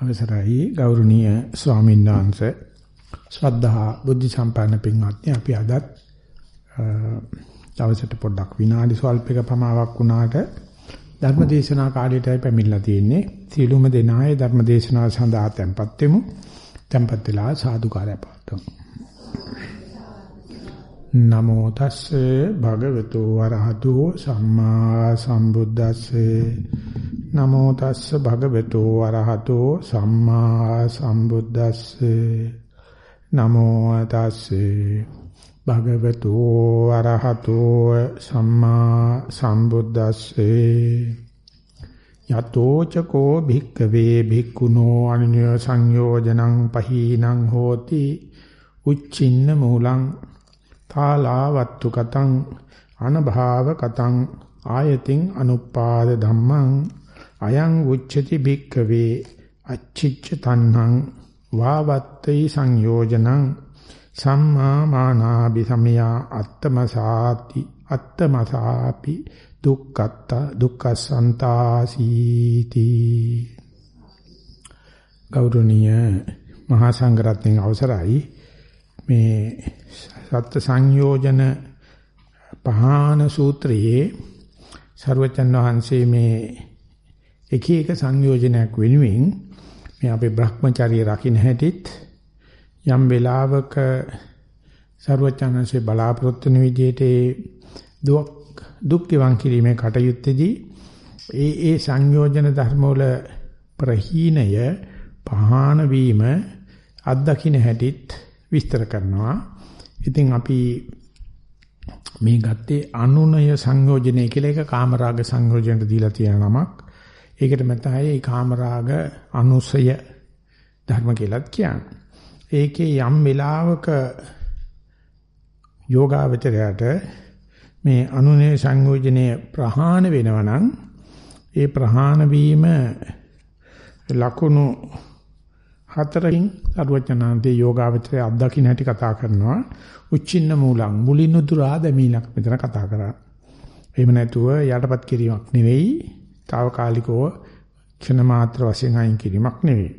අවසරයි ගෞරවනීය ස්වාමීන් වහන්සේ. ශ්‍රද්ධා බුද්ධ සම්පන්න පින්වත්නි අපි අදත් දවසට පොඩ්ඩක් විනාඩි ස්වල්පයක පමාවක් වුණාට ධර්මදේශනා කාලයටයි පැමිණලා තියෙන්නේ. සීලුම දෙනායේ ධර්මදේශනාව සඳහා tempත් වෙමු. tempත් වෙලා සාදුකාරය පාතමු නමෝ තස්සේ භගවතු වරහතු සම්මා සම්බුද්දස්සේ. නමෝ තස්ස භගවතු වරහතෝ සම්මා සම්බුද්දස්සේ. නමෝ තස්සේ භගවතු වරහතෝ සම්මා සම්බුද්දස්සේ. යතෝ චකෝ භික්කවේ භික්ඛුනෝ අනිඤ්ඤ සංයෝජනං පහීනං හෝති. උච්චින්න මූලං තාලා වත්තු කතං අනභාව කතං ආයතින් අනුපාද ධම්මං අයං උච්චති භික්කවේ අච්චිච්ච තණ්හං වාවත්තේ සංයෝජනං සම්මා මානාභි සමයා අත්තමසාති අත්තමසාපි දුක්ඛත්ත දුක්ඛසන්තාසීති ගෞරවනීය මහා සංඝරත්නයේ අවසරයි. මේ සත්ත්ව සංයෝජන පහාන සූත්‍රයේ ਸਰවචන් වහන්සේ මේ එක එක සංයෝජනයක් වෙනුවෙන් මේ අපේ Brahmacharya රකින්න හැටිත් යම් වෙලාවක ਸਰවචන්සේ බලාපොරොත්තු වෙන විදිහට ඒ දුක් දුක් ගවන් කිරීමේ කටයුත්තේදී ඒ ඒ සංයෝජන ධර්ම වල ප්‍රහීනය පහාන වීම අත්දකින්න හැටිත් විස්තර කරනවා. ඉතින් අපි මේ ගත්තේ අනුනය සංයෝජනය කියලා එක කාමරාග සංයෝජනට දීලා තියෙන නමක්. ඒකට මතයි ඒ කාමරාග අනුසය ධර්ම කියලාත් කියන්නේ. ඒකේ යම් වෙලාවක යෝගාවචරයට මේ අනුනය සංයෝජනයේ ප්‍රහාණ වෙනවා ඒ ප්‍රහාණ වීම ලකුණු හතරකින් අරුවචනාන්තේ යෝගාවචරයේ අත්දකින්න හැටි කතා කරනවා උච්චින්න මූලං මුලින් උදුරා දැමීලක් මෙතන කතා කරා. එහෙම නැතුව යටපත් කිරීමක් නෙවෙයි, తాවකාලිකව ක්ෂණ මාත්‍ර වශයෙන් අයින් කිරීමක් නෙවෙයි.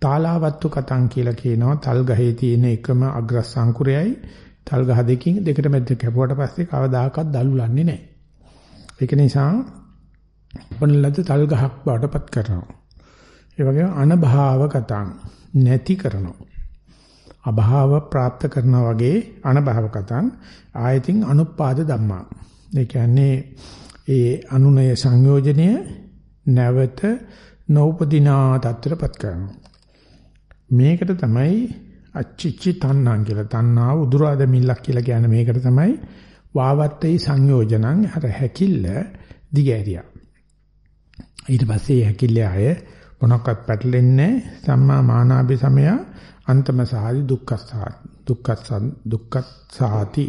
තාලාවත්තු කතං කියලා කියනවා තල් ගහේ තියෙන එකම අග්‍රස් අංකුරයයි තල් ගහ දෙකින් දෙකට මැද කැපුවට පස්සේ කවදාකවත් දලුලන්නේ නැහැ. ඒක නිසා පොන්ලද තල් ගහක් බවටපත් කරනවා. ඒ වගේම අනභාව කතං නැති කරනවා. අභාව પ્રાપ્ત කරනා වගේ අනභව කතං ආයතින් අනුපාද ධම්මා. ඒ කියන්නේ ඒ අනුනය සංයෝජනය නැවත නෝපදිනා තත්ත්වයටපත් කරනවා. මේකට තමයි අච්චිච්චි තණ්හං කියලා. තණ්හා උදුරා දෙමිල්ලක් කියලා කියන්නේ මේකට තමයි වාවත්තේ සංයෝජනං අර හැකිල්ල දිගෑරියා. ඊට පස්සේ හැකිල්ල ආය මොනක්වත් පැටලෙන්නේ සම්මා මානාභි සමය අන්තම සාදි දුක්ඛසාති දුක්ඛසන් දුක්ඛසාති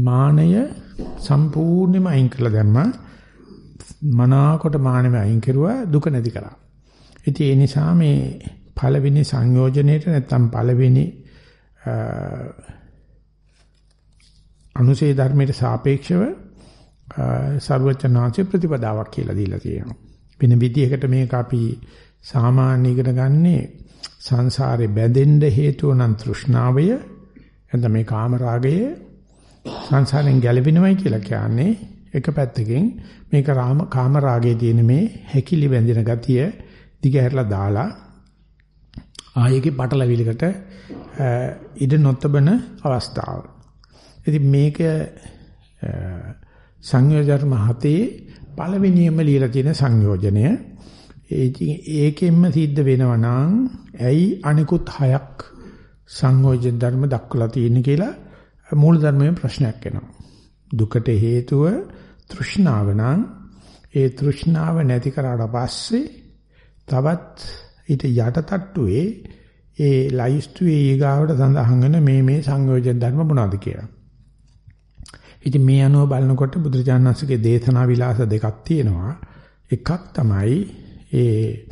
මානය සම්පූර්ණයෙන්ම අයින් කළා දැම්මා මනාකොට මානෙම අයින් කරුවා දුක නැති කරා. ඉතින් ඒ නිසා මේ පළවෙනි සංයෝජනයේට නැත්තම් පළවෙනි අනුසේ ධර්මයට සාපේක්ෂව ਸਰවචනාංශ ප්‍රතිපදාවක් කියලා දීලා තියෙනවා. වෙන විදිහකට මේක අපි සාමාන්‍ය ඉගෙන ගන්නේ සංසාරේ බැඳෙන්න හේතුව නම් තෘෂ්ණාවය එතන මේ කාම රාගය සංසාරෙන් ගැලවෙනවයි කියලා කියන්නේ එක පැත්තකින් මේක රාම කාම රාගයේ තියෙන මේ හැකිලි බැඳෙන ගතිය දිගහැරලා දාලා ආයෙකේ පටලවිලකට ඉඩ නොතබන අවස්ථාව. ඉතින් මේක සංයෝජන හතේ පළවෙනියෙන්ම ලියලා තියෙන සංයෝජනය ඒකෙන්ම සිද්ධ වෙනවා නම් ඇයි අනිකුත් හයක් සංයෝජන ධර්ම දක්වලා තියෙන්නේ කියලා මූල ධර්මයේ ප්‍රශ්නයක් එනවා. දුකට හේතුව තෘෂ්ණාව නම් ඒ තෘෂ්ණාව නැති කරාට පස්සේ තවත් ඊට යටටට්ටුවේ ඒ ලයිස්තුවේ ඊගාවට සඳහන් වෙන මේ මේ සංයෝජන ධර්ම මොනවද කියලා. ඉතින් මේ අනුව බලනකොට බුදුරජාණන් වහන්සේගේ දේශනා විලාස දෙකක් තියෙනවා. එකක් තමයි ඒ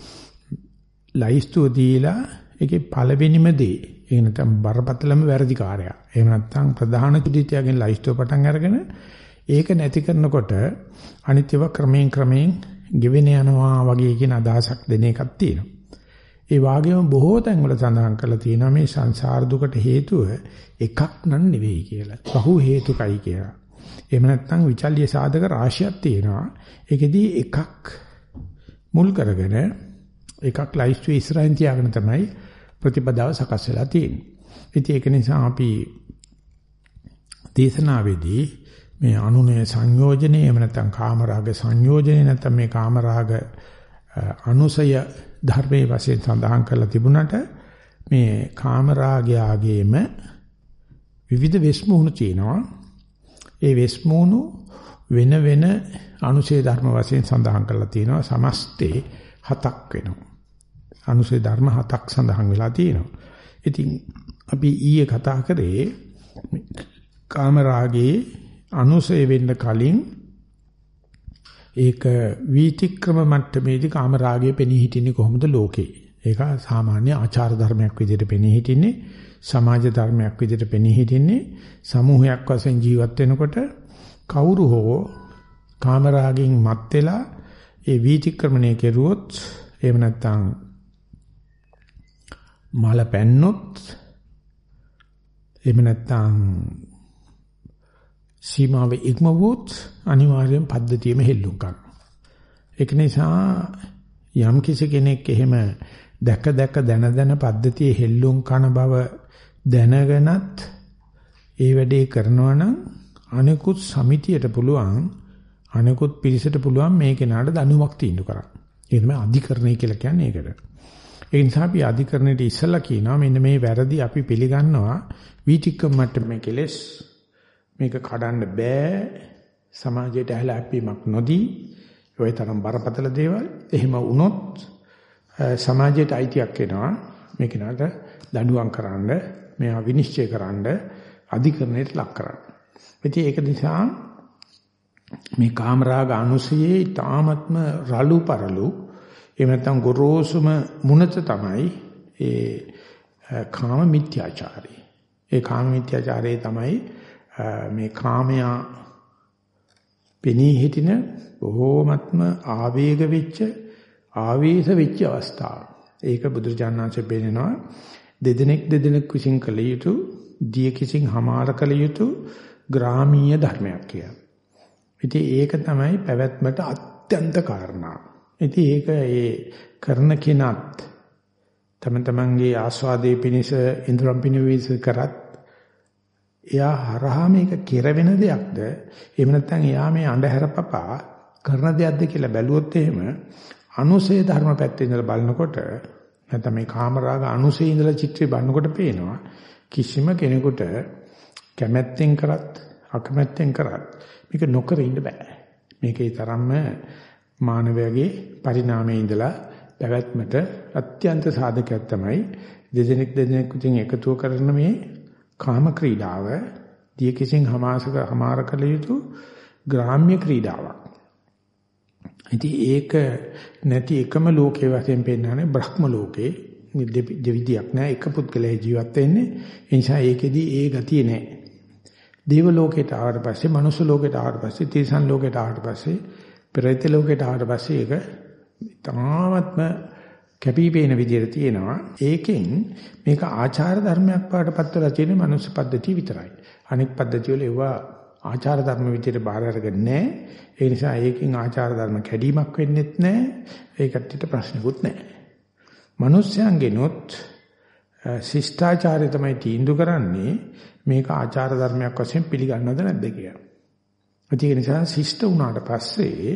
ලයිස්තුව දීලා ඒකේ පළවෙනිම දේ ඒ නැත්නම් බරපතලම වැරදිකාරය. එහෙම නැත්නම් ප්‍රධාන චුදිතයගෙන් ලයිස්තුව පටන් අරගෙන ඒක නැති කරනකොට අනිත්‍යව ක්‍රමයෙන් ක්‍රමයෙන් ගෙවෙන යනවා වගේ කියන අදහසක් දෙන එකක් තියෙනවා. ඒ වාගේම බොහෝ තැන්වල සඳහන් කරලා තියෙනවා මේ සංසාර දුකට හේතුව එකක් නන් නෙවෙයි කියලා. බහු හේතුකයි කියලා. එහෙම නැත්නම් විචල්්‍ය සාධක රාශියක් තියෙනවා. ඒකෙදී එකක් මුල් කරගෙන එකක් ලයිස්ට් ඉස්සරහින් තියාගෙන තමයි ප්‍රතිපදාව සකස් වෙලා තියෙන්නේ. ඉතින් ඒක නිසා අපි දේශනාවේදී මේ අනුනය සංයෝජනේ එහෙම නැත්නම් කාමරාග සංයෝජනේ නැත්නම් මේ කාමරාග අනුසය ධර්මයේ වශයෙන් සඳහන් කරලා තිබුණට මේ කාමරාගයාගේම විවිධ වෙස්මුණු තියෙනවා. ඒ වෙස්මුණු වෙන වෙන අනුසය ධර්ම වශයෙන් සඳහන් කරලා තියෙනවා. සමස්තේ හතක් වෙනවා. අනුසය ධර්ම හතක් සඳහන් වෙලා තියෙනවා. ඉතින් අපි ඊයේ කතා කරේ කාමරාගයේ අනුසය වෙන්න කලින් ඒක වීතික්‍රම මට්ටමේදී කාමරාගය පෙනී හිටින්නේ කොහොමද ලෝකේ? ඒක සාමාන්‍ය ආචාර ධර්මයක් විදිහට පෙනී හිටින්නේ, සමාජ ධර්මයක් විදිහට පෙනී හිටින්නේ, සමූහයක් වශයෙන් ජීවත් වෙනකොට කවුරු හෝ කාමරාගෙන් මත් වෙලා ඒ වීතික්‍රමණය කෙරුවොත් එහෙම නැත්නම් මල පැන්නොත් එහෙම නැත්නම් සීමාව ඉක්මවුවොත් අනිවාර්යෙන් පද්ධතියෙම හෙල්ලුම් කරනවා. ඒක නිසා යම් කිසි කෙනෙක් එහෙම දැක දැක දන දන පද්ධතියේ හෙල්ලුම් කන බව දැනගෙනත් ඒ වැඩේ කරනවා නම් අනිකුත් සමිතියට පුළුවන් අනිකුත් පිරිසට පුළුවන් මේ කෙනාට දනුවක් තීන්දුව කරන්න. ඒ තමයි අධිකරණය කියලා කියන්නේ ඒකට. ඒ නිසා අපි අධිකරණයට ඉස්සලා කියනවා මෙන්න මේ වැරදි අපි පිළිගන්නවා. වීතික්කම් මට්ටමේ කෙලස්. මේක කඩන්න බෑ. සමාජයට ඇහැලා හැප්පීමක් නොදී ඔය තරම් බරපතල දේවල්. එහෙම වුණොත් සමාජයට අයිතියක් එනවා. මේ කෙනාට දඬුවම් කරන්න මෙයා විනිශ්චය කරන්න අධිකරණයට ලක් කරන්න. ඉතින් ඒක නිසා මේ කාමරාග අනුසයේ ඊ타ත්ම රළු පරළු එහෙම නැත්නම් ගොරෝසුම මුනත තමයි ඒ කාම මිත්‍යාචාරය. ඒ කාම මිත්‍යාචාරයේ තමයි මේ කාමයා පෙනී හිටින බොහෝමත්ම ආවේග වෙච්ච ආවේශ වෙච්ච අවස්ථාව. ඒක බුදුරජාණන්සේ පෙන්නනවා දෙදෙනෙක් දෙදෙනෙක් විසින් කළ යුතු දිය කිසිං හමාර කළ යුතු ග්‍රාමීය ධර්මයක් කියලා. ඉතින් ඒක තමයි පැවැත්මට අත්‍යන්ත කාරණා. ඉතින් ඒක ඒ කරන කෙනත් තම තමන්ගේ ආස්වාදයේ පිනිස ඉන්ද්‍රම් පිනවීස කරත් එයා හරහා මේක කෙරවෙන දෙයක්ද එහෙම නැත්නම් එයා මේ අඳුර පපා කරන දෙයක්ද කියලා බැලුවොත් එහෙම අනුසය ධර්ම පැත්තේ ඉඳලා බලනකොට නැත්නම් මේ කාමරාග අනුසය ඉඳලා චිත්‍රය බලනකොට පේනවා කිසිම කෙනෙකුට කැමැත්තෙන් කරත් අකමැත්තෙන් කරත් මේක නොකර ඉන්න බෑ මේකේ තරම්ම මානවයාගේ පරිණාමයේ ඉඳලා පැවැත්මට අත්‍යන්ත සාධකයක් තමයි දෙදෙනෙක් දෙදෙනෙක් විසින් එකතුව කරන මේ කාම ක්‍රීඩාව දිය කිසිං හමාසක හමාර කළ යුතු ග්‍රාම්‍ය ක්‍රීඩාවක්. ඉතින් ඒක නැති එකම ලෝකයේ වශයෙන් පෙන්වන්නේ බ්‍රහ්ම ලෝකේ දෙවිදියක් නෑ එක පුද්ගලයා ජීවත් වෙන්නේ ඒ නිසා ඒකෙදි ඒ ගතිය නෑ. දේව ලෝකයට ආවට පස්සේ මනුස්ස ලෝකයට ආවට පස්සේ තිරිසන් ලෝකයට ආවට පස්සේ ප්‍රේත ලෝකයට ආවට පස්සේ ඒක තාමත්ම කැපිපේන විදිහට තියෙනවා. ඒකෙන් මේක ආචාර ධර්මයක් පාටපත් වෙලා තියෙන මනුස්ස පද්ධතිය විතරයි. අනෙක් පද්ධති වල ඒවා ආචාර ධර්ම විදිහට බාර අරගෙන නැහැ. ඒ නිසා ඒකෙන් ආචාර ධර්ම කැඩීමක් වෙන්නෙත් නැහැ. ඒ කට්ටියට ප්‍රශ්නකුත් නැහැ. මිනිස්යන්ගෙනොත් ශිෂ්ටාචාරය තමයි තීන්දුව කරන්නේ මේක ආචාර ධර්මයක් වශයෙන් පිළිගන්නවද නැද්ද කියලා. ඒක නිසා ශිෂ්ට වුණාට පස්සේ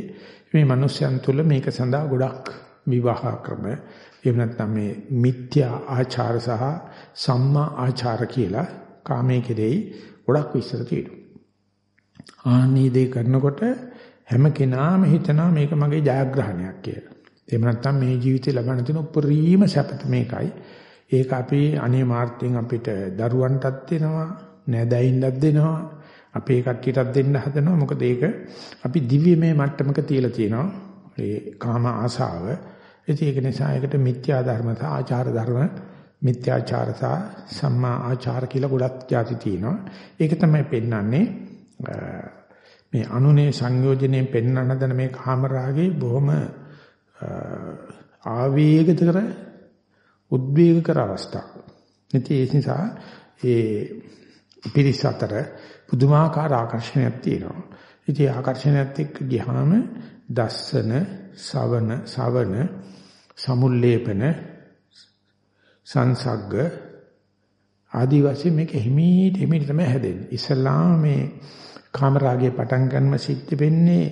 මේ මිනිස්යන් තුළ මේක සඳහා ගොඩක් විවාහ ක්‍රම එහෙම නැත්නම් මේ මිත්‍යා ආචාර සහ සම්මා ආචාර කියලා කාමයේ කෙරෙහි ගොඩක් විස්තර තියෙනවා. ආනී දේ කරනකොට හැම කෙනාම හිතනවා මේක මගේ ජයග්‍රහණයක් කියලා. එහෙම නැත්නම් මේ ජීවිතේ ලබන තියෙන උපරිම සැපත මේකයි. ඒක අපි අනේ මාර්ථයෙන් අපිට දරුවන්ටත් දෙනවා, නැදයින්ටත් දෙනවා, අපේ කට්ටියටත් දෙන්න හදනවා. මොකද ඒක අපි දිව්‍යමය මට්ටමක තියලා තියෙනවා. ඒ කාම ආසාව ඉතින් ඒක නිසා ඒකට මිත්‍යා ධර්ම සහ ආචාර ධර්ම මිත්‍යාචාර සහ සම්මා ආචාර කියලා ගොඩක් જાති තියෙනවා. ඒක තමයි පෙන්වන්නේ මේ අනුනේ සංයෝජනයෙන් පෙන්වන දන මේ කාමරාගේ බොහොම ආවේගිත කර උද්වේග කර අවස්ථා. ඉතින් ඒ නිසා ඒ පිරිස අතර පුදුමාකාර ආකර්ෂණයක් තියෙනවා. ඉතින් ආකර්ෂණයත් එක්ක ගියාම දස්සන, සවන, සවන, සමුල්ලේපන, සංසග්ග ආදි වශයෙන් මේක හිමීට හිමීට තමයි හැදෙන්නේ. ඉස්ලාම මේ කාමරාගයේ පටන් ගන්නම සිද්ධ වෙන්නේ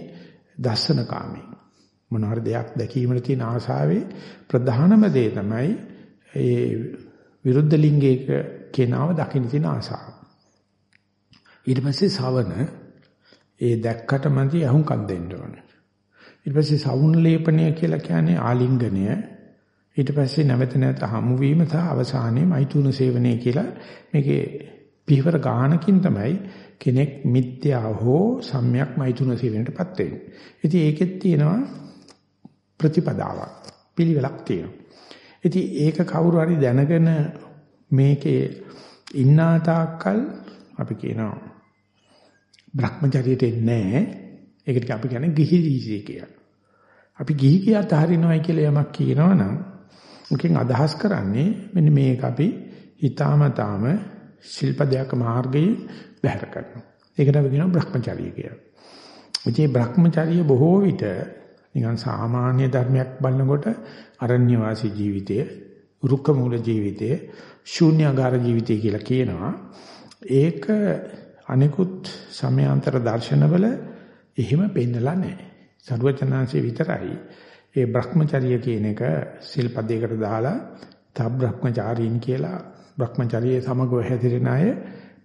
දස්සන කාමයෙන්. මොනවාරි දෙයක් දැකීමට තියෙන ආසාවේ ප්‍රධානම දේ තමයි ඒ විරුද්ධ ලිංගයක කෙනාව දකින්න තියෙන ආසාව. ඊට පස්සේ ශවන ඒ දැක්කට මන්ති අහුම්කම් දෙන්න ඕන. ඊට පස්සේ සවුන් ලේපනය කියලා කියන්නේ ආලිංගනය. ඊට පස්සේ නැවත නැවත හමු වීම සහ අවසානයේ මෛතුන සේවනය කියලා මේකේ පියවර ගානකින් තමයි කෙනෙක් මිත්‍යා හෝ සම්‍යක් මෛතුන සේවනයටපත් වෙන්නේ. ඉතින් ඒකෙත් තියෙනවා ප්‍රතිපදාවක් පිළිවෙලක් තියෙනවා. ඉතින් ඒක කවුරු හරි දැනගෙන මේකේ ඉන්නා තාක්කල් අපි කියනවා Brahmacharyaට එන්නේ නැහැ. ඒකට අපි කියන්නේ ගිහි ජීවිතය කියලා. අපි ගිහි කියාත් හරිනවයි කියලා යමක් කියනවනම් මුකෙන් අදහස් කරන්නේ මෙන්න මේක අපි හිතාමතාම ශිල්පදයක් මාර්ගයේ බැහැර කරනවා. ඒකට අපි කියනවා Brahmacharya කියලා. ඉතින් Brahmacharya බොහෝ විට නිකන් සාමාන්‍ය ධර්මයක් බලනකොට අරණ්‍ය වාසී ජීවිතය, රුක්ක මූල ජීවිතය, ශූන්‍යාගාර ජීවිතය කියලා කියනවා. ඒක අනිකුත් සමයාන්තර දර්ශනවල එහෙම පෙන්නලා නැහැ. සරුවචනාංශේ විතරයි ඒ Brahmacharya කියන එක සිල්පදයකට දාලා තබ් Brahmachariin කියලා Brahmacharya සමගව හැදිරෙන අය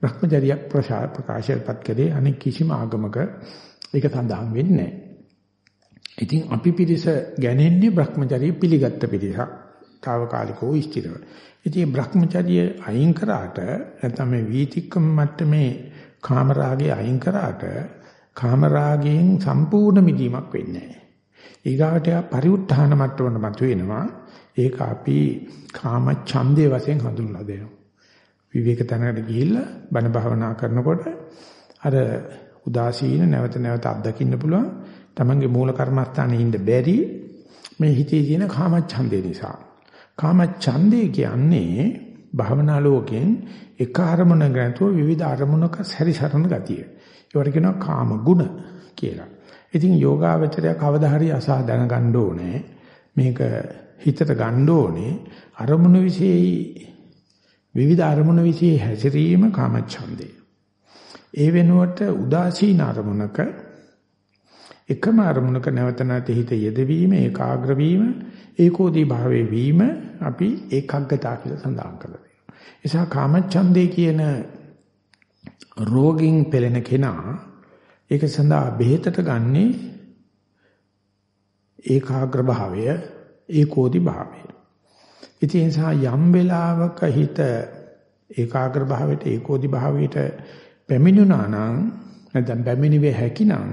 Brahmacharya ප්‍රකාශයපත් කළේ අනෙක් කිසිම ආගමක ඒක සඳහන් වෙන්නේ නැහැ. ඉතින් අපි පිරිස ගැනෙන්නේ Brahmacharya පිළිගත්ත පිරිසක්. తాවකාලිකව ස්ථිරව. ඉතින් Brahmacharya අයින් කරාට නැත්නම් මේ වීතික්කම මට්ටමේ කාමරාගය අයින් කරාට කාමරාගයෙන් සම්පූර්ණ මිදීමක් වෙන්නේ නැහැ. ඊගාට පරිඋත්ථාන මට්ටමකට මතුවෙනවා. ඒක අපි කාම ඡන්දේ වශයෙන් හඳුන්වලා දෙනවා. විවේක තැනකට ගිහිල්ලා බණ භාවනා කරනකොට අර උදාසීන නැවත නැවත අත්දකින්න පුළුවන්. Tamange මූල කර්මස්ථානයේ ඉන්න බැරි මේ හිතේ තියෙන කාම ඡන්දේ නිසා. කාම ඡන්දේ කියන්නේ භවනා ලෝකෙන් එක අරමුණ ගැතුව විවිධ අරමුණක සැරිසරන ගතිය. ඒවට කියනවා කාම ගුණ කියලා. ඉතින් යෝගාවචරය කවදා හරි අසා දැනගන්න ඕනේ. මේක හිතට ගන්න ඕනේ. අරමුණු વિશેයි විවිධ අරමුණු વિશે හැසිරීම කාමච්ඡන්දේ. ඒ වෙනුවට උදාසීන අරමුණක එකම අරමුණක නැවත නැවත හිත යෙදවීම ඒකාග්‍ර වීම ඒකෝදී භාවයේ වීම අපි ඒකග්ගතා කියලා සඳහන් කරලා තියෙනවා. එසා කාමච්ඡන්දේ කියන රෝගින් පෙළෙන කෙනා ඒක සඳහා බෙහෙතට ගන්නේ ඒකාග්‍ර භාවය ඒකෝදි භාවය. ඉතින් ඒ නිසා යම් වෙලාවක හිත ඒකාග්‍ර භාවයට ඒකෝදි භාවයට පැමිණුණා නම් නැත්නම් පැමිණිවේ හැකිනම්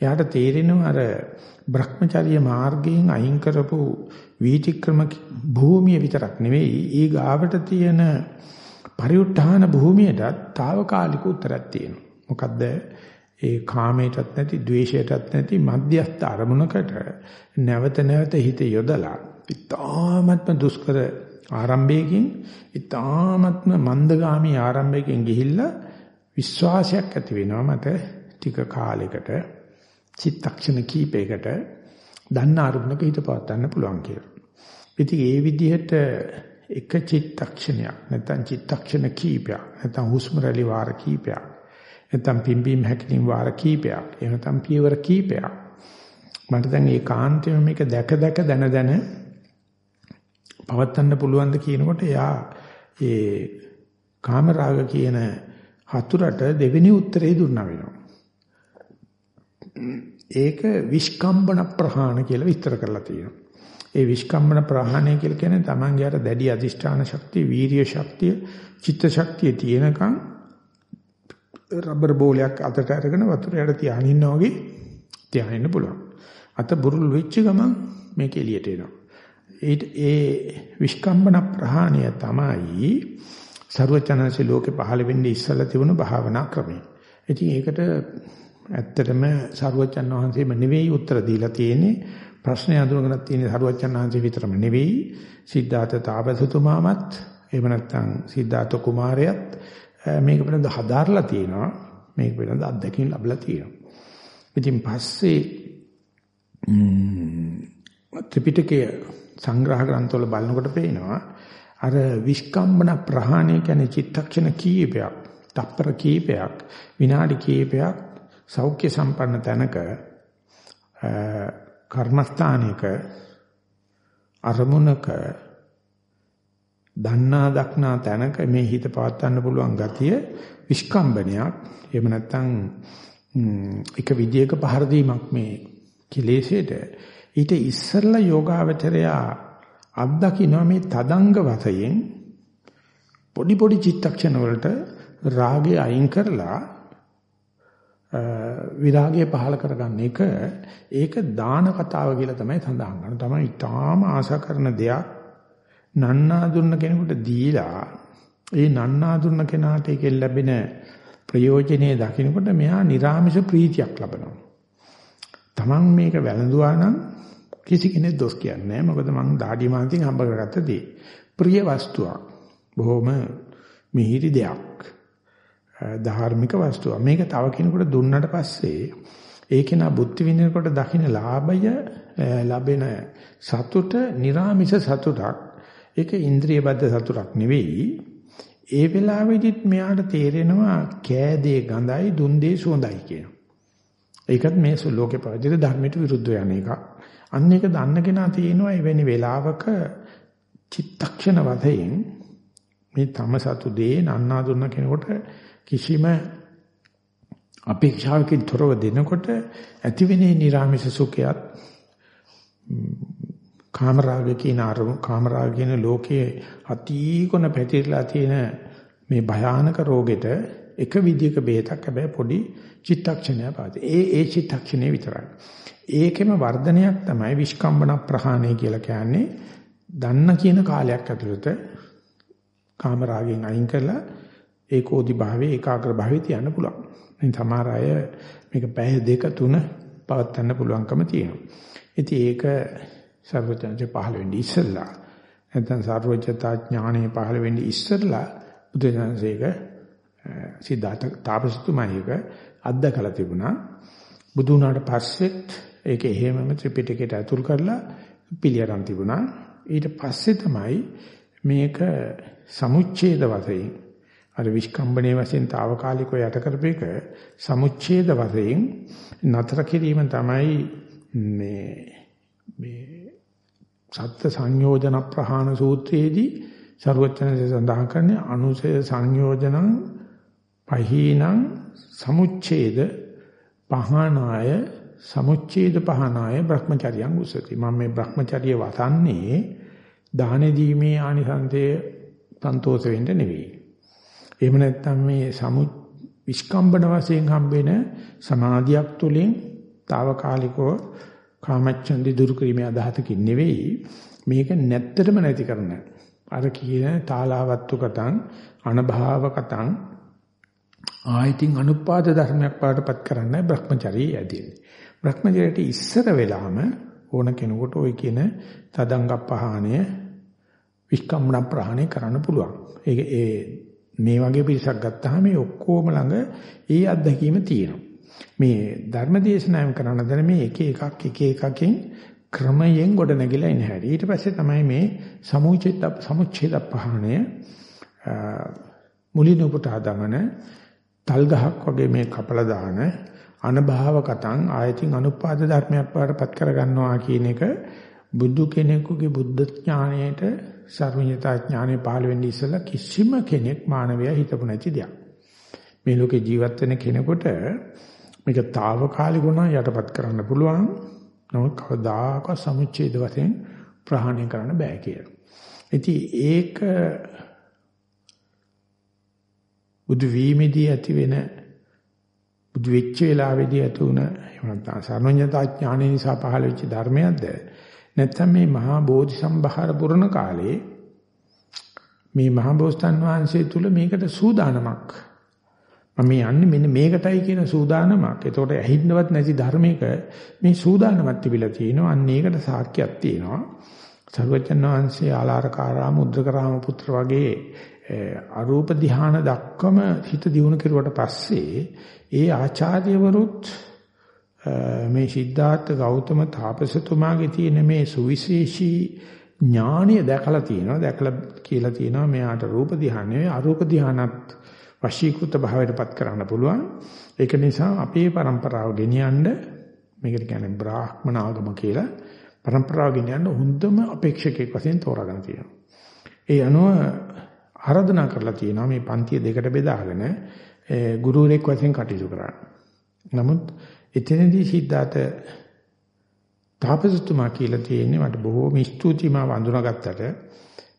එයාට තේරෙනවා අර Brahmacharya මාර්ගයෙන් අයින් කරපු වීතික්‍රම භූමිය විතරක් නෙවෙයි ඊ ගාවට තියෙන පරිඋත්ථාන භූමියටත් తాවකාලික උත්තරයක් තියෙනවා. මොකද්ද? ඒ කාමයටත් නැති, ද්වේෂයටත් නැති මධ්‍යස්ථ අරමුණකට නැවත නැවත හිත යොදලා ඉතාමත්ම දුෂ්කර ආරම්භයකින් ඉතාමත්ම මන්දගාමී ආරම්භයකින් ගිහිල්ලා විශ්වාසයක් ඇති වෙනවා මට ටික කාලයකට චිත්තක්ෂණ කීපයකට දන්න අරමුණක හිත පවත්වන්න පුළුවන් කියලා. ඉතින් ඒ විදිහට එක චිත්තක්ෂණයක් නැත්නම් චිත්තක්ෂණ කීපයක් නැත්නම් හුස්ම රැලි වාර කීපයක් නැත්නම් පිම්බීම් හැකිලිම් වාර කීපයක් එහෙම නැත්නම් පියවර කීපයක් මට දැන් ඒ කාන්තේම මේක දැක දැක දන දන පවත්වන්න පුළුවන්ද කියනකොට එයා ඒ කාමරාග කියන හතුරට දෙවෙනි උත්තරේ දුන්නා වෙනවා. ඒක විස්කම්බන ප්‍රහාණ කියලා විස්තර කරලා තියෙනවා. ඒ විස්කම්බන ප්‍රහාණය කියලා කියන්නේ Tamange අර දැඩි අධිෂ්ඨාන ශක්තිය, වීරිය ශක්තිය, චිත්ත ශක්තිය තියෙනකන් රබර් බෝලයක් අතට අරගෙන වතුර යට තියාගෙන ඉන්නා වගේ තියාගෙන ඉන්න පුළුවන්. අත බුරුල් වෙච්ච ගමන් මේක එළියට එනවා. ඒ විස්කම්බන ප්‍රහාණය තමයි ਸਰවචනන්සේ ලෝකේ පහළ වෙන්නේ ඉස්සලා තිබුණු භාවනා ක්‍රමය. ඉතින් ඒකට ඇත්තටම ਸਰවචන් වහන්සේම නෙවෙයි උත්තර දීලා තියෙන්නේ. ප්‍රශ්නය අඳුනගෙන තියෙන සරුවච්චන් වහන්සේ විතරම නෙවෙයි. සිද්ධාර්ථ තාපසතුමාමත් එහෙම නැත්නම් සිද්ධාර්ථ කුමාරයාත් මේක පිළිබඳ හදාarලා තියෙනවා. මේක පිළිබඳ අත්දැකීම් ලැබලා තියෙනවා. ඉතින් පස්සේ ත්‍රිපිටකය සංග්‍රහ ග්‍රන්ථවල බලනකොට පේනවා අර විස්කම්බන ප්‍රහාණය කියන්නේ චිත්තක්ෂණ කීපයක්, තප්පර කීපයක්, විනාඩි කීපයක් සෞඛ්‍ය සම්පන්න තැනක කර්මස්ථානයක අරමුණක දන්නා දක්නා තැනක මේ හිත පවත්වන්න පුළුවන් ගතිය විස්කම්බනයක්. එහෙම නැත්නම් එක විදියක පහර දීමක් මේ කෙලෙසේට ඊට ඉස්සෙල්ලා යෝගාවචරයා අත්දකින්න මේ තදංග වශයෙන් පොඩි පොඩි චිත්තක්ෂණ වලට රාගය අයින් කරලා විරාගය පහල කරගන්න එක ඒක දාන කතාව කියලා තමයි සඳහන් කරන්නේ. තමයි ඊටාම ආශා කරන දෙයක් නන්නා දුන්න කෙනෙකුට දීලා ඒ නන්නා දුන්න කෙනාට ඒකෙන් ලැබෙන ප්‍රයෝජනේ දකින්නකොට මෙහා නිර්ාමිෂ ප්‍රීතියක් ලබනවා. Taman මේක වැළඳුවා නම් කිසි කෙනෙක් දොස් කියන්නේ නැහැ. මොකද මං දාඩි මාන්තින් හම්බ කරගත්ත දේ. ප්‍රිය වස්තුවක්. බොහොම මිහිරි දෙයක්. ධාර්මික වස්තුවක්. මේක තව කෙනෙකුට දුන්නට පස්සේ ඒකේ නා බුද්ධ විඳිනකොට දකින්න ලාභය ලැබෙන සතුට, निराமிස සතුටක්. ඒක ඉන්ද්‍රිය බද්ධ සතුටක් නෙවෙයි. ඒ වෙලාවෙදිත් මෙයාට තේරෙනවා කෑදේ ගඳයි දුන්දේ සුවඳයි කියන. ඒකත් මේ ලෝකේ පවතින ධර්මයට විරුද්ධ යන එකක්. අන්න ඒක දන්න කෙනා තියෙනවා එවැනි වෙලාවක චිත්තක්ෂණ වශයෙන් මේ තම සතු දේ නන්නා දුන්න කෙනෙකුට කිසිම අපේක්ෂාවකින් තොරව දෙනකොට ඇතිවෙනේ නිර්ාමිෂ සුඛයත් කාමරාග කියන අරමු කාමරාග කියන ලෝකයේ අතීකොන පැතිරලා තියෙන මේ භයානක රෝගෙට එක විදිහක බේතක් හැබැයි පොඩි චිත්තක්ෂණයක් පාද. ඒ ඒ චිත්තක්ෂණේ විතරයි. ඒකෙම වර්ධනයක් තමයි විස්කම්බන ප්‍රහාණය කියලා කියන්නේ. දන්න කියන කාලයක් ඇතුළත කාමරාගෙන් අයින් කරලා ඒකෝදි භාවයේ ඒකාග්‍ර භාවයේ තියන්න පුළුවන්. ඉතින් සමහර අය මේක පැය දෙක තුන පවත්වන්න පුළුවන්කම තියෙනවා. ඉතින් ඒක සර්වඥාන්සේ පහළ වෙන්නේ ඉස්සෙල්ලා නැත්නම් සර්වඥතා ඥානෙ පහළ වෙන්නේ ඉස්සෙල්ලා බුදුසසුනේක සිද්ධාර්ථ තාපසතුමායික අද්දකලා තිබුණා. බුදු වුණාට පස්සෙත් ඒක එහෙමම ත්‍රිපිටකයට ඇතුල් කරලා පිළියරන් තිබුණා. ඊට පස්සේ තමයි මේක සමුච්ඡේද වශයෙන් අර විස්කම්බනේ වශයෙන් తాවකාලිකව යට කරපේක සමුච්ඡේද වශයෙන් නතර කිරීම තමයි මේ මේ සත්‍ය සංයෝජන ප්‍රහාණ සූත්‍රයේදී ਸਰවචනසේ සඳහන් කරන්නේ අනුසය සංයෝජනං පහීනං සමුච්ඡේද පහනාය සමුච්ඡේද පහනාය Brahmacharyan උසති. මම මේ Brahmacharya වතන්නේ දාන දීමේ ආනිසංසය සන්තෝෂ වෙන්න නෙවෙයි. එහෙම නැත්නම් මේ සමු විස්කම්බන වශයෙන් හම්බෙන සමාධියක් තුළින් తాවකාලිකව කාමච්ඡන්දි දුරු කිරීමේ අදහතකින් නෙවෙයි. මේක නැත්තටම නැති කරන අර කියන තාලාවත්තු කතං අනභාව කතං ආයතින් අනුපාද ධර්මයක් පාටපත් කරන්නයි Brahmacharya ඇදෙන්නේ. Brahmacharyaට ඉස්සර වෙලාම ඕන කෙනෙකුට ওই කියන තදංගප්පහානය විස්කම්ණ ප්‍රහාණය කරන්න පුළුවන්. ඒක ඒ මේ වගේ පිරිසක් ගත්තාම මේ ඔක්කොම ළඟ ඒ අත්දැකීම තියෙනවා. මේ ධර්ම දේශනාවෙන් කරන දර මේ එක එකක් එක එකකින් ක්‍රමයෙන් ගොඩ නැගිලා ඉන හැටි. ඊට පස්සේ තමයි මේ සමුච්ඡේද සමුච්ඡේද පහණය මුලින් උපුටා දමන තල් ගහක් වගේ මේ කපලා දාන අනභාව කතං ආයතින් අනුපාද ධර්මයක් වඩපත් කර ගන්නවා කියන එක බුදු කෙනෙකුගේ බුද්ධ ඥාණයට සර්වඥතා ඥානෙ පහළ වෙන්නේ ඉස්සලා කිසිම කෙනෙක් මානවයා හිතපු නැති දෙයක්. මේ ලෝකේ ජීවත් වෙන කෙනෙකුට මේක తాවකාලික ගුණ යටපත් කරන්න පුළුවන්. නමුත් කවදාකවත් සමුච්ඡේද වශයෙන් ප්‍රහාණය කරන්න බෑ කියලා. ඉතින් ඒක බුදු වීමේදී ඇති වෙන බුදු වෙච්ච වෙලාවේදී ඇති වුණ එහෙම නැත්නම් සර්වඥතා ඥානය නිසා පහළ වෙච්ච ධර්මයක්ද නැත්නම් මේ මහා බෝධි සම්භාර පුරණ කාලේ මේ මහා බෝසතාන් වහන්සේ තුල මේකට සූදානමක් මම යන්නේ මෙන්න මේකටයි කියන සූදානමක්. එතකොට ඇහින්නවත් නැති ධර්මයක මේ සූදානමක් තිබිලා තියෙනවා. අන්න ඒකට සාක්ෂියක් තියෙනවා. සර්වජන් වහන්සේ ආලාරකාරාම උද්දකරාම පුත්‍ර වගේ අරූප ධාන දක්වම හිත දියුණු කෙරුවට පස්සේ ඒ ආචාර්යවරුත් මේ සිද්ධාර්ථ ගෞතම තාපසතුමාගේ තියෙන මේ සුවිශේෂී ඥාණය දැකලා තියෙනවා. දැකලා කියලා තියෙනවා මෙයාට රූප ධානයේ අරූප ධානත් වශීකృత භාවයටපත් කරන්න පුළුවන්. ඒක නිසා අපේ પરම්පරාව ගෙනියන්න මේකට කියන්නේ බ්‍රාහ්මණ ආගම කියලා પરම්පරාව ගෙනියන්න හොඳම අපේක්ෂකයෙක් වශයෙන් තෝරාගෙන තියෙනවා. ඒ අනුව ආරාධනා කරලා තියෙනවා මේ පන්තිය දෙකට බෙදාගෙන ගුරුවරයෙක් වශයෙන් කටයුතු කරන්න. නමුත් එතනදී සිද්ධාත තාපසතුමා කියලා තියෙන්නේ මට බොහෝම ස්තුතියි මා වඳුනාගත්තට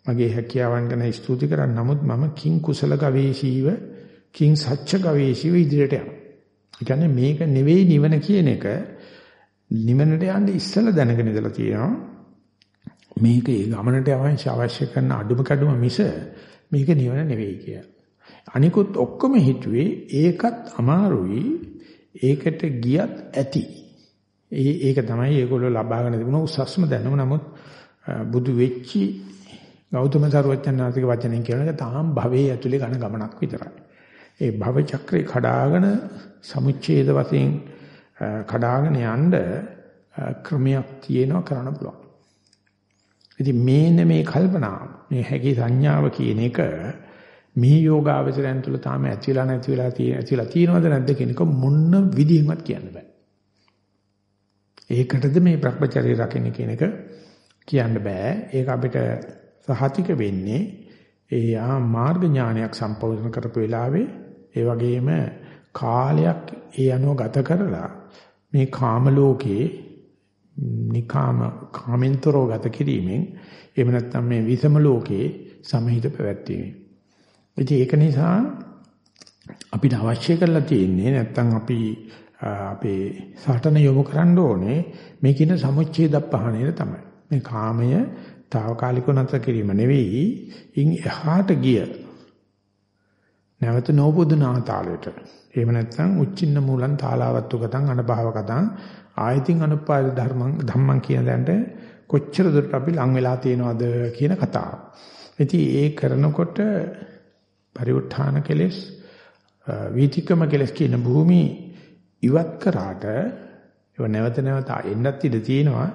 මගේ හැකියාවන් ගැන ස්තුති කරන්න නමුත් මම කිං කුසල ගවේෂීව කිං සච්ච ගවේෂීව ඉදිරියට යනවා. ඒ කියන්නේ මේක නෙවෙයි නිවන කියන එක නිවනට යන්න ඉස්සෙල්ලා දැනගෙන ඉඳලා තියෙනවා. මේක ඒ ගමනට අවශ්‍ය අවශ්‍ය කරන අඩුම කඩුම මිස මේක නිවන නෙවෙයි කියලා. අනිකුත් ඔක්කොම හිතුවේ ඒකත් අමාරුයි ඒකට ගියත් ඇති. ඒ ඒක තමයි ඒගොල්ලෝ ලබාගෙන තිබුණ උසස්ම දැනුම නමුත් බුදු වෙච්චි ගෞතම සර්වඥාන්තික වචනෙන් කියන එක තාම භවයේ ඇතුලේ ඝන ගමනක් විතරයි. ඒ භව චක්‍රේ කඩාගෙන සමුච්ඡේද වශයෙන් කඩාගෙන යන්න ක්‍රමයක් තියෙනවා කරන්න පුළුවන්. ඉතින් මේන මේ කල්පනා මේ හැකි සංඥාව කියන එක මේ යෝගාවචරයන් තුළ තාම ඇතිලා නැති වෙලා තියෙන ඇතිලා තියෙනවද නැද්ද කියන එක මොන්න විදිහෙන්වත් කියන්න බෑ. ඒකටද මේ Brahmacharya රකින්න කියන එක කියන්න බෑ. ඒක අපිට සහතික වෙන්නේ ඒ ආ මාර්ග ඥානයක් සම්පූර්ණ කරපු වෙලාවේ ඒ වගේම කාලයක් ඒ අනුව ගත කරලා මේ කාම ලෝකේ නිකාම කාමෙන්තරෝ ගත කිරීමෙන් එහෙම නැත්නම් මේ විසම ලෝකේ සමහිත පැවැත්වීම. ඉතින් ඒක නිසා අපිට අවශ්‍ය කරලා තියෙන්නේ නැත්නම් අපි අපේ සටන යොමු කරන්න ඕනේ මේ කියන සමුච්ඡේද පහණය තමයි. මේ කාමය తాවකාලිකව නැතර කිරීම නෙවෙයි ඉන් එහාට ගිය නැවත නෝබුදුනා තාලයට එහෙම නැත්නම් උච්චින්න මූලං තාලාවත්තු ගතං අනභව කතං ආයතින් අනුපාද ධර්මං ධම්මං කියන දන්ට කොච්චර දුරට අපි ලං වෙලා තියෙනවද කියන කතාව. ඉතින් ඒ කරනකොට පරිඋත්ථාන කෙලෙස් වීතිකම කෙලෙස් කියන භූමි ඉවත් කරාට ඒව නැවත නැවත එන්නත් ඉඩ තියෙනවා.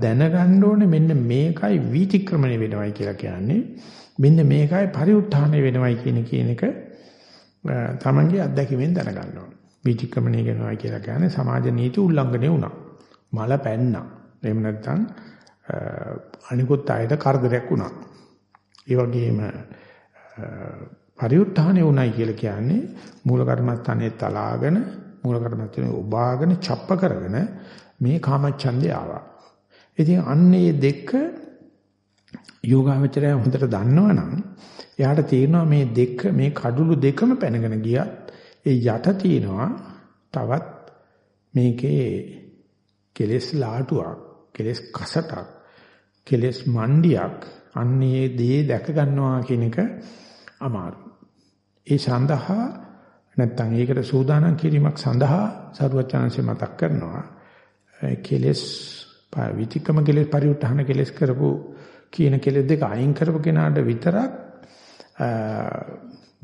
දැනගන්න ඕනේ මෙන්න මේකයි වීතික්‍රමණය වෙනවයි කියලා කියන්නේ. මෙන්න මේකයි පරිඋත්ථානය වෙනවයි කියන කියන එක තමන්ගේ අත්දැකීමෙන් දැනගන්න ඕනේ. වීතික්‍රමණය වෙනවයි කියලා කියන්නේ සමාජ නීති උල්ලංඝනය වුණා. මල පැන්නා. එහෙම නැත්නම් අනිකුත් අයට කරදරයක් වුණා. ඒ වගේම පරිඋත්ථානය වුණයි කියලා කියන්නේ මූල කර්මස්ථානයේ තලාගෙන මූල කර්මස්ථානේ ඔබාගෙන ڇප්ප කරගෙන මේ කාමච්ඡන්දේ ආවා. ඉතින් අන්නේ දෙක යෝගාවචරය හොඳට දන්නවනම් එයාට තේරෙනවා මේ දෙක මේ කඩුළු දෙකම පැනගෙන ගියත් ඒ යට තියෙනවා තවත් මේකේ කෙලස් ලාටුවක් කෙලස් කසටක් කෙලස් මණ්ඩියක් අන්නේ දේ දැක ගන්නවා කියන එක අමාරු. ඒ සඳහා නැත්තම් ඒකට සූදානම් කිරීමක් සඳහා සරුවචාන්සේ මතක් කරනවා කෙලස් විතිකම කෙලස් පරිඋත්හාන කෙලස් කරපු කියන කෙලස් දෙක අයින් කරපු කෙනාට විතරක්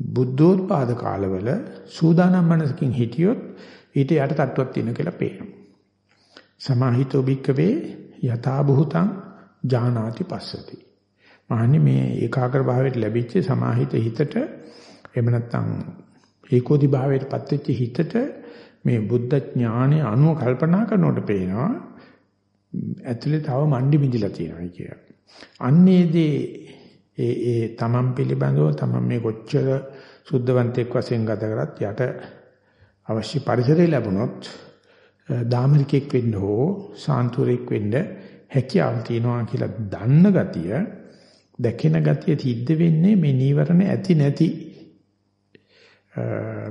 බුද්ධෝත්පාද කාලවල සූදානම් මනසකින් හිටියොත් ඊට යට තට්ටුවක් තියෙන කියලා පේනවා. සමාහිතෝ භික්කවේ යථා භූතං ජානාති පස්සති. මහන්නේ මේ ඒකාග්‍ර භාවයට ලැබිච්ච සමාහිත හිතට එහෙම නැත්නම් ඒකෝදි භාවයටපත් වෙච්ච හිතට මේ බුද්ධ ඥානය අනුව කල්පනා කරනකොට පේනවා ඇතුලේ තව මණ්ඩි මිදිලා තියෙනවා කියලා. අන්නේදී ඒ ඒ තමන් පිළිබඳව තමන් මේ කොච්චර සුද්ධවන්තෙක් වශයෙන් ගත කරත් යට අවශ්‍ය පරිසරය ලැබුණොත් දාමරිකෙක් වෙන්න හෝ සාන්තුරෙක් වෙන්න හැකියාව තියෙනවා කියලා දන්න ගතිය දැකෙන ගතිය සිද්ධ වෙන්නේ මේ නීවරණ ඇති නැති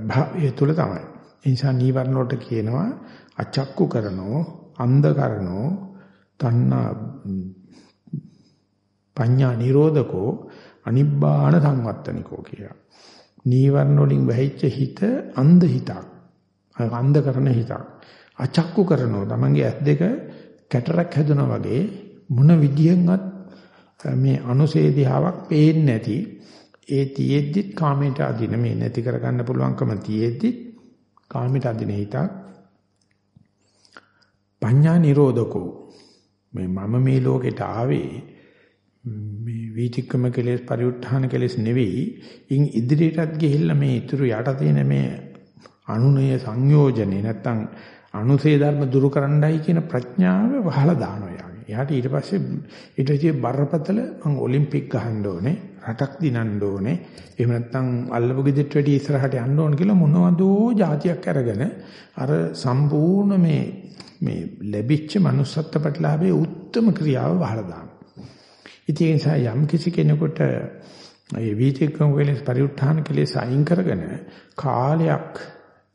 භාවය තුල තමයි. ඒ නිසා නීවරණ වලට කියනවා අචක්කු කරනෝ, අන්ධ කරනෝ, තණ්හා පඤ්ඤා නිරෝධකෝ, අනිබ්බාන සංවත්තනිකෝ කියලා. නීවරණ වලින් වැහිච්ච හිත අන්ධ හිතක්. අන්ධ කරන හිතක්. අචක්කු කරනවා. තමන්ගේ ඇස් දෙක කැටරක් හැදුනා වගේ මොන විදියෙන්වත් මේ අනුසේධියාවක් පේන්නේ නැති ඒ තියෙද්දිත් කාමයට අදින මේ නැති කරගන්න පුළුවන්කම තියෙද්දිත් කාමයට අදින හිතක් පඤ්ඤා නිරෝධකෝ මේ මම මේ ලෝකෙට ආවේ මේ වීතික්‍රම කෙලෙස් පරිඋත්ථාන කෙලෙස් නෙවෙයි ඉන් ඉදිරියටත් ගිහිල්ලා මේ ඊතුරු යට තියෙන මේ අනුනය සංයෝජනේ නැත්තම් අනුසේ ධර්ම දුරු කරන්නයි කියන ප්‍රඥාව වහලා දානවා යාගේ. එයාට ඊට පස්සේ ඊට ඉතින් බරපතල මම ඔලිම්පික් ගහන්න ඕනේ, රටක් දිනන්න ඕනේ. එහෙම නැත්නම් අල්ලපු ගෙදරට වැඩි ඉස්සරහට යන්න ඕන කියලා මොනවදෝ જાතියක් අරගෙන අර සම්පූර්ණ මේ මේ ලැබිච්ච manussත්ත්ව ප්‍රතිලාභයේ උත්තරම ක්‍රියාව වහලා දානවා. ඉතින් ඒ නිසා යම් කිසි කෙනෙකුට මේ වීතික්‍රම කෙලෙස් පරිඋත්ථාන කෙලෙස් අයින් කරගෙන කාලයක්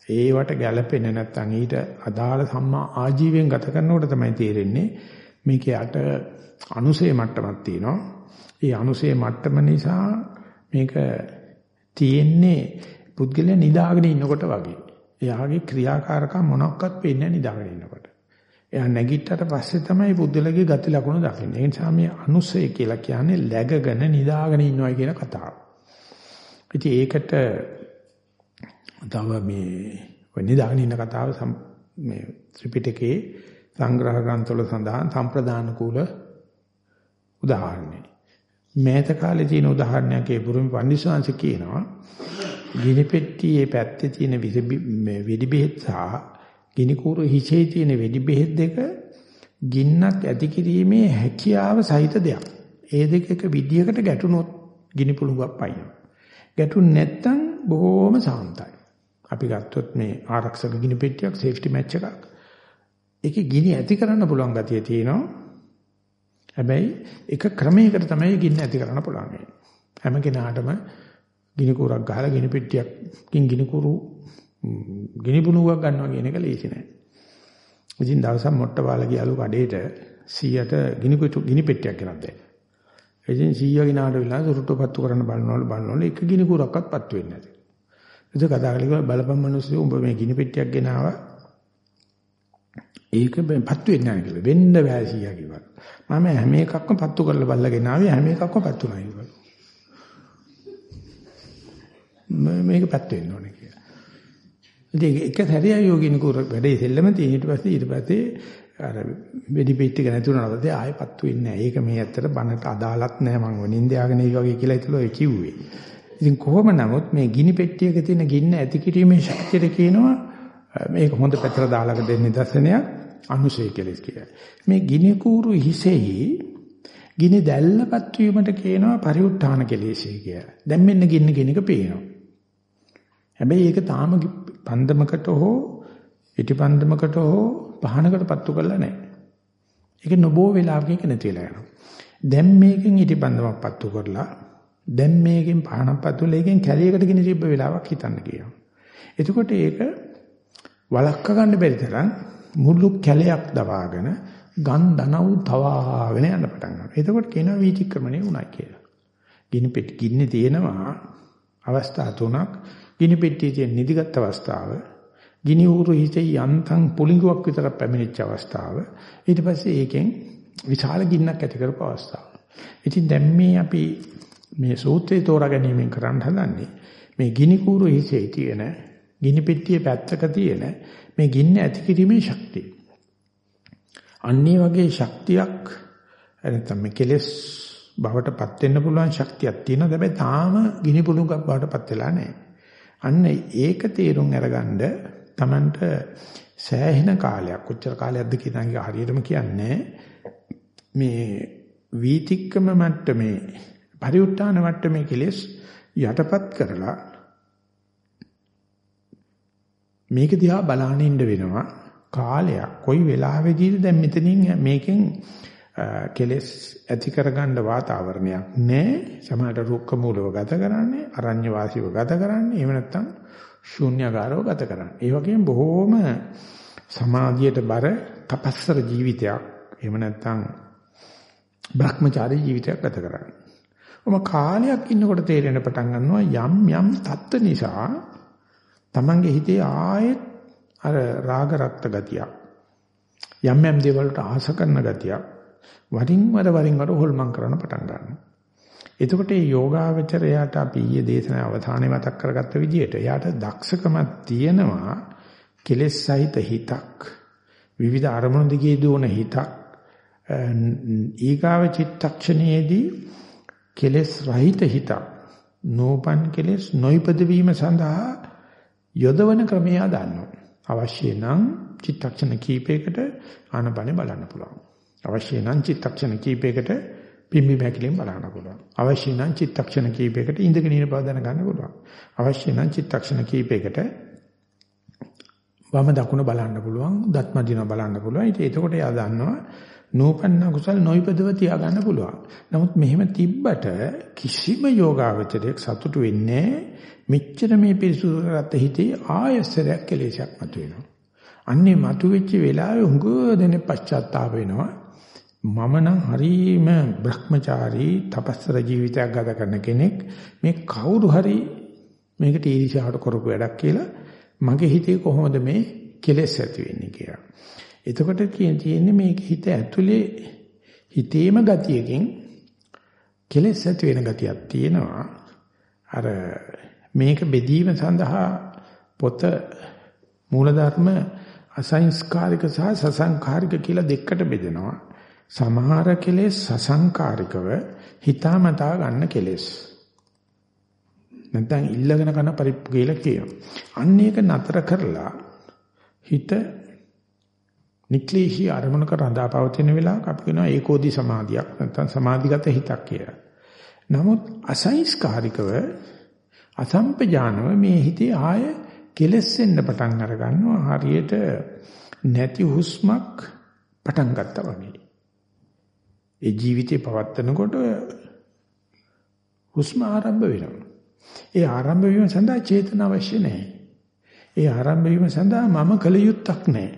ඒවට ගැළපෙන්නේ නැත්නම් ඊට අදාළ සම්මා ආජීවයෙන් ගත කරනකොට තමයි තේරෙන්නේ මේක යට අනුසය මට්ටමක් තියෙනවා. ඒ අනුසය මට්ටම නිසා මේක තියෙන්නේ පුද්ගලයා නිදාගෙන ඉන්නකොට වගේ. එයාගේ ක්‍රියාකාරකම් මොනක්වත් පේන්නේ නිදාගෙන ඉන්නකොට. එයා නැගිට්ටට පස්සේ තමයි පුද්ගලගේ ගති ලක්ෂණ දකින්නේ. ඒ නිසා මේ අනුසය කියලා කියන්නේ läගගෙන නිදාගෙන ඉන්නවයි කියන කතාව. ඉතින් ඒකට තව මේ ඔය නිදාගෙන ඉන්න කතාව මේ ත්‍රිපිටකයේ සංග්‍රහ ග්‍රන්ථවල සඳහන් සම්ප්‍රදාන කූල උදාහරණයි. මේත කාලේ තියෙන උදාහරණයක් ඒ බුරුමි පන්දිස්වාංශ කියනවා. ගිනි පෙට්ටියේ පැත්තේ තියෙන වෙඩි බෙහෙත් සහ ගිනි කූරු හිසේ තියෙන වෙඩි බෙහෙත් දෙක ගින්නක් ඇති කිරීමේ හැකියාව සහිත දෙයක්. ඒ දෙක එක විදියකට ගැටුනොත් ගිනි පුළඟක් පයින්නවා. ගැටුන් නැත්තම් බොහොම සාන්තයි. අපි ගත්තොත් මේ ආරක්ෂක ගිනි පෙට්ටියක් සේෆ්ටි මැච් එකක්. ඒකේ ගිනි ඇති කරන්න පුළුවන් ගතිය තියෙනවා. හැබැයි එක ක්‍රමයකට තමයි ගින්න ඇති කරන්න පුළුවන්. හැම කෙනාටම ගිනි කුරක් ගහලා ගිනි පෙට්ටියක්කින් ගිනි කුරු ගිනි බුණුවක් ගන්නවා කියන එක ලේසි නෑ. ඉතින් දවසක් මොට්ට බාලා ගියලු කඩේට 100ට ගිනි ගිනි පෙට්ටියක් ගෙනත් දැන්. ඉතින් 100 ගිනාට විලා සුරුට්ටු පත්තු කරන්න බලනවලු බලනවලු එක ගිනි කුරක්වත් පත්තු වෙන්නේ නැති. ඒක කතා කරලා බලපන් මිනිස්සු උඹ මේ ගිනි පෙට්ටියක් ගෙනාවා. ඒක පත්තු වෙන්නේ නැහැ කියලා. වෙන්න බෑ 100 කිව්වා. මම හැම එකක්ම පත්තු කරලා බලලා ගෙනාවේ හැම එකක්ම පත්තු නැහැ කිව්වා. මේක පත්තු වෙන්න ඕනේ කියලා. ඉතින් එක සැරේ යෝගින කුර වැඩේ සෙල්ලම තියෙන ඊට පස්සේ ඊට පස්සේ අර වෙඩි පිටි එක නැති වුණාට පස්සේ ආයෙ පත්තු වෙන්නේ නැහැ. ඒක මේ ඇත්තට බනට අදාළත් නැහැ මං නින්දයාගෙන ඒ වගේ කියලා හිතලා ඒ කිව්වේ. ඉතින් කොහොම නමුත් මේ ගිනි පෙට්ටියක තියෙන ගින්න ඇති කිරීමේ ශක්තියට කියනවා මේක හොඳ පැතර දාලා දෙන්න නිදර්ශනයක් අනුසය කියලා කියයි. මේ ගිනි කූරු හිසෙහි ගිනි දැල්ලපත් වීමට කියනවා පරිඋත්ථාන කෙලෙසි කියලා. දැන් මෙන්න ගින්න කෙනෙක් පේනවා. හැබැයි ඒක තාම පන්දමකට හෝ ඉටිපන්දමකට හෝ පහනකට පත්තු කරලා නැහැ. ඒක නොබෝ වෙලාවක ඒක නැති වෙලා යනවා. දැන් මේකෙන් ඉටිපන්දමක් පත්තු කරලා දැන් මේකෙන් පහනක් පත්තු වෙලා ඒකෙන් කැලියකට ගෙන තිබ්බ වෙලාවක් හිතන්න කියනවා. එතකොට ඒක වළක්ක ගන්න බැරි තරම් මුළු කැලයක් දවාගෙන ගන් දනව් තවාගෙන යන්න පටන් ගන්නවා. එතකොට කියනවා වීතික්‍රමණය උනායි කියලා. ගිනි පෙට්ටි ගින්නේ තියෙනවා අවස්ථා තුනක්. ගිනි පෙට්ටියේ තියෙන නිදිගත් අවස්ථාව, ගිනි ඌරු හිතේ යන්තම් පුලිඟුවක් විතර පැමිණිච්ච අවස්ථාව. ඊට පස්සේ ඒකෙන් විශාල ගින්නක් ඇති කරපු අවස්ථාව. ඉතින් දැන් මේ අපි මේ සූත්‍රය තෝරා ගැනීමෙන් කරන්න හදන්නේ මේ ගිනි කූරු හිසේ තියෙන ගිනි පෙට්ටියේ පැත්තක තියෙන මේ ගින්න ඇති කිරීමේ ශක්තිය. අන්නේ වගේ ශක්තියක් නැත්නම් මේ කෙලස් බවටපත් වෙන්න පුළුවන් ශක්තියක් තියෙනවා. හැබැයි තාම ගිනි පුළඟක් බවටපත් වෙලා නැහැ. අන්න ඒක තේරුම් අරගන්න Tamanට සෑහෙන කාලයක්. කොච්චර කාලයක්ද කියන එක හරියටම කියන්නේ මේ වීතික්කම මට්ටමේ පරිඋත්තාන මට්ටමේ කෙලෙස් යටපත් කරලා මේක දිහා බලාගෙන ඉන්න වෙනවා. කාලයක් කොයි වෙලාවෙදීද දැන් මෙතනින් මේකෙන් කෙලෙස් ඇති කරගන්න වාතාවරණයක් නැහැ සමහරට රුක්ක මූලව ගත කරන්නේ අරඤ්‍ය වාසීව ගත කරන්නේ එහෙම නැත්නම් ශූන්‍යකාරව ගත කරන්නේ. ඒ වගේම බොහෝම සමාධියට බර තපස්සර ජීවිතයක් එහෙම නැත්නම් භ්‍රමචාරී ජීවිතයක් ගත කරන්නේ. ඔම කාලයක් ඉන්නකොට තේරෙන පටන් ගන්නවා යම් යම් தත්ත්ව නිසා Tamange හිතේ ආයෙත් අර රාග රක්ත ගතියක් යම් යම් දේවල් වලට ආස කරන ගතියක් වරින් වර වරින් වර හොල්මන් කරන පටන් ගන්නවා. එතකොට මේ යෝගාවචරයට අපි ඊයේ දේශනා අවධානය මතක් කරගත්ත විදිහට එයාට දක්ෂකමක් තියෙනවා කෙලෙස් සහිත හිතක් විවිධ අරමුණු දිගේ දුවන හිතක් ඊගාව චිත්තක්ෂණයේදී කෙලෙස් රහිත හිතක් නෝපන් කෙලෙස් නොයිපද වීම සඳහා යොදවන ක්‍රමය දන්නවා. අවශ්‍ය නම් චිත්තක්ෂණ කීපයකට ආනපනෙ බලන්න පුළුවන්. අවශ්‍ය නම් චිත්තක්ෂණ කීපයකට පිම්බි මැකිලෙන් බලන්න පුළුවන්. අවශ්‍ය නම් චිත්තක්ෂණ කීපයකට ඉඳගෙන ඉන්න බව දැනගන්න පුළුවන්. අවශ්‍ය නම් චිත්තක්ෂණ කීපයකට වම දකුණ බලන්න පුළුවන්, දත්ම දින බලන්න පුළුවන්. ඉතින් එතකොට එයා දන්නවා නූපන්න කුසල නොයිපදව තියාගන්න පුළුවන්. නමුත් මෙහෙම තිබ්බට කිසිම යෝගාවචරයක් සතුටු වෙන්නේ මෙච්චර මේ පිරිසුදු කරත් හිතේ ආයසරයක් කෙලෙසක් මතුවෙනවා. අන්නේ මතුවෙච්ච වෙලාවේ හුඟ දෙනේ පශ්චාත්තාප වෙනවා. මම නම් හරීම භ්‍රමචාරී තපස්තර ජීවිතයක් ගත කරන කෙනෙක් මේ කවුරු හරි මේකට ඊර්ෂ්‍යාවට කරපු වැඩක් කියලා මගේ හිතේ කොහොමද මේ කෙලෙස් ඇති වෙන්නේ කියලා. එතකොට තියෙන්නේ මේක හිත ඇතුලේ හිතේම ගතියකින් කෙලෙස් ඇති වෙන ගතියක් තියෙනවා. අර මේක බෙදීම සඳහා පොත මූලධර්ම අසංස්කාරික සහ සසංකාරික කියලා දෙකකට බෙදෙනවා. සමහර කෙලෙස් සසංකාරිකව හිතාමතා ගන්න කෙලෙස්. නැත්නම් ඉල්ලගෙන කරන පරිප්පු කියලා කියනවා. අන්න ඒක නතර කරලා හිත නික්ලේශී අරමුණක රඳාපවතින වෙලාවක අපි කියනවා ඒකෝදි සමාධියක් නැත්නම් සමාධිගත හිතක් කියලා. නමුත් අසංස්කාරිකව අසම්පජානව මේ හිතේ ආය කෙලස් වෙන්න පටන් අර ගන්නවා හරියට නැති හුස්මක් පටන් ගත්තා වගේ. ඒ ජීවිතේ පවත්නකොට හුස්ම ආරම්භ වෙනවා. ඒ ආරම්භ වීම සඳහා චේතන අවශ්‍ය නැහැ. ඒ ආරම්භ වීම සඳහා මම කල යුත්තක් නැහැ.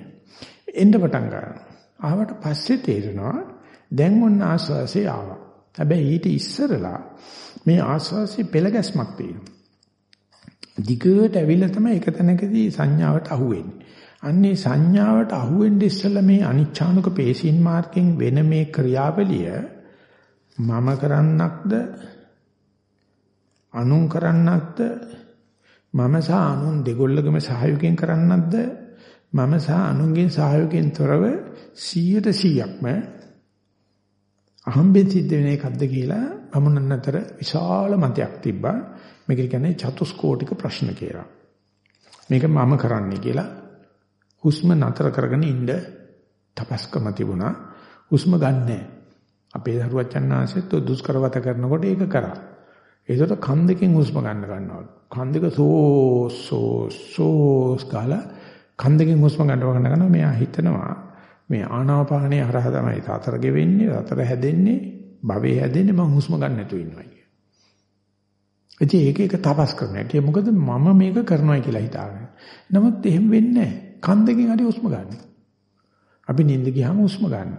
එන්න පටන් ගන්නවා. ආවට පස්සේ තේරෙනවා දැන් ඔන්න ආස්වාසේ ආවා. හැබැයි ඊට ඉස්සරලා මේ ආස්වාසේ පෙළ ගැස්මක් තියෙනවා. දිගට ඇවිල්ලා තමයි එක තැනකදී සංඥාවට අහුවෙන්නේ. අන්නේ සංඥාවට අහුවෙන්න ඉස්සෙල්ලා මේ අනිච්ඡානුක පේශීන් මාර්ගෙන් වෙන මේ ක්‍රියාවලිය මම කරන්නක්ද? අනුන් කරන්නක්ද? මම සහ අනුන් දෙගොල්ලගම සහයෝගයෙන් කරන්නක්ද? මම සහ අනුන්ගේ සහයෝගයෙන් තොරව 100%ක්ම අහම්බෙන් සිද්ධ වෙන එකක්ද කියලා බමුණන් අතර විශාල මතයක් තිබ්බා. මේක කියන්නේ චතුස්කෝටික ප්‍රශ්න කියලා. මේක මම කරන්නේ කියලා හුස්ම නතර කරගෙන ඉන්න තපස්කම තිබුණා. හුස්ම ගන්නෑ. අපේ දරුවචන් ආශ්‍රිත දුෂ්කරවත කරනකොට ඒක කරා. ඒකට කන් දෙකෙන් හුස්ම ගන්න ගන්නවලු. කන් දෙක සෝ සෝ සෝ ස්කාලා කන් දෙකෙන් හුස්ම ගන්නව ගන්න ගන්නවා. මෙයා හිතනවා මේ ආනාපානයේ හරහා තමයි සතර ගෙවෙන්නේ, සතර හැදෙන්නේ, භවේ හැදෙන්නේ මම හුස්ම ගන්න නැතුව ඉන්නවා කිය. ඉතින් ඒක එක තපස් ක්‍රමයක්. ඒ මොකද මම මේක කරනවා කියලා හිතාගෙන. නමුත් එහෙම වෙන්නේ නැහැ. කන් දෙකෙන් හරි හුස්ම ගන්න. අපි නිින්ද ගියාම හුස්ම ගන්න.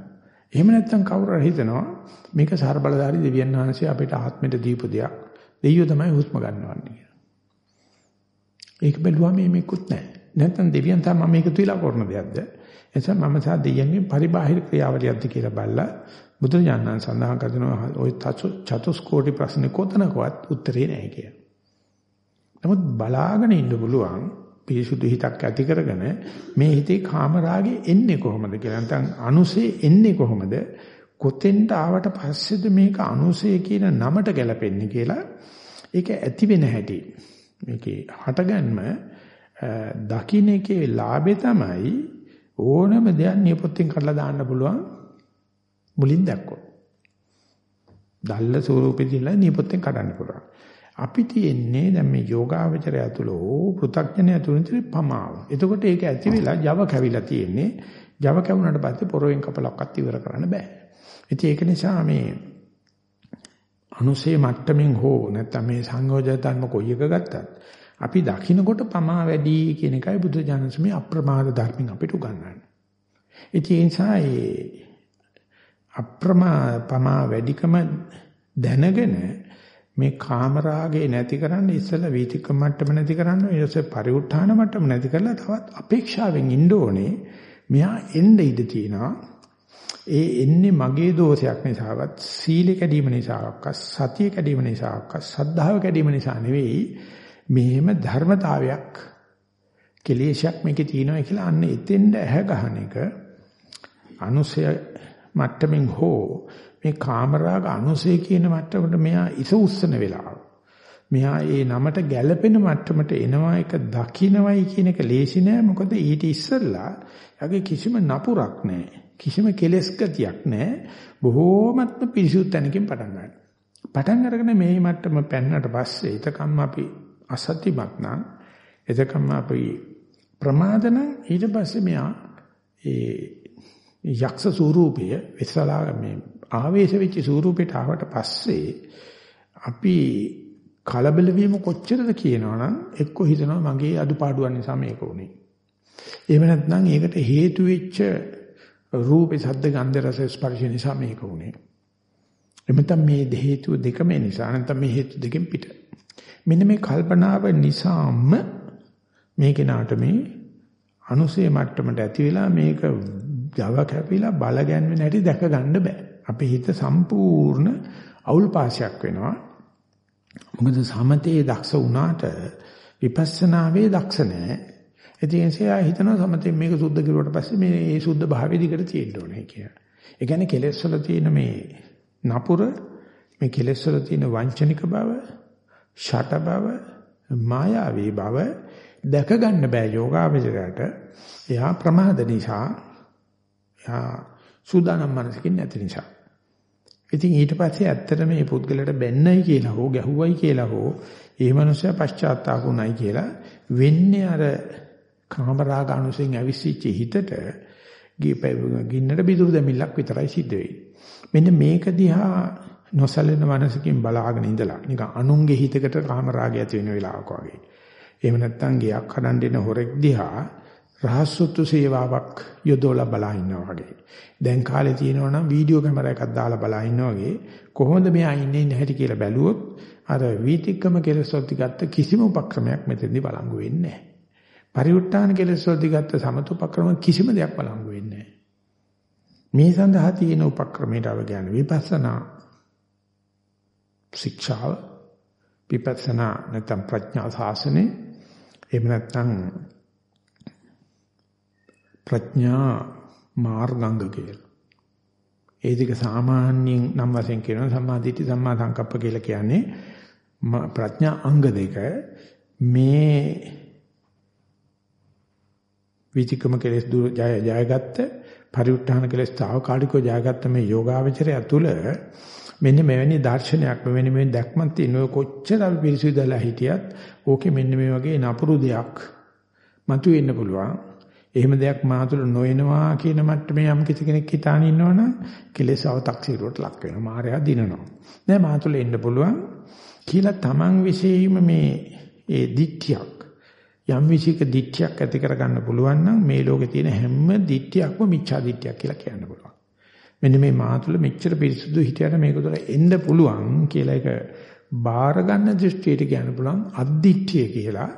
එහෙම නැත්නම් කවුරු හරි හිතනවා මේක ਸਰබලධාරී දෙවියන් වහන්සේ අපිට ආත්මෙට දීපු දෙයක්. දෙයියෝ තමයි හුස්ම ගන්නවන්නේ කියලා. ඒක බැලුවා මේ මේකුත් නැහැ. නැත්නම් දෙවියන් තමයි මම මේක තුලා කරන දෙයක්ද? එතන මම සා දෙයියන්ගේ පරිබාහිර ක්‍රියාවලියක්ද කියලා බලලා බුදුරජාණන් සඳහන් කරනවා ওই චතුස්කෝටි ප්‍රශ්නේ කොතනකවත් උත්තරේ නැහැ කියලා. නමුත් බලාගෙන ඉන්න පුළුවන් පිරිසුදු හිතක් ඇති කරගෙන මේ හිතේ කාමරාගේ එන්නේ කොහොමද කියලා නැත්නම් අනුසේ එන්නේ කොහොමද කොතෙන්ට ආවට පස්සේද මේක අනුසේ කියන නමට ගැලපෙන්නේ කියලා ඒක ඇති වෙන හැටි මේකේ හටගන්ම දකින්න එකේ ලාභේ තමයි ඕනම දෙයක් නියපොත්තෙන් කඩලා දාන්න පුළුවන් මුලින් දැක්කොත්. දල්ල ස්වරූපෙදීලා නියපොත්තෙන් කඩන්න පුළුවන්. අපි තියෙන්නේ දැන් මේ යෝගාවචරය තුළ ඕ පෘථග්ජනය තුළ තියෙන පමාව. එතකොට ඒක ඇති වෙලා Java කැවිලා තියෙන්නේ. Java කැවුනට පස්සේ පොරවෙන් කපලක්වත් ඉවර කරන්න බෑ. ඉතින් ඒක නිසා මේ අනුසේ මට්ටමින් හෝ නැත්නම් මේ සංයෝජන ධර්ම කොයි එක ගත්තත් අපි දකින්නකොට පමා වැඩි කියන එකයි බුදු ජානසමේ අප්‍රමාද ධර්මෙන් අපිට උගන්වන්නේ. ඒ නිසා ඒ අප්‍රමා පමා වැඩිකම දැනගෙන මේ කාමරාගේ නැති කරන්න ඉස්සෙල්ලා වීතික මට්ටම නැති කරන්න ඊට පස්සේ පරිඋත්ථාන මට්ටම නැති කරලා තවත් අපේක්ෂාවෙන් ඉන්න ඕනේ. මෙයා එන්න ඉඩ තියෙනවා. ඒ එන්නේ මගේ දෝෂයක් නිසාවත් සීල කැඩීම නිසාවත් සතිය කැඩීම නිසාවත් සද්ධාව කැඩීම නිසා නෙවෙයි. මෙහෙම ධර්මතාවයක් කෙලේශයක් මේකේ තියෙනවා කියලා අන්න එතෙන්ද ඇහැ ගහන එක. අනුසය මට්ටමින් හෝ මේ කාමරාග අනුසය කියන මට්ටමට මෙයා ඉස උස්සන වෙලාව. මෙයා ඒ නමට ගැළපෙන මට්ටමට එනවා එක දකින්නවයි කියන එක ලේසි නෑ මොකද ඊට ඉස්සෙල්ලා යගේ කිසිම නපුරක් නෑ. කිසිම කෙලෙස් ගතියක් නෑ. බොහෝමත්ම පිරිසුදු තැනකින් පටන් ගන්නවා. පටන් අරගෙන මේ මට්ටම පැන්නට පස්සේ ඊතකම් අපි අසත්‍යමත් නම් එතකම් අපි ප්‍රමාද නම් ඊට පස්සේ මෙයා ඒ යක්ෂ ස්වරූපය විසලා මේ ආවේශ වෙච්ච ස්වරූපයට ආවට පස්සේ අපි කලබල වීම කොච්චරද කියනවනම් එක්ක හිතනවා මගේ අඩුපාඩුවක් නිසා මේක උනේ. එහෙම නැත්නම් ඒකට හේතු වෙච්ච රූපේ සද්ද ගන්ධ රස ස්පර්ශ නිසා මේක උනේ. එමෙතන මේ හේතු දෙකම නිසා නැත්නම් මේ හේතු දෙකෙන් පිට. මෙන්න මේ කල්පනාව නිසාම මේ කෙනාට මේ අනුසය මට්ටමට ඇති වෙලා මේක Java කැපිලා බල ගැන්වෙන හැටි දැක ගන්න බෑ. අපේ හිත සම්පූර්ණ අවුල් පාසයක් වෙනවා. මොකද සමතේ දක්ෂ වුණාට විපස්සනාවේ දක්ෂ නැහැ. ඉතින් එසේ හිතනවා සමතේ මේක සුද්ධ කරුවට පස්සේ මේ ඒ සුද්ධ භාවයේ දිගට තියෙන්න ඕනේ කියලා. ඒ කියන්නේ කෙලෙස් වල තියෙන මේ නපුර මේ කෙලෙස් වල තියෙන වංචනික බව, ෂට බව, මායාවී බව දැක ගන්න බෑ යෝගාවචරයට. එයා ප්‍රමාද නිසා එයා සූදානම් මනසකින් නැති නිසා. ඉතින් ඊට පස්සේ ඇත්තට මේ පුද්ගලයාට බැන්නයි කියලා හෝ ගැහුවයි කියලා හෝ ඒ මනුස්සයා පශ්චාත්තාපුණයි කියලා වෙන්නේ අර කාමරාග අනුසෙන් ඇවිස්සිච්ච හිතට ගින්නට බිදුරු දෙමිල්ලක් විතරයි සිද්ධ වෙන්නේ. මෙන්න මේක දිහා නොසලෙන මනසකින් බලාගෙන ඉඳලා නිකන් අනුන්ගේ හිතකට කාමරාගය ඇති වෙන වෙලාවක වගේ. එහෙම නැත්නම් ගියක් හදන් දෙන හොරෙක් දිහා රහස්සුත්තු සේවාවක් යොදවලා බලා ඉන්නවා වගේ. දැන් කාලේ තියෙනවා නම් වීඩියෝ කැමරා එකක් දාලා බලා ඉන්නවා වගේ කොහොමද මෙයා ඉන්නේ නැහැටි කියලා බැලුවොත් අර වීතික්කම කෙලසොත්ති ගත්ත කිසිම උපක්‍රමයක් මෙතෙන්දි බලංගු වෙන්නේ නැහැ. පරිඋත්තාන කෙලසොත්ති ගත්ත සමතුපක්‍රම කිසිම දෙයක් බලංගු වෙන්නේ නැහැ. මේ සඳහා තියෙන උපක්‍රමයට අව කියන්නේ විපස්සනා ශික්ෂාව විපස්සනා නැත්නම් ප්‍රඥා සාසනේ එහෙම නැත්නම් ප්‍රඥා මාර්ගංග කියලා. ඒ දෙක සාමාන්‍යයෙන් නම් වශයෙන් කියනවා සම්මාදිට්ඨි සම්මා සංකප්ප කියලා කියන්නේ ප්‍රඥා අංග දෙක මේ විචිකම කෙලස් දුර ජය ජයගත්ත පරිඋත්ථාන කෙලස් తాවකාලිකව ජයගත්ත මේ යෝගාවචරය තුළ මෙන්න මෙවැනි දර්ශනයක් මෙවැනි මෙවැනි දැක්මක් තියෙන ඔය කොච්චර අපි පිරිසුදුදලා හිටියත් ඕකේ මෙන්න මේ වගේ නපුරු දෙයක් මතුවෙන්න පුළුවන් එහෙම දෙයක් මා තුළ නොයනවා කියන මට්ටමේ යම් කිසි කෙනෙක් හිතාන ඉන්නවනම් කෙලෙසව තක්සීරුවට ලක් වෙනවා. මායя දිනනවා. නෑ මා තුළ එන්න පුළුවන් කියලා Taman විශේෂයෙන්ම මේ ඒ දිට්ඨියක් යම් විශේෂක දිට්ඨියක් ඇති කරගන්න පුළුවන් නම් මේ ලෝකේ තියෙන හැම දිට්ඨියක්ම මිච්ඡා දිට්ඨියක් කියලා කියන්න පුළුවන්. මෙන්න මේ මා තුළ මෙච්චර පිරිසුදු හිතයට මේක තුළ එන්න පුළුවන් කියලා එක බාර ගන්න දෘෂ්ටියට කියන්න පුළුවන් අද්දිට්ඨිය කියලා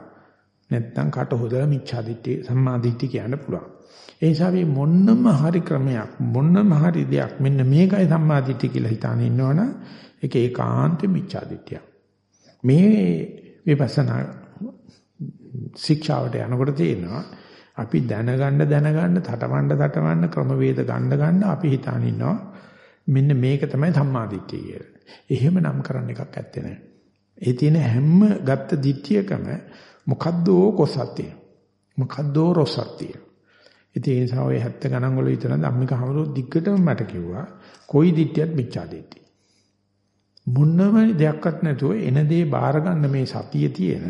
නැත්නම් කට හොදලා මිච්ඡා දිට්ඨිය සම්මා දිට්ඨිය කියන්න පුළුවන්. ඒ නිසා මේ මොන්නම හරි ක්‍රමයක් මොන්නම හරි දෙයක් මෙන්න මේකයි සම්මා දිට්ඨිය කියලා හිතාන ඉන්නවනම් ඒක ඒකාන්ත මිච්ඡා දිට්ඨිය. මේ විපස්සනා ශික්ෂාවට යනකොට තේරෙනවා අපි දැනගන්න දැනගන්න තටමඬ තටමඬ ක්‍රමවේද ගන්න ගන්න අපි හිතාන ඉන්නවා මෙන්න මේක තමයි සම්මා දිට්ඨිය කියලා. එහෙම නම් කරන්න එකක් ඇත්තේ නැහැ. ඒ තියෙන හැම ගත්ත දිට්ඨියකම මොකද්දෝ කොසක් තියෙනවා. මොකද්දෝ රොසක් තියෙනවා. ඉතින් ඒ නිසා ඔය 70 ගණන් වල විතර ධම්මික හමුදු දිග්ගටම මට කිව්වා කොයි දිට්ඨියත් මිච්ඡා දිට්ඨිය. මොනම දෙයක්වත් නැතුව එන දේ බාර ගන්න මේ සතිය තියෙන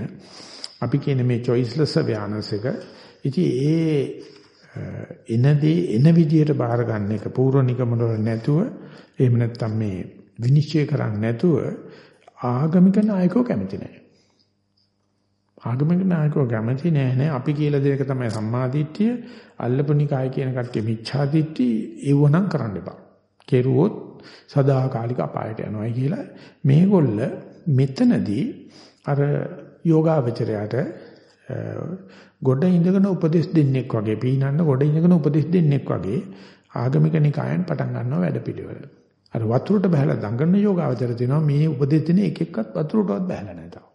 අපි කියන මේ choiceless awareness එක ඉතින් ඒ එන දේ එන විදියට බාර ගන්න එක පූර්ව නිගමන වල නැතුව එහෙම නැත්නම් මේ විනිශ්චය කරන්නේ නැතුව ආගමික නායකයෝ කැමති නැහැ. ආගමික නායකව කැමති නෑ නේ අපි කියලා දෙයක තමයි සම්මාදිට්ඨිය අල්ලපුනිකාය කියන කට්ටිය මිච්ඡාදිට්ඨි ඒවනම් කරන්න එපා. කෙරුවොත් සදාකාලික අපායට යනවායි කියලා මේගොල්ල මෙතනදී අර යෝගාවචරයට ගොඩ ඉඳගෙන උපදෙස් දෙන්නෙක් වගේ පීනන්න ගොඩ ඉඳගෙන උපදෙස් දෙන්නෙක් වගේ ආගමික නිකායන් පටන් ගන්නවා වැඩපිළිවෙල. අර වතුරට බහලා දඟන යෝගාවචර තියෙනවා මේ උපදෙස් දෙන එක එක්කත් වතුරටවත් බහලා නැතව.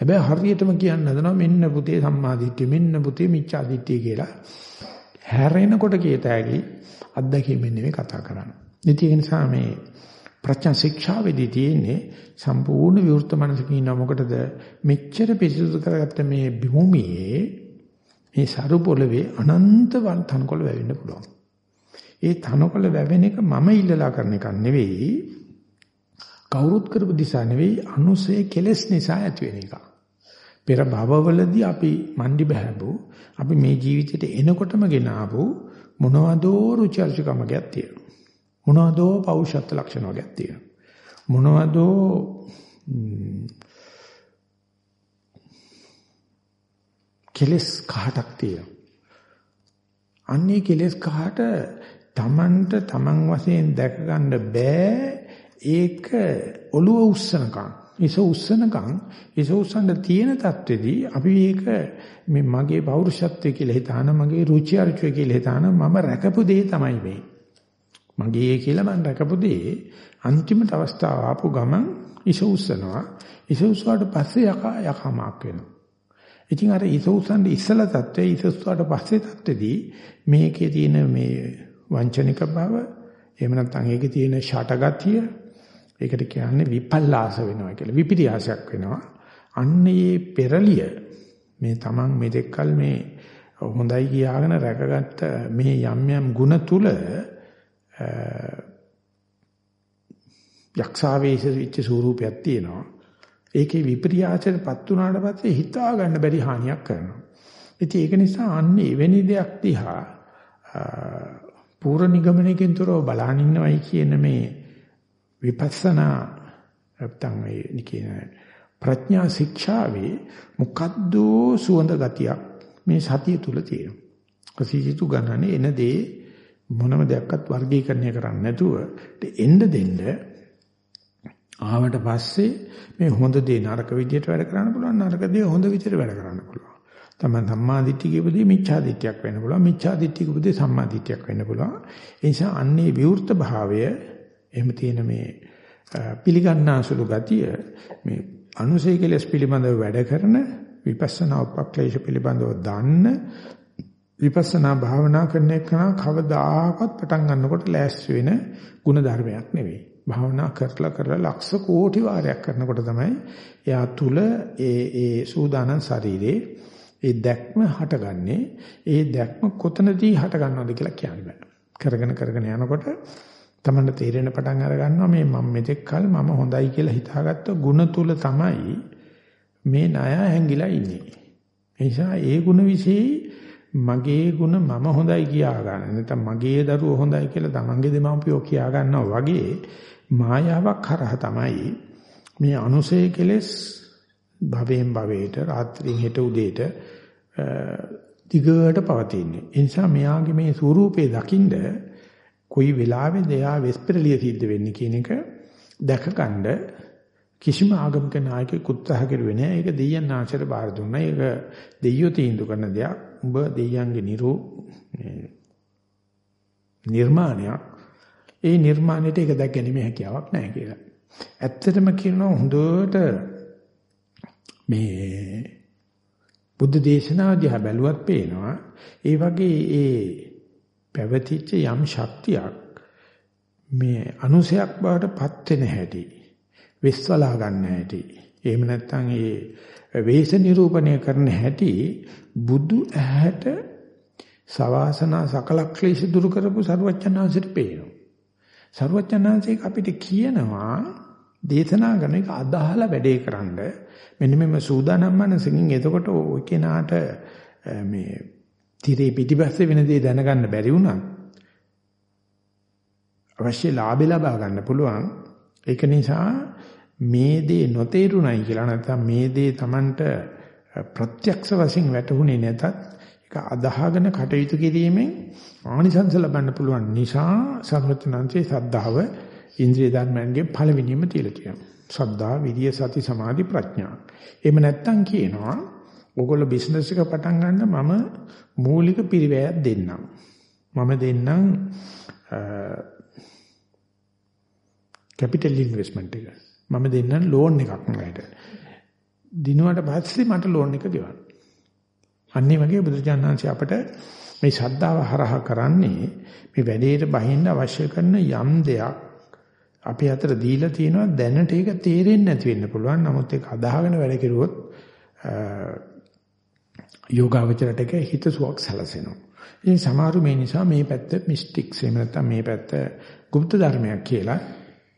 හැබැයි හරියටම කියන්න හදනවා මෙන්න පුතේ සම්මාදිට්ඨිය මෙන්න පුතේ මිච්ඡාදිට්ඨිය කියලා. හැරෙනකොට කියතෑගි අත්දැකීමෙන් නෙවෙයි කතා කරන්නේ. ඉතින් ඒ නිසා මේ ප්‍රඥා ශික්ෂාවේදී තියෙන්නේ සම්පූර්ණ විවෘත මනසකින් ඉන්න මොකටද මෙච්චර පිරිසුදු කරගත්ත මේ භූමියේ මේ සරු පොළවේ අනන්ත තනකොළ වැවෙන්න පුළුවන්. ඒ තනකොළ වැවෙන එක මම ඉල්ලලා කරන එකක් නෙවෙයි කවුරුත් කරපු දිසා නෙවෙයි අනුසය කෙලස් නිසා ඇති වෙන එක. පෙර භවවලදී අපි මන්දි බහැබු අපි මේ ජීවිතේට එනකොටම ගෙන ආපු මොනවදෝ රුචි අරුචිකමක් තියෙනවා. මොනවදෝ පෞෂත්ව ලක්ෂණ වර්ගයක් තියෙනවා. මොනවදෝ කෙලස් කහටක් තියෙනවා. අන්නේ කෙලස් කහට තමන්ට තමන් වශයෙන් දැක ගන්න බෑ ඒක ඔළුව උස්සනකම්. විස උස්සනකම් විස උස්සන්න තියෙන தത്വෙදී අපි මේක මේ මගේ පෞරුෂත්වය කියලා හිතාන මගේ රුචි අරුචිය කියලා හිතාන මම රැකපු දේ තමයි මේ. මගේ කියලා මම රැකපු දේ අන්තිමට අවස්ථාව ආපු ගමන් විස උස්සනවා. විස උස්සුවාට පස්සේ යකා යකමක් වෙනවා. ඉතින් අර ඉස උස්සන්න ඉස්සලා தത്വෙ ඉස උස්සුවාට පස්සේ தത്വෙදී මේකේ තියෙන මේ වංචනික බව එහෙම නැත්නම් ඒකේ තියෙන ෂටගතිය ඒකට කියන්නේ විපල්ලාස වෙනවා කියලා. විපිරියාසයක් වෙනවා. අන්නේ පෙරලිය මේ Taman මෙතෙක්කල් මේ හොඳයි කියාගෙන රැකගත්ත මේ යම් යම් ಗುಣ තුල යක්ෂාවේශ වෙච්ච ස්වරූපයක් තියෙනවා. ඒකේ විපර්යාසයටපත් වුණාට පස්සේ හිතා ගන්න බැරි හානියක් කරනවා. ඉතින් ඒක නිසා අන්නේ එවැනි දෙයක් දිහා පූර්ව නිගමනයකින් තොරව බලන් ඉන්නවයි කියන මේ විපස්සනා නැත්තම් මේ කියන ප්‍රඥා ශික්ෂාවේ මොකද්ද සුවඳ ගතියක් මේ සතිය තුල තියෙනවා. කසීතු ගණනේ එන දේ මොනම දෙයක්වත් වර්ගීකරණය කරන්නේ නැතුව එන්න දෙන්න ආවට පස්සේ මේ හොඳ දේ නරක විදියට වැඩ කරන්න පුළුවන් නරක දේ හොඳ විදියට වැඩ කරන්න පුළුවන්. තමයි සම්මාදිට්ඨිය කියපදී මිච්ඡාදිට්ඨියක් වෙන්න පුළුවන් මිච්ඡාදිට්ඨිය කියපදී සම්මාදිට්ඨියක් වෙන්න පුළුවන්. ඒ නිසා අන්නේ විවෘත භාවය එහෙම තියෙන මේ පිළිගන්නාසුළු ගතිය මේ අනුසය කෙලස් පිළිබඳව වැඩ කරන විපස්සනා උපක්ලේශ පිළිබඳව දන්න විපස්සනා භාවනා කරන එක කවදාකවත් පටන් ගන්නකොට ලෑස්ති වෙන ಗುಣ ධර්මයක් නෙවෙයි. භාවනා කරලා කරලා ලක්ෂ කෝටි වාරයක් කරනකොට තමයි එයා තුල ඒ ඒ සූදානම් ශරීරේ ඒ දැක්ම හටගන්නේ. ඒ දැක්ම කොතනදී හටගන්නවද කියලා කියන්න බෑ. කරගෙන කරගෙන යනකොට තමන්න තේරෙන පටන් අර ගන්නවා මේ මම මෙතෙක් කල මම හොඳයි කියලා හිතාගත්ත ಗುಣ තුල තමයි මේ ණය හැංගිලා ඉන්නේ. ඒ නිසා ඒ ಗುಣ વિશે මගේ ಗುಣ මම හොඳයි කියා ගන්න. නැත්නම් මගේ දරුවෝ හොඳයි කියලා තමන්ගේ දෙමව්පියෝ කියා ගන්නවා වගේ මායාවක් හරහා තමයි මේ අනුසය කෙලස් භවයෙන් භවයට රාත්‍රියෙන් හෙට උදේට දිගට පවතින්නේ. ඒ නිසා මෙයාගේ මේ ස්වරූපේ දකින්ද කොයි වෙලාවෙද එයා වෙස්පරලිය සිද්ධ වෙන්නේ කියන එක දැකගන්න කිසිම ආගමික නායකයෙකු උත්සාහ කරුවේ නැහැ. ඒක දෙයයන් ආශ්‍රය බාර දුන්නා. ඒක දෙයියෝ තීන්දුව කරන දෙයක්. උඹ දෙයයන්ගේ නිරෝ නිර්මාණයක්. ඒ නිර්මාණයට ඒක දැක් ගැනීම හැකියාවක් නැහැ කියලා. ඇත්තටම කියනවා හොඳට මේ බුද්ධ දේශනාව දිහා බැලුවත් පේනවා ඒ වගේ ඒ පැවතිච්ච යම් ශක්තියක් මේ අනුසයක් බවට පත් වෙන හැටි විශ්වලා ගන්න හැටි. එහෙම නැත්නම් ඒ වේශ නිරූපණය කරන හැටි බුදු ඇහැට සවාසනා සකල ක්ලේශ දුරු කරපු සරුවචනාංශයට පේනවා. සරුවචනාංශයක අපිට කියනවා දේශනා කරන එක අදහලා වැඩේ කරන්න මෙන්න මෙම සූදානම් මනසකින් එතකොට ඔය කෙනාට මේ tire පිටිපස්සේ වෙන දේ දැනගන්න බැරි වුණා අවශ්‍ය ලාභය ලබා ගන්න පුළුවන් ඒක නිසා මේ දේ නොතේරුණයි කියලා නැත්නම් මේ දේ Tamanට ප්‍රත්‍යක්ෂ වශයෙන් වැටහුනේ නැතත් ඒක අදාහගෙන කටයුතු කිරීමෙන් ආනිසංස ලබන්න පුළුවන් නිසා සර්වඥාන්සේ සද්ධාව ඉන්ද්‍රිය ධර්මයන්ගේ පළවෙනිම තියලා තියෙනවා. සද්ධා, විරිය, සති, සමාධි, ප්‍රඥා. එහෙම නැත්තම් කියනවා ඕගොල්ලෝ බිස්නස් එක පටන් ගන්න මම මූලික පිරිවැයක් දෙන්නම්. මම දෙන්නම් කැපිටල් ඉන්වෙස්ට්මන්ට් එක. මම දෙන්නම් ලෝන් එකක් මට. දිනුවට පස්සේ මට ලෝන් එක ගෙවන්න. අන්නේ වගේ බුදුජානනාංශය අපට මේ ශ්‍රද්ධාව හරහා කරන්නේ මේ වැඩේට බහින්න අවශ්‍ය කරන යම් දෙයක් අපි අතර දීලා තියෙනවා දැනට ඒක තේරෙන්නේ නැති වෙන්න පුළුවන්. නමුත් ඒක අදාහගෙන වැඩ කෙරුවොත් යෝගාවචරයට එක හිතසුවක් සැලසෙනවා. ඉතින් සමහරු මේ නිසා මේ පැත්ත මිස්ටික්ස් එහෙම නැත්නම් මේ පැත්ත গুপ্ত ධර්මයක් කියලා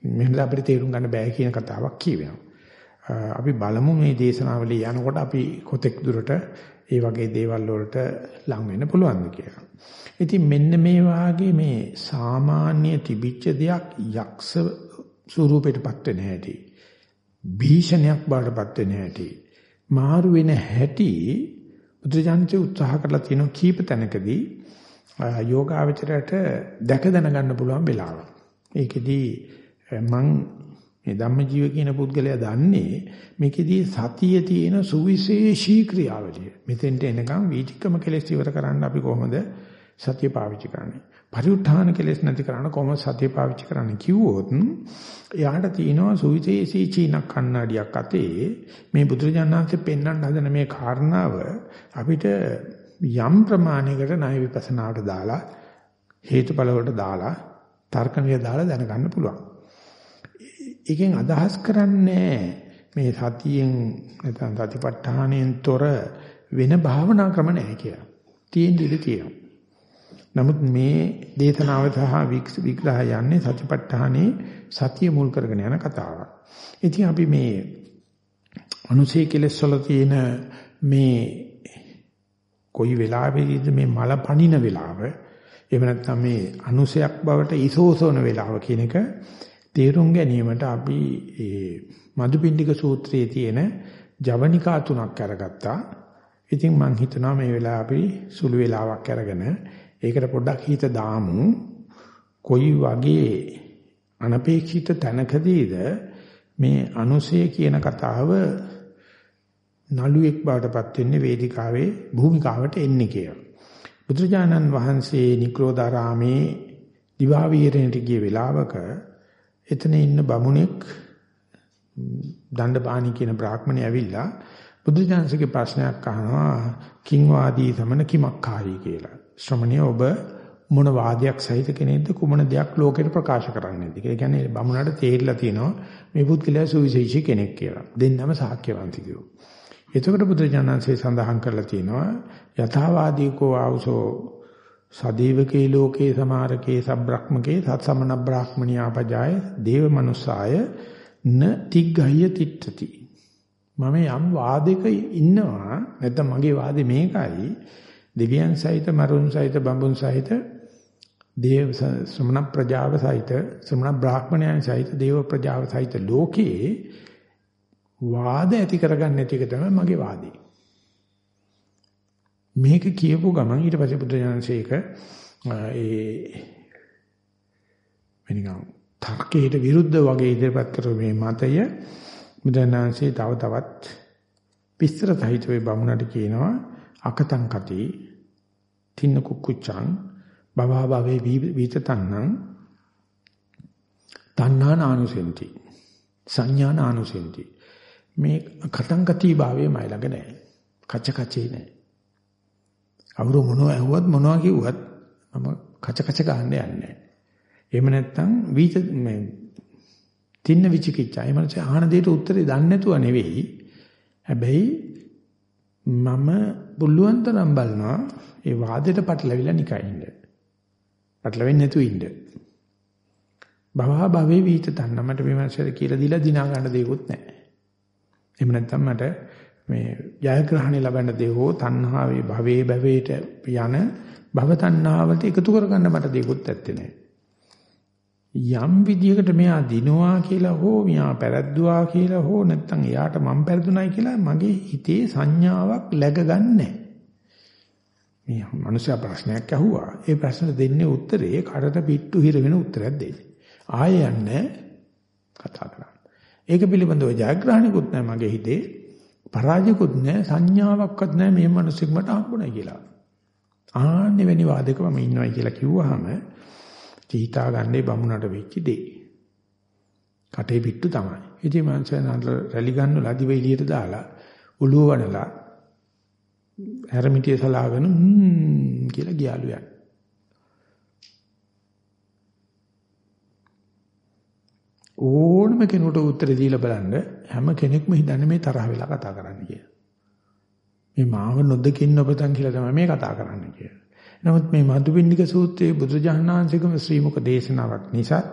මෙහෙම අපිට තේරුම් ගන්න බෑ කියන කතාවක් කියවෙනවා. අපි බලමු මේ දේශනාවලිය යනකොට අපි කොතෙක් දුරට ඒ වගේ දේවල් වලට ලං වෙන්න පුළුවන්ද කියලා. ඉතින් මෙන්න මේ වාගේ මේ සාමාන්‍ය තිබිච්ච දෙයක් යක්ෂ ස්වරූපයටපත් වෙන හැටි. භීෂණයක් බාටපත් වෙන හැටි. මාරු වෙන හැටි බුදුජානකේ උත්සාහ කරලා තියෙන කීප තැනකදී යෝගාවචරයට දැක දැනගන්න පුළුවන් වෙලාව. ඒකෙදී මං මේ ධම්මජීව කියන පුද්ගලයා දන්නේ මේකෙදී සතියේ තියෙන සුවිශේෂී ක්‍රියාවලිය. මෙතෙන්ට එනකම් වීතිකම කෙලෙස් ඉවර කරන්න අපි කොහොමද සතිය පාවිච්චි කරන්නේ? පරිඋත්ථාන කෙලෙස් නැති කරන්න කොහොමද සතිය පාවිච්චි කරන්න කිව්වොත් එයාට තියෙනවා සුවිශේෂී චීනක් කන්නඩියක් අතේ මේ බුදුරජාණන්සේ පෙන්වන්න හදන මේ කාරණාව අපිට යම් ප්‍රමාණයකට ණය විපස්සනාවට දාලා හේතුඵල වලට දාලා තර්කණිය දාලා දැනගන්න පුළුවන්. ඒකෙන් අදහස් කරන්නේ මේ සතියෙන් නැත්නම් සතිපට්ඨානයෙන් තොර වෙන භාවනා ක්‍රම නැහැ කියලා. තියෙන ඉඳී තියෙනවා. නමුත් මේ දේශනාව සහ විග්‍රහය යන්නේ සතිපට්ඨානේ සතිය මුල් කරගෙන යන කතාවක්. ඉතින් අපි මේ අනුසේ කෙලස් වල තියෙන මේ කොයි වෙලාවෙදීද මේ මල පනින වෙලාව එහෙම නැත්නම් මේ අනුසයක් බවට ඉසෝසෝන වෙලාව කියන එක තේරුම් ගැනීමට අපි ඒ මදුපිණ්ඩික සූත්‍රයේ තියෙන ජවනිකා තුනක් අරගත්තා. ඉතින් මම හිතනවා මේ වෙලාව අපි සුළු වෙලාවක් අරගෙන ඒකට පොඩ්ඩක් හිත දාමු. කොයි වගේ අනපේක්ෂිත තැනකදීද මේ අනුසය කියන කතාව නළුවෙක් බවටපත් වෙන්නේ වේදිකාවේ භූමිකාවට එන්නේ කියලා. බුදුරජාණන් වහන්සේ නික්‍රෝධාරාමේ දිවා විහරණයට ගිය වෙලාවක එතන ඉන්න බමුණෙක් දණ්ඩපාණි කියන බ්‍රාහ්මණය ඇවිල්ලා බුදුජානසගේ ප්‍රශ්නයක් අහනවා කිං වාදී සමන කිමක්කාරී කියලා. ශ්‍රමණිය ඔබ මොන වාදයක් සහිත කෙනෙක්ද කුමන දෙයක් ලෝකෙට ප්‍රකාශ කරන්නේද කියලා. ඒ කියන්නේ බමුණට තේරිලා තියෙනවා මේ පුද්ගලයා සුවිශේෂී කෙනෙක් කියලා. දෙන්නම සාක්‍යවන්තිකයෝ. එතකොට බුදුජානන්සේ සඳහන් කරලා තියෙනවා යථාවාදීකෝ ආවසෝ සදේවකේ ලෝකේ සමාරකේ සබ්‍රක්‍මකේ සත්සමන බ්‍රාහ්මණියාපජාය දේව මනුස්සාය න තිග්ගහ්‍ය තිට්ඨති මම යම් වාදයක ඉන්නවා නැත්නම් මගේ වාදේ මේකයි දෙවියන් සහිත මරුන් සහිත බඹුන් සහිත දේව ශ්‍රමණ ප්‍රජාව සහිත ශ්‍රමණ බ්‍රාහ්මණයන් සහිත දේව ප්‍රජාව සහිත ලෝකේ වාද ඇති කරගන්න නැති එක තමයි මගේ වාදේ. මේක කියපු ගමන් ඊට පස්සේ බුද්ධ ඥානසේක ඒ වෙනිකම් තර්කයට විරුද්ධ වගේ ඉදිරිපත් කරපු මේ මතය බුදුනාංශේ තව තවත් විස්තර සහිතව බමුණට කියනවා. අකතං කති තින්න කුක්කුච්චං බවා භවේ විතතන්නං තණ්හානානුසෙන්ති සංඥානානුසෙන්ති මේ කතං කති භාවයේ මයි ළඟ නැහැ කච්ච කචේ නැහැ කවුරු මොනවා ඇහුවත් මොනවා කිව්වත් මම කච කච ගන්න යන්නේ නැහැ. එහෙම නැත්නම් වීච මේ තින්න විචිකිච්ඡා. ඒ මනසේ ආහන දෙයට උත්තරේ දන්නේ නැතුව නෙවෙයි. හැබැයි මම බුල්ලුවන් තරම් බලනවා ඒ වාදයට පටලවිලා නිකන් ඉන්න. පටලවෙන්නේ නැතුව ඉන්න. භවහ භවේ වීත තන්න මට මේ මාසෙට කියලා දීලා දිනා ගන්න දෙයක්වත් නැහැ. එහෙම නැත්නම් මට මේ ජයග්‍රහණය ලබන්න දේ හෝ තණ්හාවේ භවයේ භවයට යන භව තණ්හාවට එකතු කරගන්න මට දෙයක්වත් ඇත්තේ නැහැ. යම් විදියකට මෙයා දිනුවා කියලා හෝ මෙයා පැරද්දුවා කියලා හෝ නැත්නම් එයාට මම පැරදුනායි කියලා මගේ හිතේ සංඥාවක් läගගන්නේ මේ මනුස්සයා ප්‍රශ්නයක් අහුවා. ඒ ප්‍රශ්නට දෙන්නේ උත්තරේ කඩට පිට්ටු හිර වෙන උත්තරයක් දෙන්නේ. ආයෙ යන්නේ කතා කරා. ඒක පිළිබඳව ජයග්‍රහණිකුත් නැහැ මගේ හිතේ. පරාජයකුත් නැහැ සංඥාවක්වත් නැහැ මේ මිනිස්සුක් මට හම්බුනේ කියලා. ආන්නේ වෙනි වාදයක මම ඉන්නවයි කියලා කිව්වහම චීතා ගන්නේ බමුණට වෙච්ච දේ. කටේ පිට්ටු තමයි. ඉතින් මං රැලි ගන්නලා දිව එළියට දාලා උළුව වඩලා හැරමිටිය සලාගෙන හ්ම් කියලා ගියාලු යන්නේ. ඕනම කෙනෙකුට උත්තර දීලා බලන්න හැම කෙනෙක්ම හිතන්නේ මේ තරහ වෙලා කතා කරන්න කියලා. මේ මාව නොදකින්න ඔබතන් කියලා තමයි මේ කතා කරන්න කියලා. නමුත් මේ මధుපිණ්ඩික සූත්‍රයේ බුදුජානනාංශිකම ශ්‍රී මුක දේශනාවක් නිසා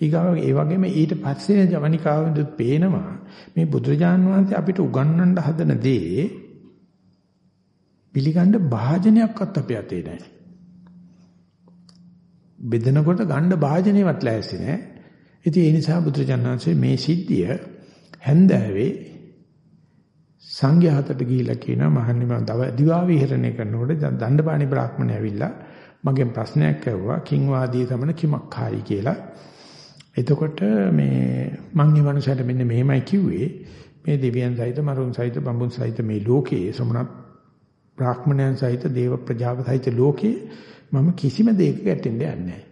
ඊගාව ඒ වගේම ඊට පස්සේ ජවනිකාවෙන්දුත් පේනවා මේ බුදුජානන වහන්සේ අපිට උගන්වන්න හදන දේ පිළිගන්න භාජනයක්වත් අපේ අතේ නැහැ. බෙදනකොට ගන්න භාජනයවත් ලෑස්ති නැහැ. ඉතින් ඒ නිසා බුදුජානනාංශයේ මේ සිද්ධිය හැන්දෑවේ සංඝයා හතට ගිහිලා කියනවා මහන්නේ මම දව දිවා විහරණය කරනකොට දණ්ඩපාණි බ්‍රාහ්මණය ඇවිල්ලා මගෙන් ප්‍රශ්නයක් ඇහුවා කිං වාදී තමන කිමක් හායි කියලා. එතකොට මේ මං මේ මනුස්සයට මෙන්න මෙහෙමයි කිව්වේ මේ දෙවියන් සහිත මරුන් සහිත බඹුන් සහිත මේ ලෝකයේ සමනත් බ්‍රාහ්මණයන් සහිත දේව ප්‍රජාව සහිත ලෝකයේ මම කිසිම දෙයක ගැටෙන්න යන්නේ නැහැ.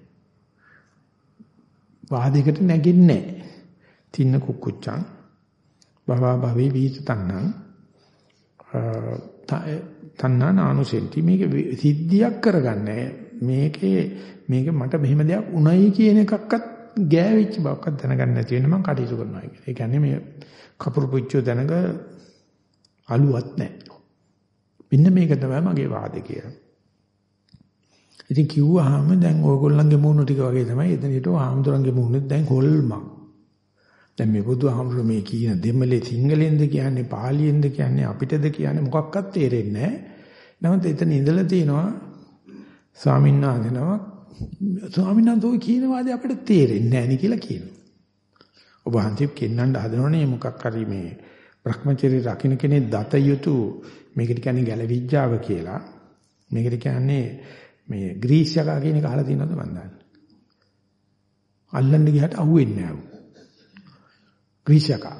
වාදයකට නැගින්නේ නැහැ. තින්න කුක්කුච්චං භවා භවේ වීත තන්නං තණ්හා නානුසෙන්ති මේක සිද්ධියක් කරගන්නේ මේකේ මේක මට මෙහෙම දෙයක් උණයි කියන එකක්වත් ගෑවිච්ච බවක්වත් දැනගන්න නැති වෙන මම කටයුතු කරනවා කියලා. ඒ කියන්නේ මේ කපුරු පුච්චෝ දැනග අලුවත් නැහැ. මෙන්න මේක තමයි මගේ වාදේ කියලා. ඉතින් කිව්වහම දැන් ඕගොල්ලන්ගේ මූණු ටික වගේ තමයි එතනට ආම්දුරන්ගේ මූණුත් දැන් හොල්මන්. දැන් මේ බුදුහාමුදුරු මේ කියන දෙමළේ සිංහලෙන්ද කියන්නේ පාලියෙන්ද කියන්නේ අපිටද කියන්නේ මොකක්වත් තේරෙන්නේ නැහැ. නමුත් එතන ඉඳලා තියෙනවා ස්වාමීන් වහන්සේනම ස්වාමීන් වහන්සේ කියන වාදේ අපිට තේරෙන්නේ නැහැ නේ කියලා කියනවා. ඔබ හන්තිප් කෙන්නන්න හදනවනේ මොකක් හරි මේ Brahmacharya රකින්න කෙනෙක් දත යුතු මේකට කියන්නේ ගැලවිඥාව කියලා. මේකට කියන්නේ මේ ග්‍රීස් යකා කියන එක අහලා තියෙනවද මන් දන්නේ. අල්ලන්න ගියට අහුවෙන්නේ නැහැ. ග්‍රීෂයකා.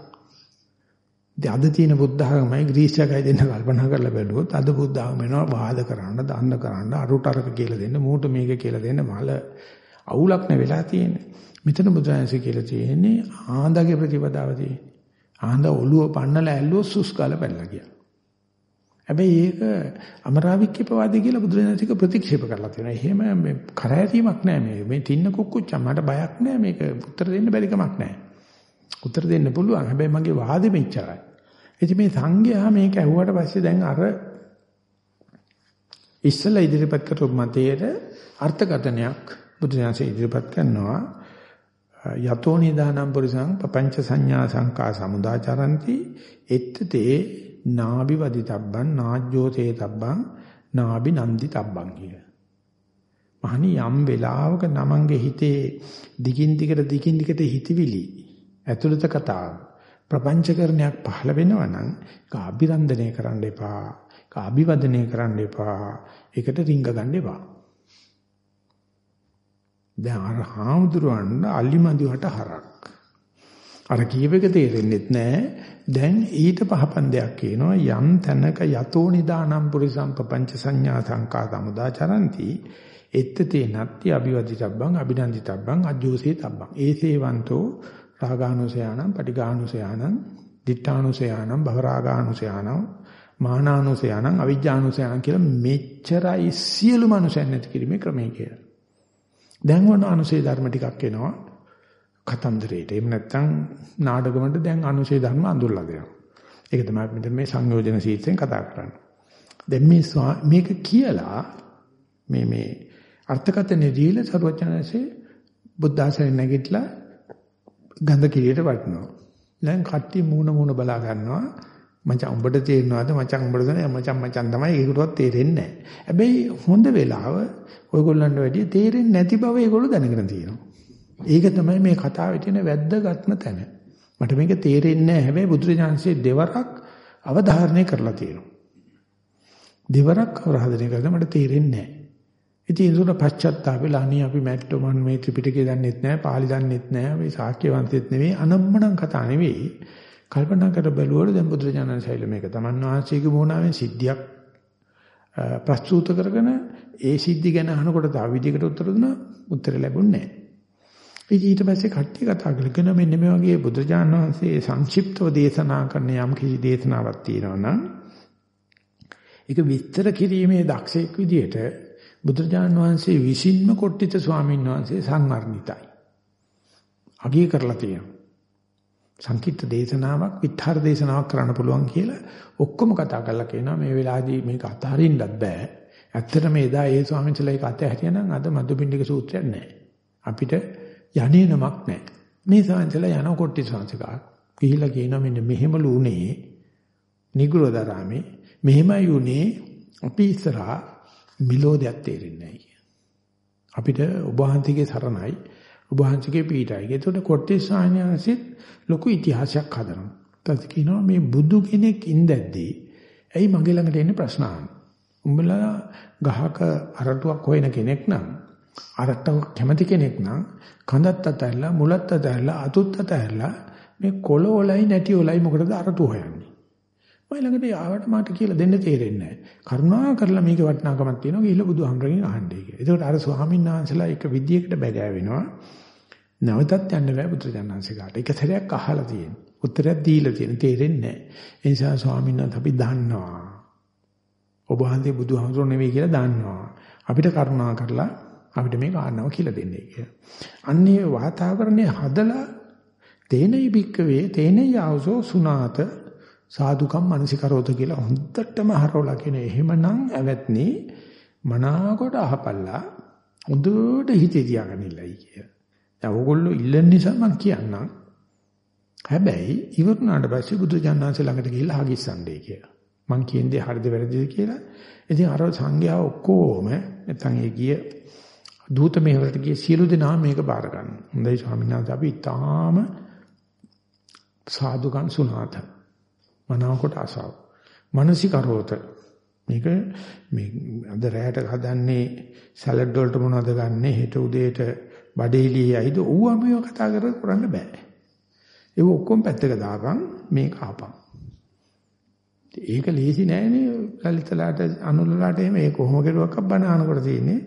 ඉතින් අද තියෙන බුද්ධ ආගමයි ග්‍රීෂයකයි දෙන්න කල්පනා කරලා බැලුවොත් අද බුද්ධ ආගම වෙනවා වාද කරන්න, දන්න කරන්න, අරුට අරක කියලා දෙන්න, මූට මේක කියලා දෙන්න මල අවුලක් නේ වෙලා තියෙන්නේ. මෙතන බුදුහන්සේ කියලා තියෙන්නේ ආන්දගේ ප්‍රතිපදාව තියෙන්නේ. ආන්ද ඔළුව පන්නලා ඇල්ලුව සුස් කාලා පැනලා ගියා. හැබැයි ඒක අමරාවික්කපවාදී කියලා බුදුරජාණන්තික ප්‍රතික්ෂේප කරලා තියෙනවා. එහෙම මේ කරෑරීමක් නෑ මේ. මේ තින්න කුක්කුච්චා මට බයක් නෑ මේක උත්තර දෙන්න බැරි කමක් නෑ. උත්තර දෙන්න පුළුවන්. හැබැයි මගේ වාදෙ මෙච්චරයි. ඉතින් මේ සංඝයා මේක ඇහුවට පස්සේ දැන් අර ඉස්සලා ඉදිරිපත් කරපු මතයේට අර්ථකථනයක් බුදුසසුන ඉදිරිපත් කරනවා. යතෝ නිදානම් පුරිසං පపంచ සංඥා සංකා සමුදාචරಂತಿ එත්තේ නාබි වදිතබ්බං නාජ්ජෝතේ තබ්බං නාබි නන්දි තබ්බං කිය. මහණි යම් වෙලාවක නමංගේ හිතේ දිගින් දිගට දිගින් දිගට හිතවිලි ඇතුළත කතාව ප්‍රපංචකරණයක් පහළ වෙනවා නම් ඒක අභිරන්දනය කරන්න එපා. ඒක අභිවදනය කරන්න එපා. ඒකට රිංග ගන්න එපා. දැන් අර හාමුදුරුවන්ට අලිමදිවට හරක්. අර කීපෙක තේරෙන්නෙත් නෑ. දැන් ඊට පහපන් දෙයක් කියනවා යම් තැනක යතෝ නිදානම් පුරිසම් පపంచ සංඥා සංකා සමුදා චරಂತಿ එත්ත තේ නත්ති අභිවදිතබ්බං අභිනන්දිතබ්බං අජෝසේ තබ්බං ඒසේවන්තෝ රාගානුසයානම් පටිඝානුසයානම් දිඨානුසයානම් භවරාගානුසයානම් මානානුසයානම් අවිජ්ජානුසයානම් කියලා මෙච්චරයි සියලු මනුෂයන් නැති කිරීමේ ක්‍රමය කියලා. දැන් වුණ අනුසේ ධර්ම ටිකක් එනවා කතන්දරේට. එහෙම නැත්නම් නාටකමට දැන් අනුසේ ධර්ම අඳුරලා දෙනවා. ඒක තමයි මෙතන මේ සංයෝජන සීට්සෙන් කතා කරන්නේ. දැන් මේ මේක කියලා මේ මේ අර්ථකථනය දීලා සරුවචනසේ බුද්ධ ආශ්‍රය නැගිටලා ගඳ කිරියට වටනවා. දැන් කට්ටිය මූණ මූණ බලා ගන්නවා. මචං උඹට තේරෙනවද මචං උඹට තේරෙන්නේ මචං මචං තමයි ඒකටවත් තේරෙන්නේ නැහැ. හැබැයි හොඳ වෙලාව ඔයගොල්ලන්ට වැඩිය තේරෙන්නේ නැති බව ඒගොල්ලෝ දැනගෙන තියෙනවා. ඒක තමයි මේ කතාවේ තියෙන වැද්දගත්ම තැන. මට මේක තේරෙන්නේ නැහැ. හැබැයි බුදුරජාන්සේ දෙවරක් අවධාරණය කරලා තියෙනවා. දෙවරක් අවධාරණය කරලා මට තේරෙන්නේ නැහැ. ඉතින් ඒකට පශ්චාත්තාපෙලා අනේ අපි මැට්ටෝ මන් මේ ත්‍රිපිටකය දන්නෙත් නැහැ, පාලි දන්නෙත් නැහැ, අපි ශාක්‍යවන්තෙත් නෙවෙයි, අනම්මනම් කතා නෙවෙයි. කල්පනා කර බැලුවොත් දැන් බුදුරජාණන් ශෛල මේක තමන් වහන්සේගේ මොනාවෙන් සිද්ධියක් ප්‍රස්තුත කරගෙන ඒ සිද්ධි ගැන අහනකොට තව විදිහකට උත්තර දුන්නා උත්තර ලැබුණේ නැහැ. ඊට පස්සේ කට්ටිය කතා කරගෙන මෙන්න මේ වගේ බුදුරජාණන් වහන්සේ සංක්ෂිප්තව දේශනා කරන යම් කිසි දේශනාවක් තියෙනවා නම් ඒක විස්තර කිරීමේ දක්ෂයෙක් විදිහට බුදුරජාණන් වහන්සේ විසින්ම කොට්ටිත ස්වාමීන් වහන්සේ සංවර්ණිතයි. අගය කරලා තියෙනවා. සංකීර්ත දේශනාවක් විතර දේශනාවක් කරන්න පුළුවන් කියලා ඔක්කොම කතා කරලා කියනවා මේ වෙලාවේදී මේක අතහරින්නත් බෑ. ඇත්තටම එදා ඒ ස්වාමීන් වහන්සේලා ඒක අතහැරියනම් අද මදුබින්දික සූත්‍රයක් නැහැ. අපිට යන්නේ නමක් නැහැ. මේ ස්වාමීන් වහන්සේලා යන කොට්ටි සංසිකා ගිහිල්ලා කියනවා මෙන්න මෙහෙමලු උනේ නිග්‍රෝධරාමේ මෙහෙමයි උනේ අපි ඉස්සරහා මිලෝදයක් තේරෙන්නේ නැහැ අපිට ඔබ වහන්සේගේ සරණයි ඔබ වහන්සේගේ පීඨයි. ඒකට කොට්ටේ සාහනයන්සිට ලොකු ඉතිහාසයක් හදනවා. ඊට කියනවා මේ බුදු කෙනෙක් ඉඳද්දී ඇයි මගේ ළඟට එන්නේ ප්‍රශ්න අහන්නේ? උඹලා ගහක අරටුවක් හොයන කෙනෙක් නම් අරටුවක් කැමති කෙනෙක් නම් කඳත් අතහැරලා මුලත් අතහැරලා අතුත් අතහැරලා මේ කොළ වලයි නැටි වලයි මොකටද අරටුව හොයන්නේ? මම ළඟට ආවට මට කියලා දෙන්න තේරෙන්නේ නැහැ. කරුණා කරලා මේකේ වටිනාකමක් තියෙනවා කියලා බුදුහාමරගෙන් අහන්නේ කියලා. ඒකට අර ස්වාමීන් වහන්සේලා එක විදියකට බැගෑවෙනවා. නැවතත් යන්න බෑ බුදුරජාණන්සේලාට. එක සැරයක් අහලා තියෙන. උත්තරයක් දීලා තියෙන තේරෙන්නේ නැහැ. ඒ නිසා ස්වාමීන් වහන්සේ අපි දන්නවා. ඔබ වහන්සේ බුදුහාමුදුරුවෝ නෙවෙයි කියලා දන්නවා. අපිට කරුණා කරලා අපිට මේ කාරණාව කියලා දෙන්නේ කියලා. අන්නේ වාතාවරණය හදලා තේනයි බික්කවේ තේනයි ආවසෝ සුනාත සාදුකම් මනසිකරෝත කියලා හොඳටම හරවලා කියන එහෙමනම් ඇවැත්නි මනාකොට අහපල්ලා හොඳට හිතේ තියාගන්නilla කියලා. දැන් ඕගොල්ලෝ ඉල්ලන නිසා මම කියන්නම්. හැබැයි ඉවරුනාට පස්සේ බුදුජානනාංශ ළඟට ගිහිල්ලා හගිස්සන්නේ කියලා. මං කියන දේ හරිද වැරදිද කියලා. ඉතින් අර සංඝයා ඔක්කොම නැත්නම් ඒ ගිය දූත මෙහෙවරට ගිය සියලු දෙනා මේක බාර ගන්න. හොඳයි ස්වාමීන් වහන්සේ අපි තාම සාදුකම් සුණාත. මනාවකට අසාව. මානසිකරෝත මේක මේ අද රැයට හදන්නේ සලාඩ් වලට මොනවද ගන්නෙ හෙට උදේට බඩේලියයිද ඌව මේව කතා කර කරන්න බෑ. ඒක ඔක්කොම පැත්තක දාපන් මේක ආපන්. ඒක ලේසි නෑනේ ලලිතලාට අනුලලාට එහෙම ඒ කොහොම කෙරුවක් බනහනකොට තියෙන්නේ.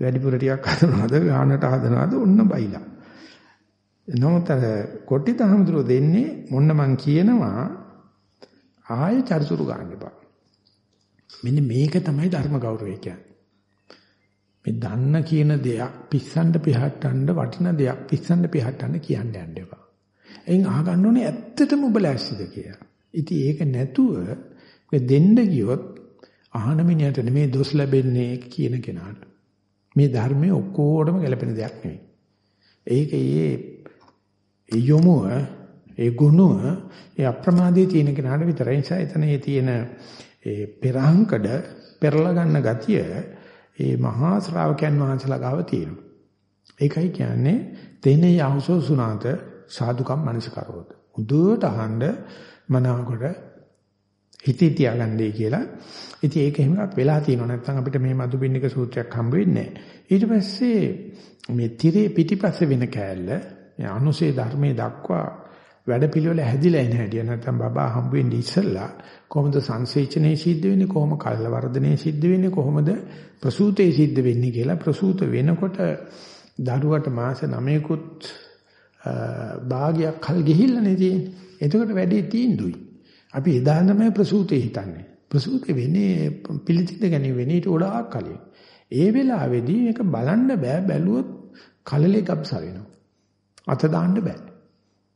වැඩිපුර ටිකක් හදනවද ගානට හදනවද ඔන්න බයිලා. නමුත් අර කොටි තහමතුරු දෙන්නේ මොන්න මං කියනවා ආයෙ චරිචුරු ගන්න එපා. මෙන්න මේක තමයි ධර්ම ගෞරවය කියන්නේ. මේ දන්න කියන දෙයක් පිස්සන්ඩ පිහට්ටන්න වටින දෙයක් පිස්සන්ඩ පිහට්ටන්න කියන්න යන්න එපා. එයින් අහගන්න ඕනේ ඇත්තටම ඔබ ලෑස්තිද කියලා. ඉතින් ඒක නැතුව මේ දෙන්න ගියොත් අහන මිනිහට නෙමේ දොස් ලැබෙන්නේ කියන කෙනාට. මේ ධර්මයේ ඔක්කොටම ගැලපෙන දෙයක් නෙවෙයි. ඒක ඒ යොමුව ඒ ගුණය ඒ අප්‍රමාදයේ තියෙන කෙනාට විතරයි. නිසා එතන ඒ තියෙන ඒ පෙරහංකඩ පෙරලා ගන්න ගතිය ඒ මහා ශ්‍රාවකයන් වහන්සේලා ගාව තියෙනවා. ඒකයි කියන්නේ තේනේ යහසෝ සුනාත සාදුකම් මනසකරවත. උදුවට අහන්න මනාවකට හිතේ තියාගන්නයි කියලා. ඉතින් ඒක එහෙමවත් වෙලා තියෙනවා. නැත්නම් අපිට මේ මදුබින්නික සූත්‍රයක් හම්බ වෙන්නේ ඊට පස්සේ මේ tire පිටිපස්සේ වෙන කෑල්ල අනුසේ ධර්මයේ දක්වා වැඩපිළිවෙල හැදිලා එන හැටි නැත්නම් බබා හම්බ වෙන්නේ ඉස්සෙල්ලා කොහොමද සංසේචනයේ සිද්ධ වෙන්නේ කොහොම කල්ල වර්ධනයේ සිද්ධ වෙන්නේ කොහොමද ප්‍රසූතයේ සිද්ධ වෙන්නේ කියලා ප්‍රසූත වෙනකොට දරුවට මාස 9කුත් භාගයක් කල් ගිහිල්ලානේ තියෙන්නේ. එතකොට වැඩි තීන්දුයි. අපි එදා තමයි ප්‍රසූතේ හිතන්නේ. ප්‍රසූතේ වෙන්නේ පිළිතිඳ ගැනීම වෙන්නේ ඊට වඩා කලින්. ඒ වෙලාවේදී මේක බලන්න බෑ බැලුවොත් කලලේ ගබ්ස වෙනවා. අත දාන්න බෑ.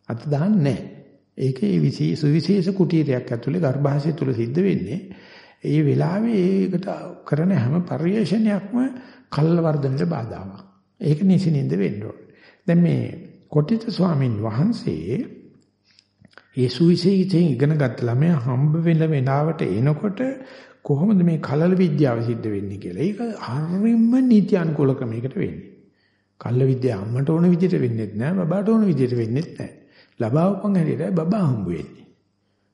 අත දාන්නේ නැහැ. ඒකේ විශේෂ සුවිශේෂ කුටීරයක් ඇතුලේ ගර්භාෂය තුල සිද්ධ වෙන්නේ. ඒ වෙලාවේ ඒකට කරන හැම පරිශ්‍රණයක්ම කල්ල වර්ධනයට බාධාවක්. ඒක නිසින්ින්ද වෙන්න ඕනේ. දැන් මේ කොටිත ස්වාමින් වහන්සේ ඒ සුවිශේෂයෙන් ඉගෙන ගත්ත ළමයා හම්බ වෙන වෙලාවට එනකොට කොහොමද මේ කලල විද්‍යාව සිද්ධ වෙන්නේ කියලා. ඒක හරියම නීති අනුකූල ක්‍රමයකට වෙන්නේ. කල්ල විද්‍යාව අම්මට ඕන විදිහට වෙන්නේ නැහැ, බබාට ඕන විදිහට වෙන්නේ නැහැ. ලබා උපන් හැටියට බබා හම්බ වෙන්නේ.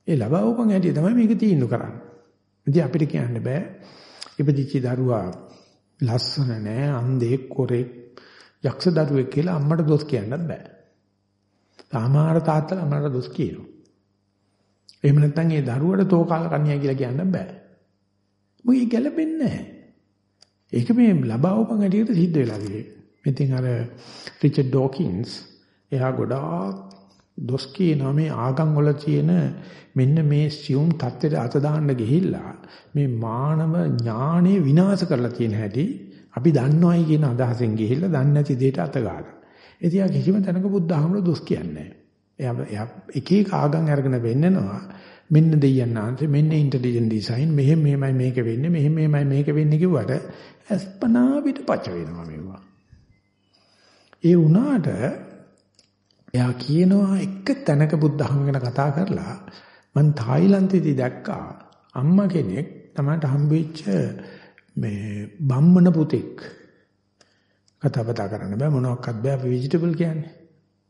ඒ ලබා උපන් හැටිය තමයි මේක තීන්දුව කරන්නේ. ඉතින් අපිට කියන්න බෑ ඉපදිච්ච දරුවා ලස්සන නෑ අන්ධෙක් කොරෙක් යක්ෂ දරුවෙක් කියලා අම්මට දොස් කියන්නත් බෑ. සාමාර තාත්තලා අම්මට දොස් කියනවා. එහෙම නැත්නම් ඒ දරුවට තෝකාල කන්‍යා කියලා කියන්න බෑ. මොකද ගැළපෙන්නේ නැහැ. ඒක මේ ලබාවපන් ඇටියට සිද්ධ වෙලා ගියේ. මෙතින් අර රිචඩ් ඩෝකින්ස් එයා ගොඩාක් දොස් කියනවා මේ ආගම් වල තියෙන මෙන්න මේ සියුම් தත්ත්වයට අත දාන්න ගිහිල්ලා මේ මානව ඥානෙ විනාශ කරලා තියෙන හැටි අපි දන්නවයි කියන අදහසෙන් ගිහිල්ලා දන්නේ නැති දෙයට අත ගන්නවා. එතියා කිසිම තැනක බුද්ධ ආමර දොස් කියන්නේ නැහැ. එයා එක එක ආගම් අරගෙන වෙන්නනවා මෙන්න දෙයයන් ආන්සේ මෙන්න ඉන්ටෙලිජන්ට් ඩිසයින් මෙහෙම මෙහෙමයි මේක වෙන්නේ මෙහෙම මෙහෙමයි මේක වෙන්නේ කිව්වට අස්පනා පිට පච වෙනවා මේවා. ඒ වුණාට එයා කියනවා එක තැනක බුද්ධහම ගැන කතා කරලා මං තායිලන්තයේදී දැක්කා. අම්මා කෙනෙක් තමයි හම්බෙච්ච මේ බම්මන පුතෙක්. කතා බතා කරන්න බෑ මොනවත් බෑ. අපි ভেජිටබල් කියන්නේ.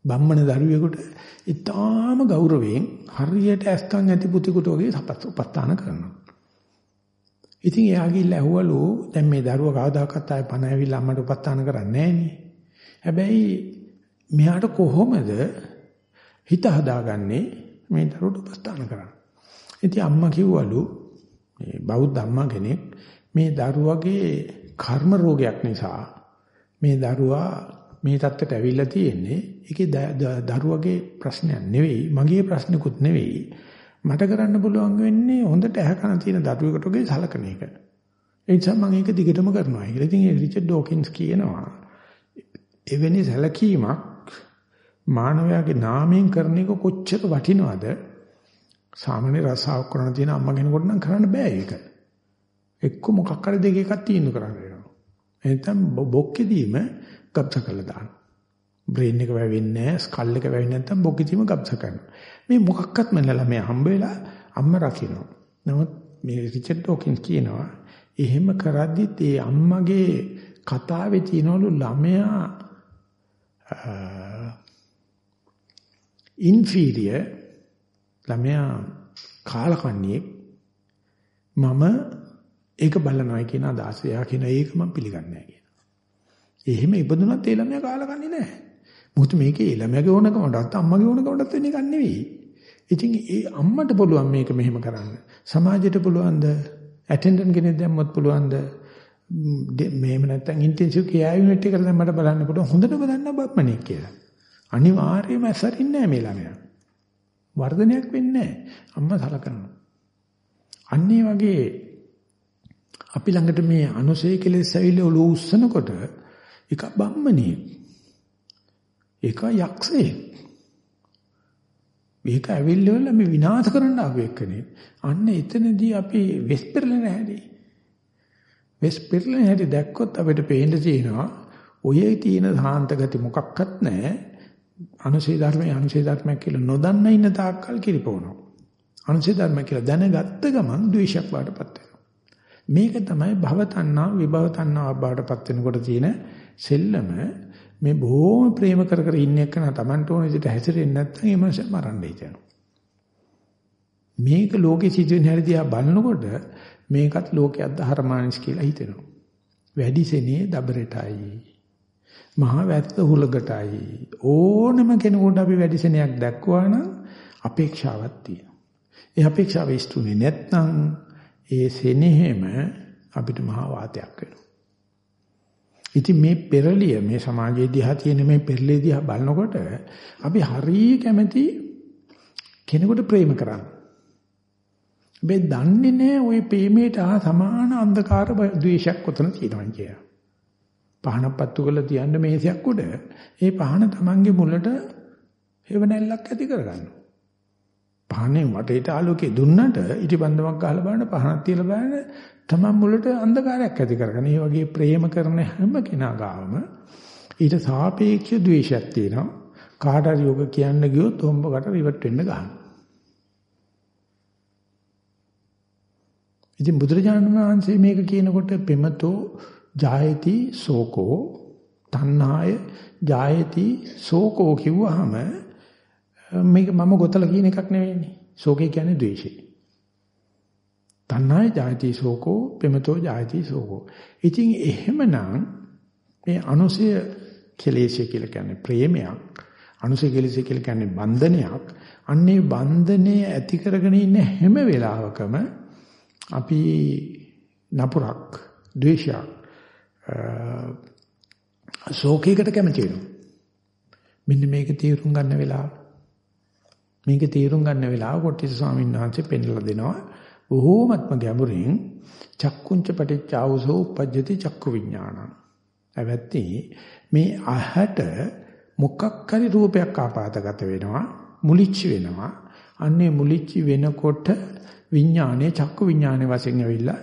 බම්මන දරුවෙකුට ඉතාම ගෞරවයෙන් හරියට ඇස්කම් ඇති පුතෙකුට වගේ උපස්ථාන කරනවා. ඉතින් එයා ගිහිල්ලා ඇහුවලු දැන් මේ දරුවා කවදාකවත් ආයේ පණ ඇවිල්ලා අම්මට උපස්ථාන කරන්නේ හැබැයි මෙයාට කොහොමද හිත හදාගන්නේ මේ දරුවට උපස්ථාන කරන්න. ඉතින් අම්මා කිව්වලු මේ බෞද්ධ අම්මා කෙනෙක් මේ දරුවගේ කර්ම රෝගයක් නිසා මේ දරුවා මේ தත්තට ඇවිල්ලා තියෙන්නේ ඒකේ දරුවගේ ප්‍රශ්නයක් නෙවෙයි මගේ ප්‍රශ්නකුත් නෙවෙයි මට කරන්න පුළුවන් වෙන්නේ හොඳට ඇහකන තියෙන දරුවෙකුට වගේ සලකන එක. ඒ නිසා මම ඒක දිගටම කරනවා. ඒකල ඉතින් රිචඩ් ඩෝකින්ස් කියනවා එවැනි සැලකීමක් මානවයාගේ නාමයෙන් කරන එක කොච්චර වටිනවද? සාමාන්‍ය රසාවක් කරන තියෙන අම්මා කෙනෙකුට නම් කරන්න බෑ ඒක. එක්ක මොකක් හරි දෙක එකක් තීන්දුව කරන්න වෙනවා. එතෙන් බොක්කෙදීම ගබ්ස කරලා දානවා. බ්‍රේන් එක වැවෙන්නේ නැහැ, ස්කල් එක වැවෙන්නේ නැත්නම් බොකිතිම ගබ්ස කරනවා. මේ මොකක්වත් මනලා මේ හම්බ වෙලා අම්ම රකින්න. නමුත් මේ රිචඩ් ඩෝකින්ස් කියනවා එහෙම කරද්දිත් ඒ අම්මගේ කතාවේ තියෙනවලු ළමයා ඉන්ෆීරියර් ළමයා කාලකන්ණියෙක් මම ඒක බලනවා කියන අදහස. එයා කියන ඒක මම පිළිගන්නේ නැහැ එහෙම ඉපදුනත් ඒ ළමයා කාලා කන්නේ නැහැ. මොකද මේකේ ඒ ළමයාගේ ඕනකමටත් අම්මගේ ඕනකමටත් වෙන එකක් නෙවෙයි. ඉතින් ඒ අම්මට පුළුවන් මේක මෙහෙම කරන්න. සමාජයට පුළුවන්ද? ඇටෙන්ඩන්ට් කෙනෙක් දැම්මත් පුළුවන්ද? මේව නැත්තම් ඉන්ටෙන්සිව් කෙයාර් යුනිට් එකට දැන් මට බලන්න පුළුවන් හොඳට බලන්න බබ්මනේ කියලා. අනිවාර්යයෙන්ම ඇසරින්නේ නැහැ මේ ළමයා. වර්ධනයක් වෙන්නේ නැහැ. අම්මා සලකනවා. අන්නේ වගේ අපි ළඟට මේ අනුසය කෙලෙස් ඇවිල්ලා ඔලුව උස්සනකොට එක බම්මනේ. එක යක්ෂයෙක්. මේක ඇවිල්ලා මේ විනාශ කරන්න ආපු එකනේ. අන්න එතනදී අපි වෙස් පෙරලෙන හැටි. වෙස් පෙරලෙන හැටි දැක්කොත් අපිට පේන්න තියෙනවා ඔය තියෙන සාන්ත ගති මොකක්වත් නැහැ. අනුසේ ධර්මයේ අනුසේ ධර්මයක් කියලා නොදන්න ඉන්න තාක්කල් කිරිපොනවා. අනුසේ ධර්ම කියලා දැනගත්ත ගමන් ද්වේෂයක් වඩපත් වෙනවා. මේක තමයි භව තණ්හා විභව තණ්හා වඩපත් වෙනකොට තියෙන සෙල්ලම මේ බොහොම ප්‍රේම කර කර ඉන්න එක නා Tamanට ඕන විදිහට හැසිරෙන්නේ නැත්නම් ඒ මනස මරන්න හිතෙනවා. මේක ලෝකේ සිදුවෙන හැටි දිහා බලනකොට මේකත් ලෝකයක් ධර්මානිස් කියලා හිතෙනවා. වැඩි සෙනේ දබරටයි. මහා වැත්ත හුලකටයි. ඕනම කෙනෙකුට අපි වැඩි සෙනයක් දැක්වුවා නම් අපේක්ෂාවක් තියෙනවා. ඒ අපේක්ෂාව ඉස්තුනේ නැත්නම් ඒ සෙනෙහෙම අපිට මහා වාතයක් වෙනවා. ඉතින් මේ පෙරලිය මේ සමාජයේ දිහා තියෙන මේ පෙරලිය දිහා බලනකොට අපි හරිය කැමති කෙනෙකුට ප්‍රේම කරන්න. මේ දන්නේ නැහැ ওই ප්‍රේමයට ආ සමාන අන්ධකාර ද්වේෂයක් උතන තියෙනවා කියලා. පහනක් පත්තු කරලා තියන්න මේසයක් උඩ ඒ පහන Tamange මුලට හේවණැල්ලක් ඇති කරගන්නවා. පහනේ වටේට ආලෝකේ දුන්නට ඉටිබන්දමක් ගහලා බලන්න පහනක් තියලා බලන්න තමන් මුලට අන්ධකාරයක් ඇති කරගන්න. ඒ වගේ ප්‍රේම කරන හැම කෙනා ගාවම ඊට සාපේක්ෂ ද්වේෂයක් තියෙනවා. කාට හරි යෝග කියන්න ගියොත් හොම්බකට රිවර්ට් වෙන්න ගන්නවා. ඉතින් බුදුරජාණන් වහන්සේ මේක කියනකොට පෙමතෝ ජායති සෝකෝ තණ්හාය ජායති සෝකෝ කිව්වහම මේක මම ගොතලා කියන එකක් නෙවෙයිනේ. ශෝකේ කියන්නේ ද්වේෂය. තණ්හාය ජායති සෝකෝ පෙමතෝ ජායති සෝකෝ. ඉතින් එහෙමනම් මේ අනුසය කෙලෙසිය කියලා කියන්නේ ප්‍රේමයක්. අනුසය කෙලෙසිය කියලා කියන්නේ බන්ධනයක්. අන්නේ බන්ධනේ ඇති කරගෙන ඉන්න හැම වෙලාවකම අපි නපුරක්, ද්වේෂයක්, ශෝකයකට කැමති වෙනවා. මෙන්න මේක තීරුම් ගන්න වෙලාව. මේක තීරුම් ගන්න වෙලාව කොට්ටිස ස්වාමීන් වහන්සේ පෙන්වලා දෙනවා. බොහෝමත්ම ගැඹුරින් චක්කුංච පටිච්චාවසෝ උපජ්ජති චක්කු විඥානං. අවැත්ති මේ අහට මොකක් හරි රූපයක් ආපාතගත වෙනවා මුලිච්ච වෙනවා. අන්නේ මුලිච්ච වෙනකොට විඥානයේ චක්කු විඥානයේ වශයෙන් ඇවිල්ලා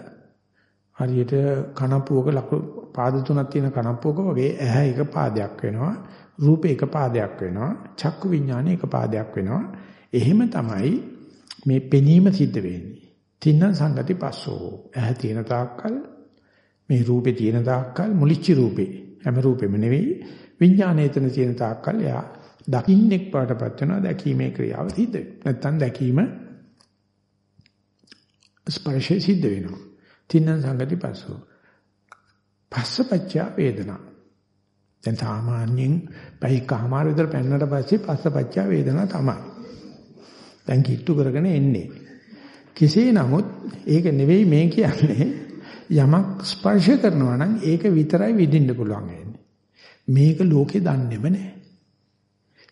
හරියට කනප්පුවක ලකුණු පාද තුනක් තියෙන කනප්පුවක වගේ ඇහැ එක පාදයක් වෙනවා රූපේ එක පාදයක් වෙනවා චක්කු විඥානයේ එක පාදයක් වෙනවා. එහෙම තමයි මේ පෙනීම සිද්ධ වෙන්නේ. තින්න සංගති පස්සෝ. ඇහැ තියෙන තාක්කල් මේ රූපේ තියෙන තාක්කල් මුලිච්ච රූපේ. හැම රූපෙම නෙවෙයි. විඥානයේ තන තියෙන තාක්කල් යා දකින්නෙක් පාටපත් වෙනවා දැකීමේ ක්‍රියාව සිද්ධ වෙනවා. නැත්තම් දැකීම ස්පර්ශය සිද්ධ වෙනවා. තින්න සංගති පස්සෝ පස්සපච්ච වේදනා. දැන් සාමාන්‍යයෙන් පැයකමාර විතර පෙන්නට පස්සේ පස්සපච්ච වේදනා තමයි. දැන් කිට්ටු කරගෙන එන්නේ. කෙසේ නමුත් ඒක නෙවෙයි මේ කියන්නේ යමක් ස්පර්ශ කරනවා නම් ඒක විතරයි විඳින්න පුළුවන් වෙන්නේ. මේක ලෝකේ දන්නේම නැහැ.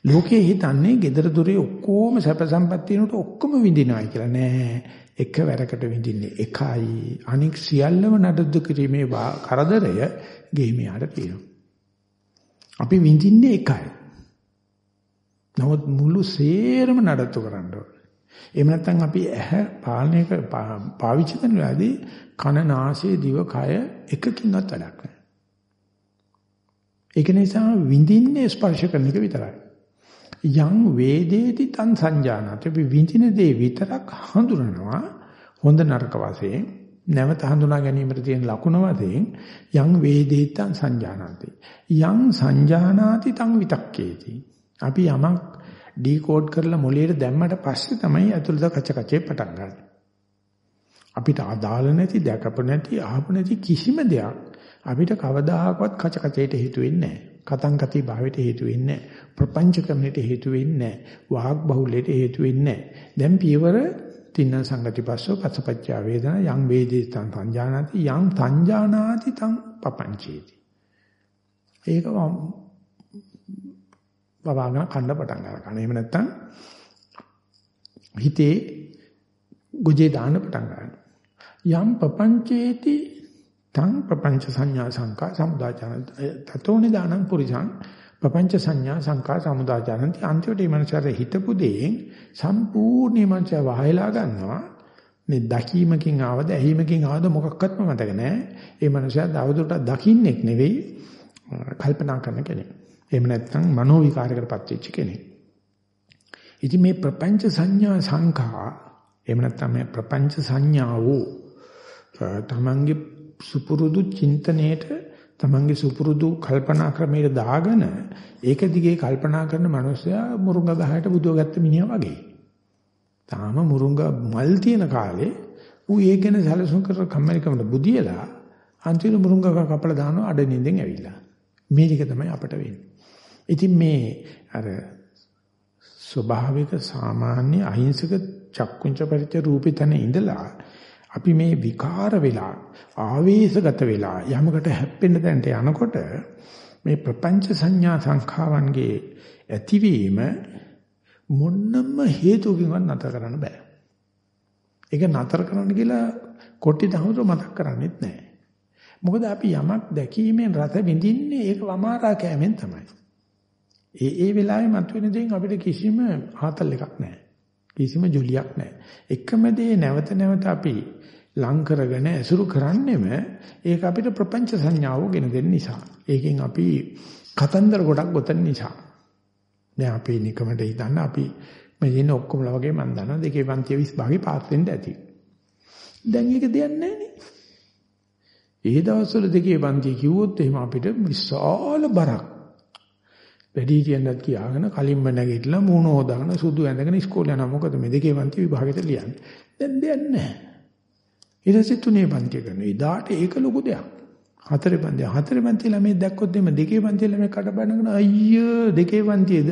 ලෝකේ හිතන්නේ gedara dore ඔක්කොම සැප සම්පත් තියෙනට ඔක්කොම විඳිනවායි කියලා නෑ. එකවරකට විඳින්නේ එකයි. අනික් සියල්ලම නඩත්තු කිරීමේ කරදරය ගෙහිමියාට තියෙනවා. අපි විඳින්නේ එකයි. නමුත් මුළු සේරම නඩත්තු කරන්න ඕනේ. එහෙම නැත්නම් අපි ඇහැ පාලනය පාවිච්චි කරන වෙලාවේදී කන නාසය දිව කය එකකින්වත් වැඩක් නැහැ. ඒක නිසා විඳින්නේ ස්පර්ශ කරන එක විතරයි. යම් වේදේති තන් සංජානති. අපි විඳින දේ විතරක් හඳුනනවා. හොඳ නරක වශයෙන්. නැවත හඳුනා ගැනීමට තියෙන ලකුණ වශයෙන් යම් වේදේති තන් සංජානති. යම් සංජානාති තන් විතක්කේති. අපි යමක් ඩිකෝඩ් කරලා මොළයට දැම්මට පස්සේ තමයි අතුලත කච කචේ පටන් ගන්න. අපිට අදාළ නැති, දැකප නැති, අහප නැති කිසිම දෙයක් අපිට කවදාහක්වත් කච කචේට හේතු වෙන්නේ නැහැ. කතං කති භාවයට හේතු වෙන්නේ නැහැ. ප්‍රපංචකරණයට හේතු වෙන්නේ නැහැ. වාග් බහුලයට හේතු වෙන්නේ නැහැ. දැන් පියවර තින්න සංගතිපස්සෝ පස්සපච්චා වේදනා යං වේදේ තං සංජානාති යං සංජානාති තං පපංචේති. ඒක වවාගෙන කන්න පටන් ගන්නවා. එහෙම නැත්නම් හිතේ ගොජේ දාන්න පටන් ගන්නවා. යම් පపంచේති තං ප්‍රපංච සංඥා සංකා සමුදාචන තතෝනි දානං පුරිසං ප්‍රපංච සංඥා සංකා සමුදාචනන්ති අන්තිමට මේ මනසට හිතපු දෙයෙන් සම්පූර්ණම මනස වහයලා ගන්නවා. මේ දකීමකින් ආවද ඇහිමකින් ආවද මොකක්වත්ම මතක නැහැ. ඒ මනස දවදුරට දකින්නෙක් නෙවෙයි කල්පනා කරන කෙනෙක්. එහෙම නැත්නම් මනෝ විකාරයකටපත් වෙච්ච කෙනෙක්. ඉතින් මේ ප්‍රපංච සංඥා සංකා එහෙම නැත්නම් මේ ප්‍රපංච සංඥාවෝ තමන්ගේ සුපුරුදු චින්තනයේට තමන්ගේ සුපුරුදු කල්පනා ක්‍රමයට දාගෙන ඒක දිගේ කල්පනා කරන මනුස්සයා මුරුංග ගහයට බුදුව ගත්ත මිනිහා වගේ. තාම මුරුංග මල් තියෙන කාලේ ඌ ඒක ගැන සැලසුම් කර කම්මැලිකමට බුදියලා අන්තිම මුරුංග කපලා දානවා අඩ නින්දෙන් ඇවිල්ලා. මේ ටික තමයි අපට වෙන්නේ. ඉතින් මේ අර ස්වභාවික සාමාන්‍ය අහිංසක චක්කුංච පරිච්ඡ රූපිතන ඉඳලා අපි මේ විකාර වෙලා ආවේශගත වෙලා යමකට හැප්පෙන්න දැනට යනකොට මේ ප්‍රපංච සංඥා සංඛාවන්ගේ ඇතිවීම මොන්නම හේතුකින්වත් නතර කරන්න බෑ. ඒක නතර කරන්න කියලා කොටි දහමතු මතක් කරන්නේත් නැහැ. මොකද අපි යමක් දැකීමෙන් රස විඳින්නේ ඒක වමාරා කෑමෙන් තමයි. ඒ ඒ වෙලාවේ මතුවෙන දේෙන් අපිට කිසිම ආතල් එකක් නැහැ. කිසිම ජොලියක් නැහැ. එකම දේ නැවත නැවත අපි ලං කරගෙන ඇසුරු කරන්නෙම ඒක අපිට ප්‍රපංච සංඥාව ගෙන දෙන්න නිසා. ඒකෙන් අපි කතන්දර ගොඩක් ගොතන නිසා. දැන් අපි නිකමට හිතන්න අපි මේ ඉන්න ඔක්කොමලා වගේ මම දන්නවා දෙකේ පන්තිය 20 භාගේ පාස් වෙන්න ඇති. දැන් ඒක දෙයක් නැහැ ඒ දවස්වල දෙකේ පන්තිය කිව්වොත් එහෙම අපිට විශාල බරක් වැඩි කියනවත් කියාගෙන කලින්ම නැගිටලා මූණ හොදාගෙන සුදු ඇඳගෙන ඉස්කෝලේ යනවා. මොකද මේ දෙකේ පන්ති විභාගෙට ලියන්නේ. දැන් දෙයක් නැහැ. ඊට පස්සේ තුනේ පන්තිය කරනවා. ඉදාට ඒක ලොකු දෙයක්. හතරේ පන්තිය හතරේ පන්තිය ළමයි දැක්කොත් එimhe දෙකේ පන්තිය ළමයි කඩබඩගෙන අයියෝ දෙකේ පන්තියේද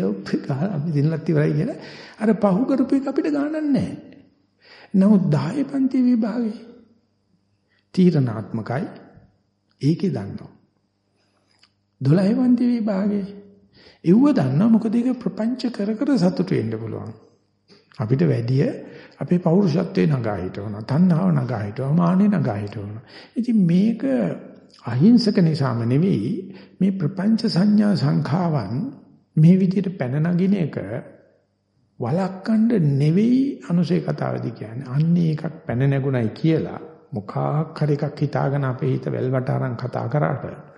අපි දිනලත් ඉවරයි කියලා අර පහු කරපු එක අපිට ගානක් නැහැ. නමුත් 10 පන්ති විභාගේ තීරණාත්මකයි ඒකේ දන්නවා. 12 පන්ති විභාගේ එව්ව දන්නවා මොකද ඒක ප්‍රපංච කර කර සතුට වෙන්න පුළුවන්. අපිට වැඩිය අපේ පෞරුෂත්වේ නගා හිටවනවා. තණ්හාව නගා හිටවනවා. මානෙ නගා හිටවනවා. ඉතින් මේක අහිංසක නිසාම නෙවෙයි මේ ප්‍රපංච සංඥා සංඛාවන් මේ විදිහට පැන නගින එක වලක්වන්න නෙවෙයි අනුසේ කතාවදී කියන්නේ. අන්නේ එකක් පැන නැගුණයි කියලා මොකක් හරි එකක් හිතාගෙන අපේ හිත වැල්වට අරන් කතා කරාට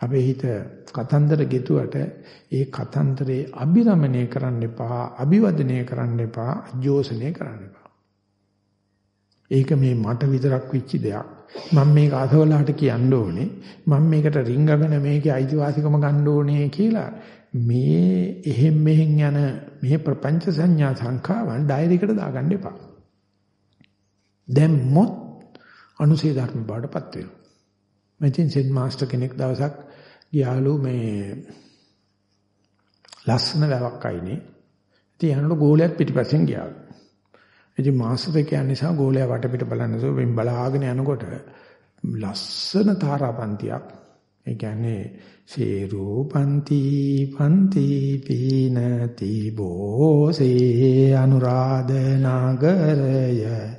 අපේ හිත කතන්දර ගෙතුවට ඒ කතන්දරේ අභිරමණය කරන්න එපා, අභිවදනය කරන්න එපා, අජෝසනය කරන්න එපා. ඒක මේ මට විතරක් වෙච්ච දෙයක්. මම මේක අසවලාට කියන්න ඕනේ. මම මේකට රිංගගෙන මේකේ අයිතිවාසිකම ගන්න ඕනේ කියලා මේ එහෙම් මෙහෙන් යන මේ ප්‍රපංච සංඥා සංඛාවන් ඩයරි එකට දාගන්න එපා. දැන් මොත් අනුසේ ධර්ම බාටපත් වෙනවා. මචින් සෙන් මාස්ටර් කෙනෙක් දවසක් ගියාලු මේ ලස්සන වැවක් අයිනේ. ඉතින් යනකොට ගෝලයක් පිටිපස්සෙන් ගියාලු. ඉතින් මාස්ටර් කියන්නේ නිසා ගෝලයා වටපිට බලනසෝ වෙන් බලාගෙන යනකොට ලස්සන තාරාපන්තියක් ඒ කියන්නේ සේරූපන්ති පන්ති පීනති බෝසේ අනුරාධ නගරය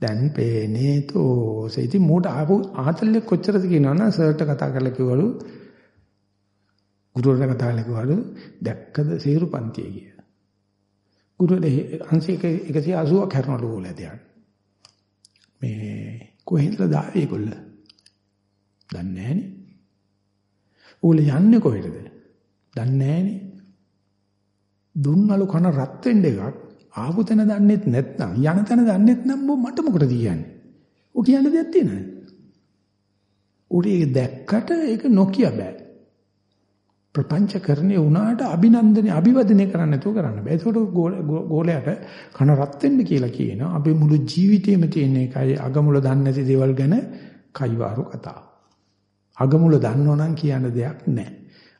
දැන් පේනේ තෝසේ ඉතින් මූට ආපු ආතල්ලේ කොච්චරද කියනවනම් සර්ට කතා කරලා කිව්වලු ගුරුවරට කතා කරලා කිව්වලු දැක්කද සේරුපන්තිය කිය. ගුරුවරේ අංශයක 180ක් හැරනලු ඕලැදියන්. මේ කොහෙන්ද දාවේ ඒගොල්ල? දන්නේ නැහනේ. ඕල යන්නේ කොහෙටද? දන්නේ නැහනේ. දුන්නලු කන රත් වෙන්න එකක් ආපු තැන දන්නෙත් නැත්නම් යන තැන දන්නෙත් නම් මට මොකටද කියන්නේ? ඔය කියන්න දෙයක් තියෙනවද? උඩේ දැක්කට ඒක නොකිය බෑ. ප්‍රපංචකරණේ වුණාට අභිනන්දනේ අභිවදනය කරන්න නැතුව කරන්න බෑ. ඒකට ගෝලයට කන රත් වෙන්න කියලා කියනවා. අපි මුළු ජීවිතේම තියෙන එකයි අගමුල දන්නේ නැති දේවල් ගැන කයිවාරු කතා. අගමුල දන්නවනම් කියන්න දෙයක් නැහැ.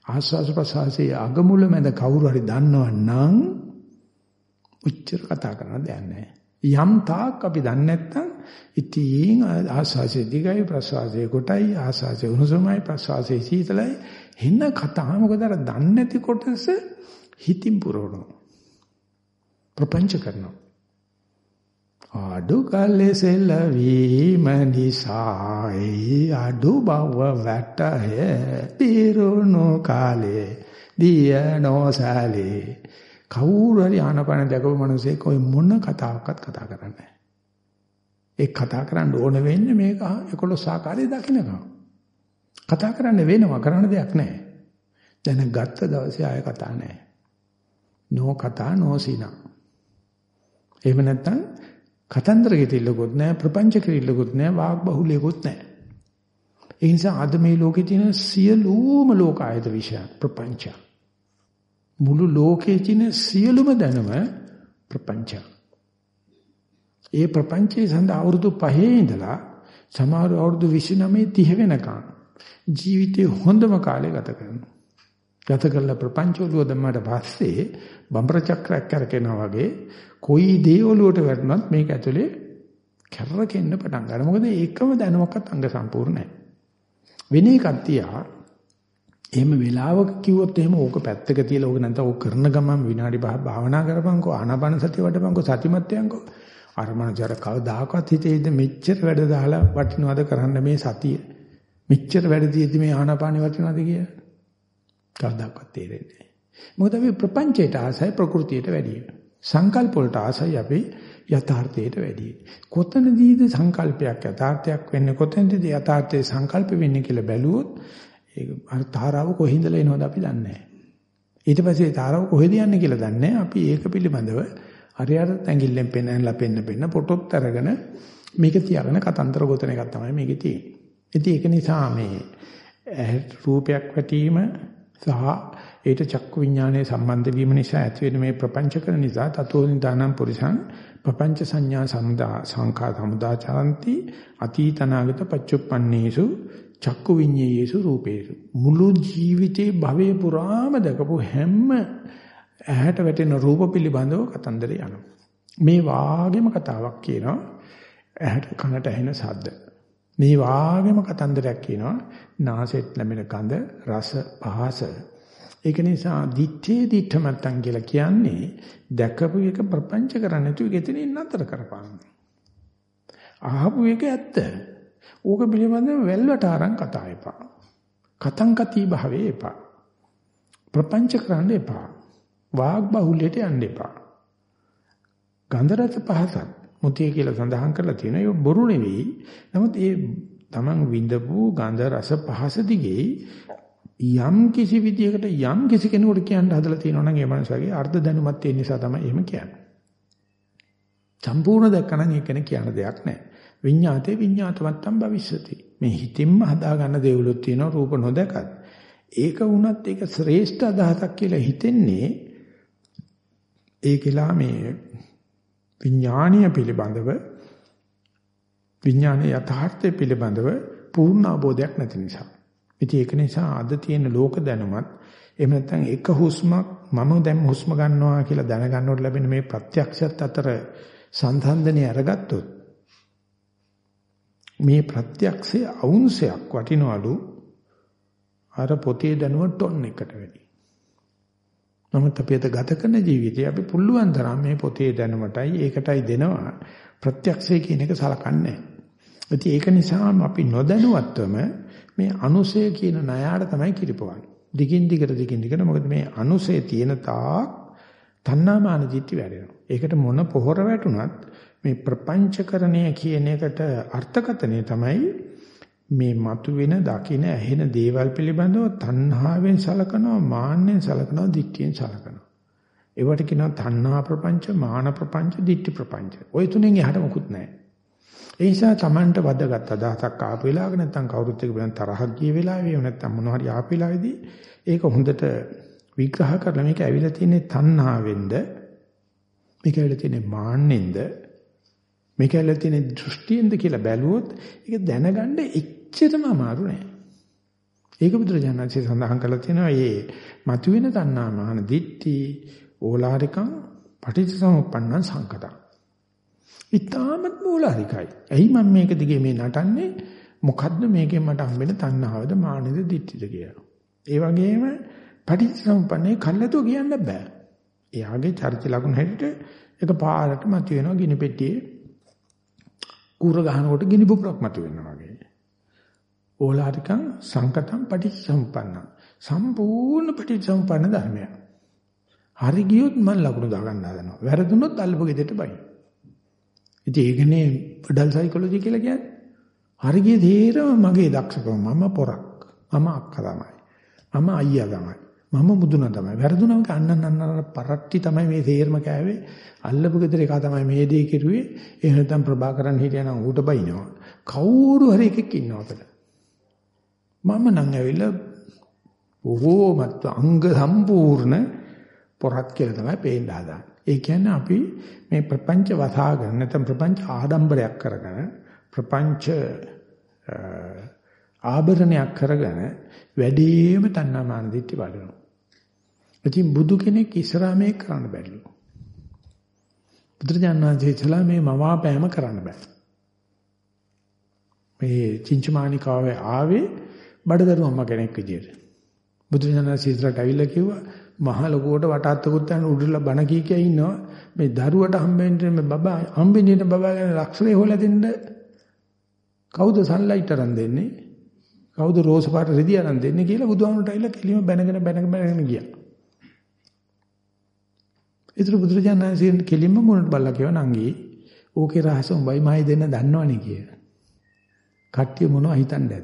ආස්වාස ප්‍රසවාසයේ අගමුල මැද කවුරු හරි දන්නවනම් උච්චර කතා කරන්න දෙයක් නැහැ. යම් තාක් අපි දන්නේ නැත්නම් ඉතින් ආස්වාසේ දිගයි ප්‍රසවාසයේ කොටයි ආස්වාසේ උණුසුමයි ප්‍රසවාසයේ සීතලයි එන්න කතා මොකද අර දන්නේ නැති කොටස හිතින් පුරවනවා. ප්‍රපංච කරනවා. ආඩු කල්ලේ සෙල්වීම නිසායි ආඩු බව වැටය පිරුණු කාලේ දිය නොසාලේ කවුරු හරි ආනපන දැකපු මිනිසෙක් ඔය මොන කතාවක්වත් කතා කරන්නේ නැහැ. ඒ කතා කරන්න ඕන වෙන්නේ මේක 11 ආකාරයේ දකින්නකම්. කතා කරන්න වෙනවා කරන්න දෙයක් නැහැ. දැන් ගත්ත දවසේ ආය කතා නැහැ. නෝ කතා නෝ සිනා. එහෙම නැත්නම් කතන්දර ගෙතිල්ලකුත් නැහැ ප්‍රපංච කිරිල්ලකුත් නැහැ වාග් බහුලයකුත් නැහැ. ඒ නිසා අද මේ ලෝකේ තියෙන සියලුම ලෝකායත විශ්ය ප්‍රපංච. මුළු ලෝකයේ තියෙන සියලුම දැනුම ප්‍රපංච. ඒ ප්‍රපංචයේ සඳහා අවුරුදු 5 ඉඳලා සමහර අවුරුදු 29 30 වෙනකන් ජීවිතේ හොඳම කාලය ගත කරනවා. ගත කළ ප්‍රපංච ඔළුව දැම්මට පස්සේ බම්බර චක්‍රයක් කරකිනවා වගේ කොයි දේ ඔළුවට වැටුණත් මේක ඇතුලේ කැරරකෙන්න පටන් ගන්නවා. මොකද ඒකම දැනුමක්වත් අංග සම්පූර්ණ නැහැ. වෙන එකක් තියා එහෙම වෙලාවක කිව්වොත් එහෙම ඕක පැත්තක තියලා ඕක නැත්නම් ඕක කරන ගමන් විනාඩි 5 භාවනා කරපන්කෝ ආනාපාන සතිය වඩපන්කෝ සතිමත් යන්කෝ අර මනසට කවදාකවත් හිතේද මෙච්චර වැඩ දාලා වටිනවද කරන්න මේ සතිය? මෙච්චර වැඩ දීදී මේ ආනාපානෙ වටිනවද කියලා කවදාකවත් තේරෙන්නේ නැහැ. මොකද අපි ප්‍රපංචයට ආසයි ප්‍රകൃතියට වැඩියි. සංකල්ප වලට ආසයි අපි යථාර්ථයට වැඩියි. කොතනදීද සංකල්පයක් යථාර්ථයක් වෙන්නේ? කොතනදීද යථාර්ථයේ සංකල්ප වෙන්නේ කියලා බැලුවොත් ඒක අර තාරාව කොහින්දලා එනවද අපි දන්නේ නැහැ. ඊට පස්සේ තාරාව කොහෙද යන්නේ කියලා දන්නේ අපි ඒක පිළිබඳව හරියට ඇඟිල්ලෙන් පෙන්නලා පෙන්න පෙන්න පොටොත් අරගෙන මේක තියාගෙන කතන්දර ගොතන එකක් තමයි මේකේ තියෙන්නේ. ඉතින් ඒක නිසා මේ රූපයක් වැටීම සහ ඒට චක්කු විඥානයේ සම්බන්ධ වීම නිසා ඇති වෙන මේ ප්‍රපංච කරන නිසා තතෝ නිදානම් පුරිසං ප්‍රපංච සංඥා සමුදා සංඛා සමුදාචරಂತಿ අතීතනාගත පච්චුප්පන්නේසු චක්කු විඤ්ඤේයේසු රූපේසු මුළු ජීවිතේ භවයේ පුරාම දකපු හැම ඇහැට වැටෙන රූප පිළිබඳව කතන්දර යනවා. මේ වාගේම කතාවක් කියනවා. ඇහැට කනට ඇහෙන ශබ්ද. මේ වාගේම කතන්දරයක් කියනවා. නාසෙත් ලැබෙන ගඳ රස පහස. ඒක නිසා දිත්තේ දිත්තමත්තන් කියලා කියන්නේ දැකපු එක ප්‍රපංච කරන්නේ නැතුව ගෙතනින් නතර කරපන්. අහපු එක ඇත්ත. ඕක පිළිබඳව වැල්වට අරන් කතා එපා. කතං කති භාවේ එපා. ප්‍රපංච කරන්න එපා. වාග් බහුල්‍යයට යන්න එපා. ගන්ධ රස පහසක් මුතිය කියලා සඳහන් කරලා තියෙනවා. ඒක බොරු නෙවෙයි. නමුත් ඒ Taman විඳපු ගන්ධ රස පහස දිගේ යම් කිසි විදියකට යම් කිසි කෙනෙකුට කියන්න හදලා තියෙනවා නම් ඒ මනසගේ අර්ධ දැනුමත් ඒ නිසා තමයි එහෙම කියන්නේ. සම්පූර්ණ දැක්කනම් ඒ කෙනෙක් කියන දෙයක් නැහැ. විඤ්ඤාතේ විඤ්ඤාතවත්තම් භවිෂ්‍යති. මේ හිතින්ම හදාගන්න දේවලුත් තියෙනවා රූප නොදකත්. ඒක වුණත් ඒක ශ්‍රේෂ්ඨ අදහසක් කියලා හිතෙන්නේ ඒකලා මේ විඥානීය පිළිබඳව විඥානයේ යථාර්ථය පිළිබඳව පූර්ණ අවබෝධයක් නැති නිසා. ඉතින් ඒක නිසා අද තියෙන ලෝක දැනුමත් එහෙම නැත්නම් එක හුස්මක් මම දැන් හුස්ම ගන්නවා කියලා දැනගන්නකොට ලැබෙන මේ ප්‍රත්‍යක්ෂයත් අතර සංසන්දනය අරගත්තොත් මේ ප්‍රත්‍යක්ෂයේ අවුන්සයක් වටිනවලු අර පොතේ දැනුව ටොන් එකට වැඩි. නමුත් අපි අද ගත කරන ජීවිතේ අපි පුළුවන් තරම් මේ පොතේ දැනුමටයි ඒකටයි දෙනවා ප්‍රත්‍යක්ෂය කියන එක සලකන්නේ නැහැ. ඒක නිසා අපි නොදැනුවත්වම මේ අනුසය කියන ණයාට තමයි කිරිපවන්නේ. දිගින් දිගට දිගින් දිගට මොකද මේ අනුසය තියෙන තාක් තණ්හාමාන දිට්ඨි වැඩෙනවා. ඒකට මොන පොහොර වැටුණත් මේ ප්‍රපංචකරණය කියන එකට අර්ථකතනෙ තමයි මේ මතුවෙන දකින ඇහෙන දේවල් පිළිබඳව තණ්හාවෙන් සලකනවා මාන්නෙන් සලකනවා දික්තියෙන් සලකනවා. ඒවට කියනවා තණ්හා ප්‍රපංච මාන ප්‍රපංච දික්ටි ප්‍රපංච. ওই තුනෙන් එහාට මොකුත් නැහැ. ඒ නිසා Tamanට වදගත් අදහසක් ආපු වෙලාවක නැත්තම් කවුරුත් එක්ක බලන් තරහක් ගිය වෙලාවේ එහෙම නැත්තම් මොන හරි ආපු වෙලාවේදී ඒක හොඳට විග්‍රහ කරලා මේක ඇවිල්ලා තියෙන්නේ තණ්හාවෙන්ද මේක ඇවිල්ලා තියෙන්නේ මාන්නෙන්ද මේක ඇවිල්ලා තියෙන්නේ දෘෂ්ටියෙන්ද කියලා බැලුවොත් ඒක දැනගන්න එච්චරම අමාරු නෑ. ඒක බුදුරජාණන්සේ සඳහන් කරලා තියෙනවා මේ මතුවෙන තණ්හා මාන දිට්ටි ඕලාරිකං පටිච්චසමුප්පන්නං සංකතං ඉතාමත් මූලාරිකයි. ඇයි මම මේක දිගේ මේ නටන්නේ? මොකද්ද මේකෙන් මට හම්බෙන තණ්හාවද මානෙද දිට්ඨිද කියලා. ඒ වගේම පටිච්චසමුප්පන්නේ කල්ලාතෝ කියන්න බෑ. එයාගේ චරිත ලකුණු හැටියට එක පාරට මත වෙනවා ගිනි පෙට්ටියේ කූර ගහනකොට ගිනි පුපුරක් මත වෙනවා වගේ. ඕලාරිකං සංකතං පටිච්චසමුප්පන්න. සම්පූර්ණ පටිච්චසමුප්පන්න ධර්මයක්. හරි ගියොත් මම ලකුණු දාගන්න හදනවා. වැරදුනොත් අල්ලපු ගෙදරට බයි. ඉතින් ඒකනේ ඩල් සයිකොලොජි කියලා කියන්නේ. හරි ගියේ තේරම මගේ දක්ෂකම මම පොරක්. මම අක්කා තමයි. මම අයියා තමයි. මම මුදුන තමයි. වැරදුනම අන්නන් අන්නන පරට්ටි තමයි මේ තේරම කෑවේ. අල්ලපු ගෙදර එක තමයි මේ දේ කෙරුවේ. එහෙම නැත්නම් ප්‍රභාකරන් හිටියනම් ඌට බයිනවා. කවුරු හරි එකෙක් ඉන්නවා අපිට. මම නම් ඇවිල්ලා බොහෝමත් අංග සම්පූර්ණ පොරක් කියලා තමයි පේන්න හදාන්නේ. ඒ කියන්නේ අපි මේ ප්‍රපංච වසාගෙන නැත්නම් ප්‍රපංච ආඩම්බරයක් කරගෙන ප්‍රපංච ආභරණයක් කරගෙන වැඩිම තණ්හාමාන දිට්ඨි වඩනවා. ඉතින් බුදු කෙනෙක් ඉස්සරහා මේ කරන්න බැරිලු. බුදුරජාණන්සේ ඉතලා මේ මවාපෑම කරන්න බෑ. මේ චින්චමානිකාවේ ආවේ බඩදරු අම්මා කෙනෙක් විදියට. බුදුරජාණන්සේ ඉස්සරහට ඇවිල්ලා කිව්වා මහ ලොකුවට වටාත්තකුත් යන උඩුලා බණ කී කිය ඉන්නවා මේ දරුවට හම්බෙන්නේ මේ බබා හම්බෙන්නේ බබා ගැන ලක්ෂණේ හොලා දෙන්න කවුද සන්ලයිට් අරන් දෙන්නේ කවුද රෝස පාට රෙදි අරන් දෙන්නේ කියලා බුදුහාමුදුරට ඇවිල්ලා කෙලිම බැනගෙන බැනගෙන බැනගෙන ගියා ඒතර බුදුරජාණන් වහන්සේ කෙලින්ම මුණට බල්ලා කියව නංගී ඕකේ රහස උඹයි මයි දෙන්න දන්නවනේ කිය. කට්ටිය මොනව හිතන්නේ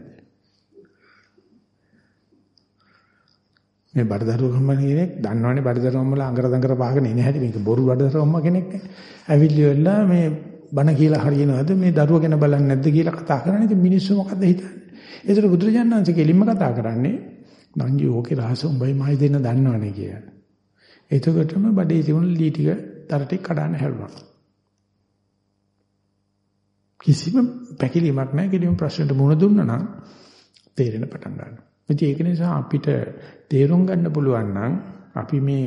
මේ බඩදරුවම්ම කෙනෙක් දන්නවනේ බඩදරුවම්මල අඟර දඟර පාගෙන ඉන හැටි මේක බොරු බඩදරුවම්ම කෙනෙක් නේ. ඇවිල්ලි වෙලා මේ බණ කියලා හරියනවද මේ දරුව ගැන බලන්නේ නැද්ද කියලා කතා කරන්නේ. ඉතින් මිනිස්සු මොකද්ද හිතන්නේ? ඒතර බුදුරජාණන් වහන්සේ කෙලින්ම කතා කරන්නේ නංගි ඕකේ රහස උඹයි මයි දෙන්න දන්නවනේ කියලා. එතකොටම බඩේ තිබුණ ලී ටික දරටි කඩන්න හැරුණා. කිසිම පැකිලීමක් නැහැ කිසිම ප්‍රශ්නට මුහුණ දුන්නා නම් තේරෙන පටන් ගන්නවා. ඉතින් ඒක නිසා අපිට තේරුම් ගන්න පුළුවන් නම් අපි මේ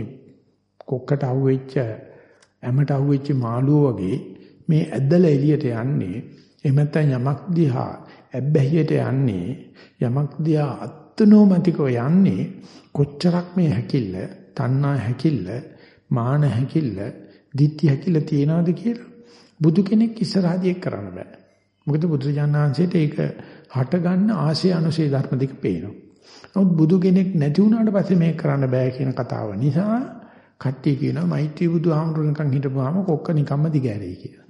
කොක්කට අහුවෙච්ච ඇමට අහුවෙච්ච මාළුව වගේ මේ ඇදලා එළියට යන්නේ එහෙම නැත්නම් යමක් දිහා ඇබ්බැහියට යන්නේ යමක් දිහා අත්නෝමතිකව යන්නේ කොච්චරක් මේ හැකිල්ල තණ්හා හැකිල්ල මාන හැකිල්ල ditthi හැකිල්ල තියනවද කියලා බුදු කෙනෙක් ඉස්සරහදී කරන්න බෑ මොකද බුදුජානනාංශයට ඒක හට ගන්න ආශය අනුශේ ධර්ම දෙක පේනවා නමුත් බුදු කෙනෙක් නැති වුණාට පස්සේ මේක කරන්න බෑ කියන කතාව නිසා කට්ටිය කියනවා මෛත්‍රී බුදුහාමුදුරනකන් හිටපුවාම කොක්ක නිකම්ම දිගෑරෙයි කියලා.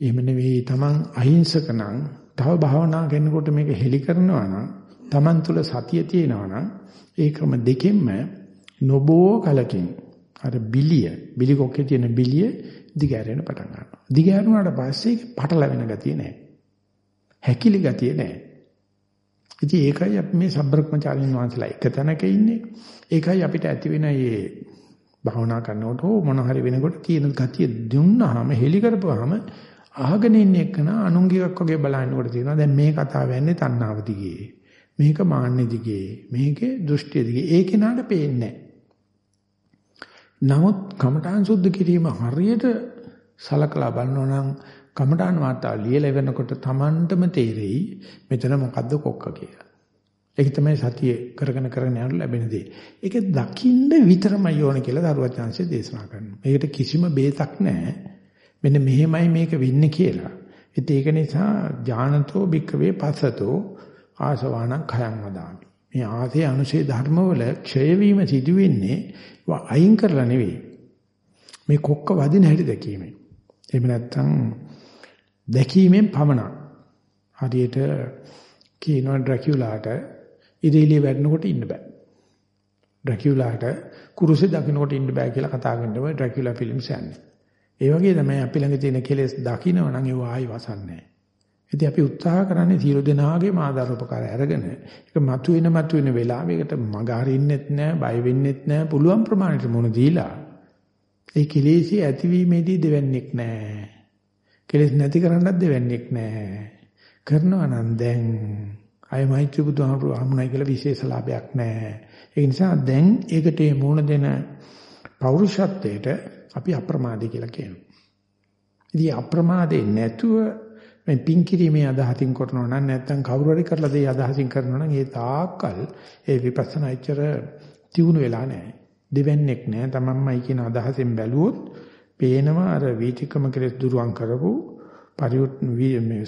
එහෙම නෙවෙයි Taman අහිංසක නම් තව භාවනා කරනකොට මේක හෙලි කරනවා නම් Taman තුල සතිය තියෙනවා නම් ඒ ක්‍රම දෙකෙන්ම නොබෝ කලකින් අර බිලිය බිලි කොක්කේ තියෙන බිලිය දිගෑරෙන පටන් ගන්නවා. දිගෑරුණාට පස්සේ ඒක පටලැවෙන ගතිය නැහැ. හැකිලි ගතිය නැහැ. ඉතින් ඒකයි අපි මේ සබ්‍රක්‍මචාරින් වහන්සේලා එක තැනක ඉන්නේ. ඒකයි අපිට ඇති වෙන මේ භාවනා කරනකොට හෝ මොන හරි වෙනකොට තියෙන ගතිය දුන්නාම හෙලි කරපුවාම අහගෙන ඉන්න එකන අනුංගිකක් වගේ බලනකොට තියෙනවා දැන් මේ කතාව යන්නේ තණ්හාව දිගේ. මේක මාන්නේ දිගේ. මේකේ දෘෂ්ටිය දිගේ. ඒ කෙනාට පේන්නේ නමුත් කමඨාන් සුද්ධ කිරීම හරියට සලකලා බලනවා නම් කමඨාන් වාර්තා ලියලා වෙනකොට Tamanටම තේරෙයි මෙතන මොකද්ද කොක්ක කියලා. ඒක තමයි සතිය කරගෙන කරගෙන යන ලැබෙන දේ. ඒක දකින්න විතරමයි ඕන කියලා දරුවත් chance දේශනා කරනවා. මේකට කිසිම බේතක් නැහැ. මෙන්න මෙහෙමයි මේක වෙන්නේ කියලා. ඉතින් ඒක නිසා ඥානතෝ භික්කවේ පස්සතෝ ආසවාණං khයං වදාමි. මේ ආසේ අනුශේ ධර්මවල ක්ෂය වීම සිදු වෙන්නේ අයින් කරලා නෙවෙයි. මේ කොක්ක වදින හැටි දැකීමෙන්. එහෙම නැත්නම් දැකීමෙන් පමණක්. හරියට කියනවා ඩ්‍රැකියුලාට ඉරේලිය වැඩනකොට ඉන්න බෑ. ඩ්‍රැකියුලාට කුරුසේ දකින්නකොට ඉන්න බෑ කියලා කතා කරනවා ඩ්‍රැකියුලා ෆිල්ම්ස් යන්නේ. ඒ වගේ තමයි අපි ළඟ තියෙන කෙලෙස් දකින්න නම් ඒව ආයි වසන්නේ ඉතින් අපි උත්සාහ කරන්නේ සියලු දෙනාගේ ආධාරෝපකාරය අරගෙන. ඒක මතුවෙන මතුවෙන වෙලාවෙකට මග හරින්නෙත් නෑ බය වෙන්නෙත් නෑ පුළුවන් ප්‍රමාණයට මොන දීලා. ඒ කෙලෙසි ඇතිවීමේදී දෙවන්නේක් නෑ. කෙලෙස් නැති කරන්නත් දෙවන්නේක් නෑ. කරනවා නම් දැන් අය මෛත්‍රී බුදුහාමුදුරුවෝ හමුණයි කියලා විශේෂ ලාභයක් නෑ. ඒ නිසා දැන් ඒකට මුණ දෙන පෞරුෂත්වයට අපි අප්‍රමාදී කියලා කියනවා. ඉතින් අප්‍රමාදේ නැතුව මේ පින් කිරීමේ අදහසින් කරනවා නම් නැත්නම් කවුරු හරි කරලා දෙයි අදහසින් කරනවා නම් ඒ තාක්කල් ඒ විපස්සනා ඉච්චර තියුණු වෙලා නැහැ. දෙවන්නේක් නැහැ. තමන්මයි කියන අදහසෙන් බැලුවොත් පේනවා අර වීතිකම කෙලෙස් දුරුවන් කරපු පරිවුත් මේ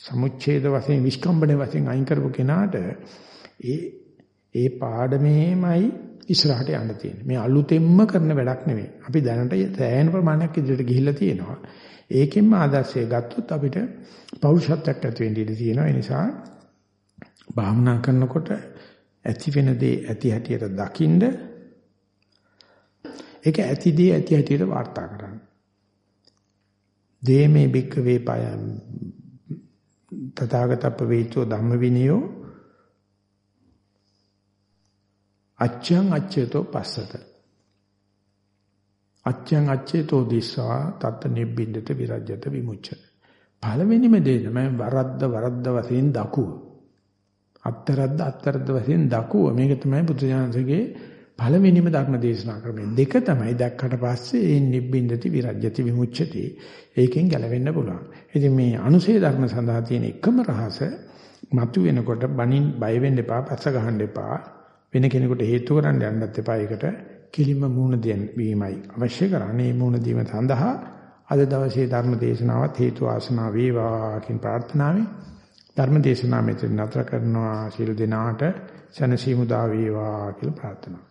සමුච්ඡේද වශයෙන් විස්කම්බන වශයෙන් අයින් කරපු කෙනාට ඒ ඒ පාඩමේමයි ඉස්සරහට යන්න තියෙන්නේ. මේ අලුතෙන්ම කරන වැඩක් නෙවෙයි. අපි දැනට සෑහෙන ප්‍රමාණයක් ඉදිරියට ගිහිල්ලා තියෙනවා. ඒකෙන්ම ආදර්ශය ගත්තොත් අපිට පෞරුෂත්වයක් ඇති වෙන්න ඉඩ තියෙනවා. ඒ නිසා භාවනා කරනකොට ඇති වෙන දේ ඇති හැටියට දකින්ද ඒක ඇති දේ ඇති හැටියට වාර්තා කරන්න. දේමේ බික්ක වේපය තථාගතප්ප වේචෝ ධම්ම විනයෝ අච්ඡං අච්ඡේතෝ පස්සත අච්ඡං අච්ඡේතෝ දිස්සා තත් නිබ්බින්දත විරජ්‍යත විමුච්ඡත. පළවෙනිම දේ තමයි වරද්ද වරද්ද වශයෙන් දකුව. අත්තරද්ද අත්තරද්ද වශයෙන් දකුව. මේක තමයි බුදුජානකගේ පළවෙනිම ධර්ම දේශනා ක්‍රමය. දෙක තමයි දැක්කට පස්සේ ඒ නිබ්බින්දති විරජ්‍යති විමුච්ඡති ඒකෙන් ගැලවෙන්න පුළුවන්. ඉතින් මේ අනුසේ ධර්ම සඳහා තියෙන එකම රහස මතු වෙනකොට බනින් බය වෙන්න එපා පස්ස ගහන්න එපා වෙන කෙනෙකුට හේතු කරන්න යන්නත් එපා. ඒකට කිලිම මූණ දෙන්න වීමයි. අවශ්‍ය කරන්නේ මූණ දීම සඳහා අද දවසේ ධර්ම දේශනාවත් හේතු ආසනා වේවා කියන ප්‍රාර්ථනාවෙන් ධර්ම දේශනාව මෙතන නතර කරනවා. ශිල් දිනාට සනසීමු දා වේවා කියලා ප්‍රාර්ථනා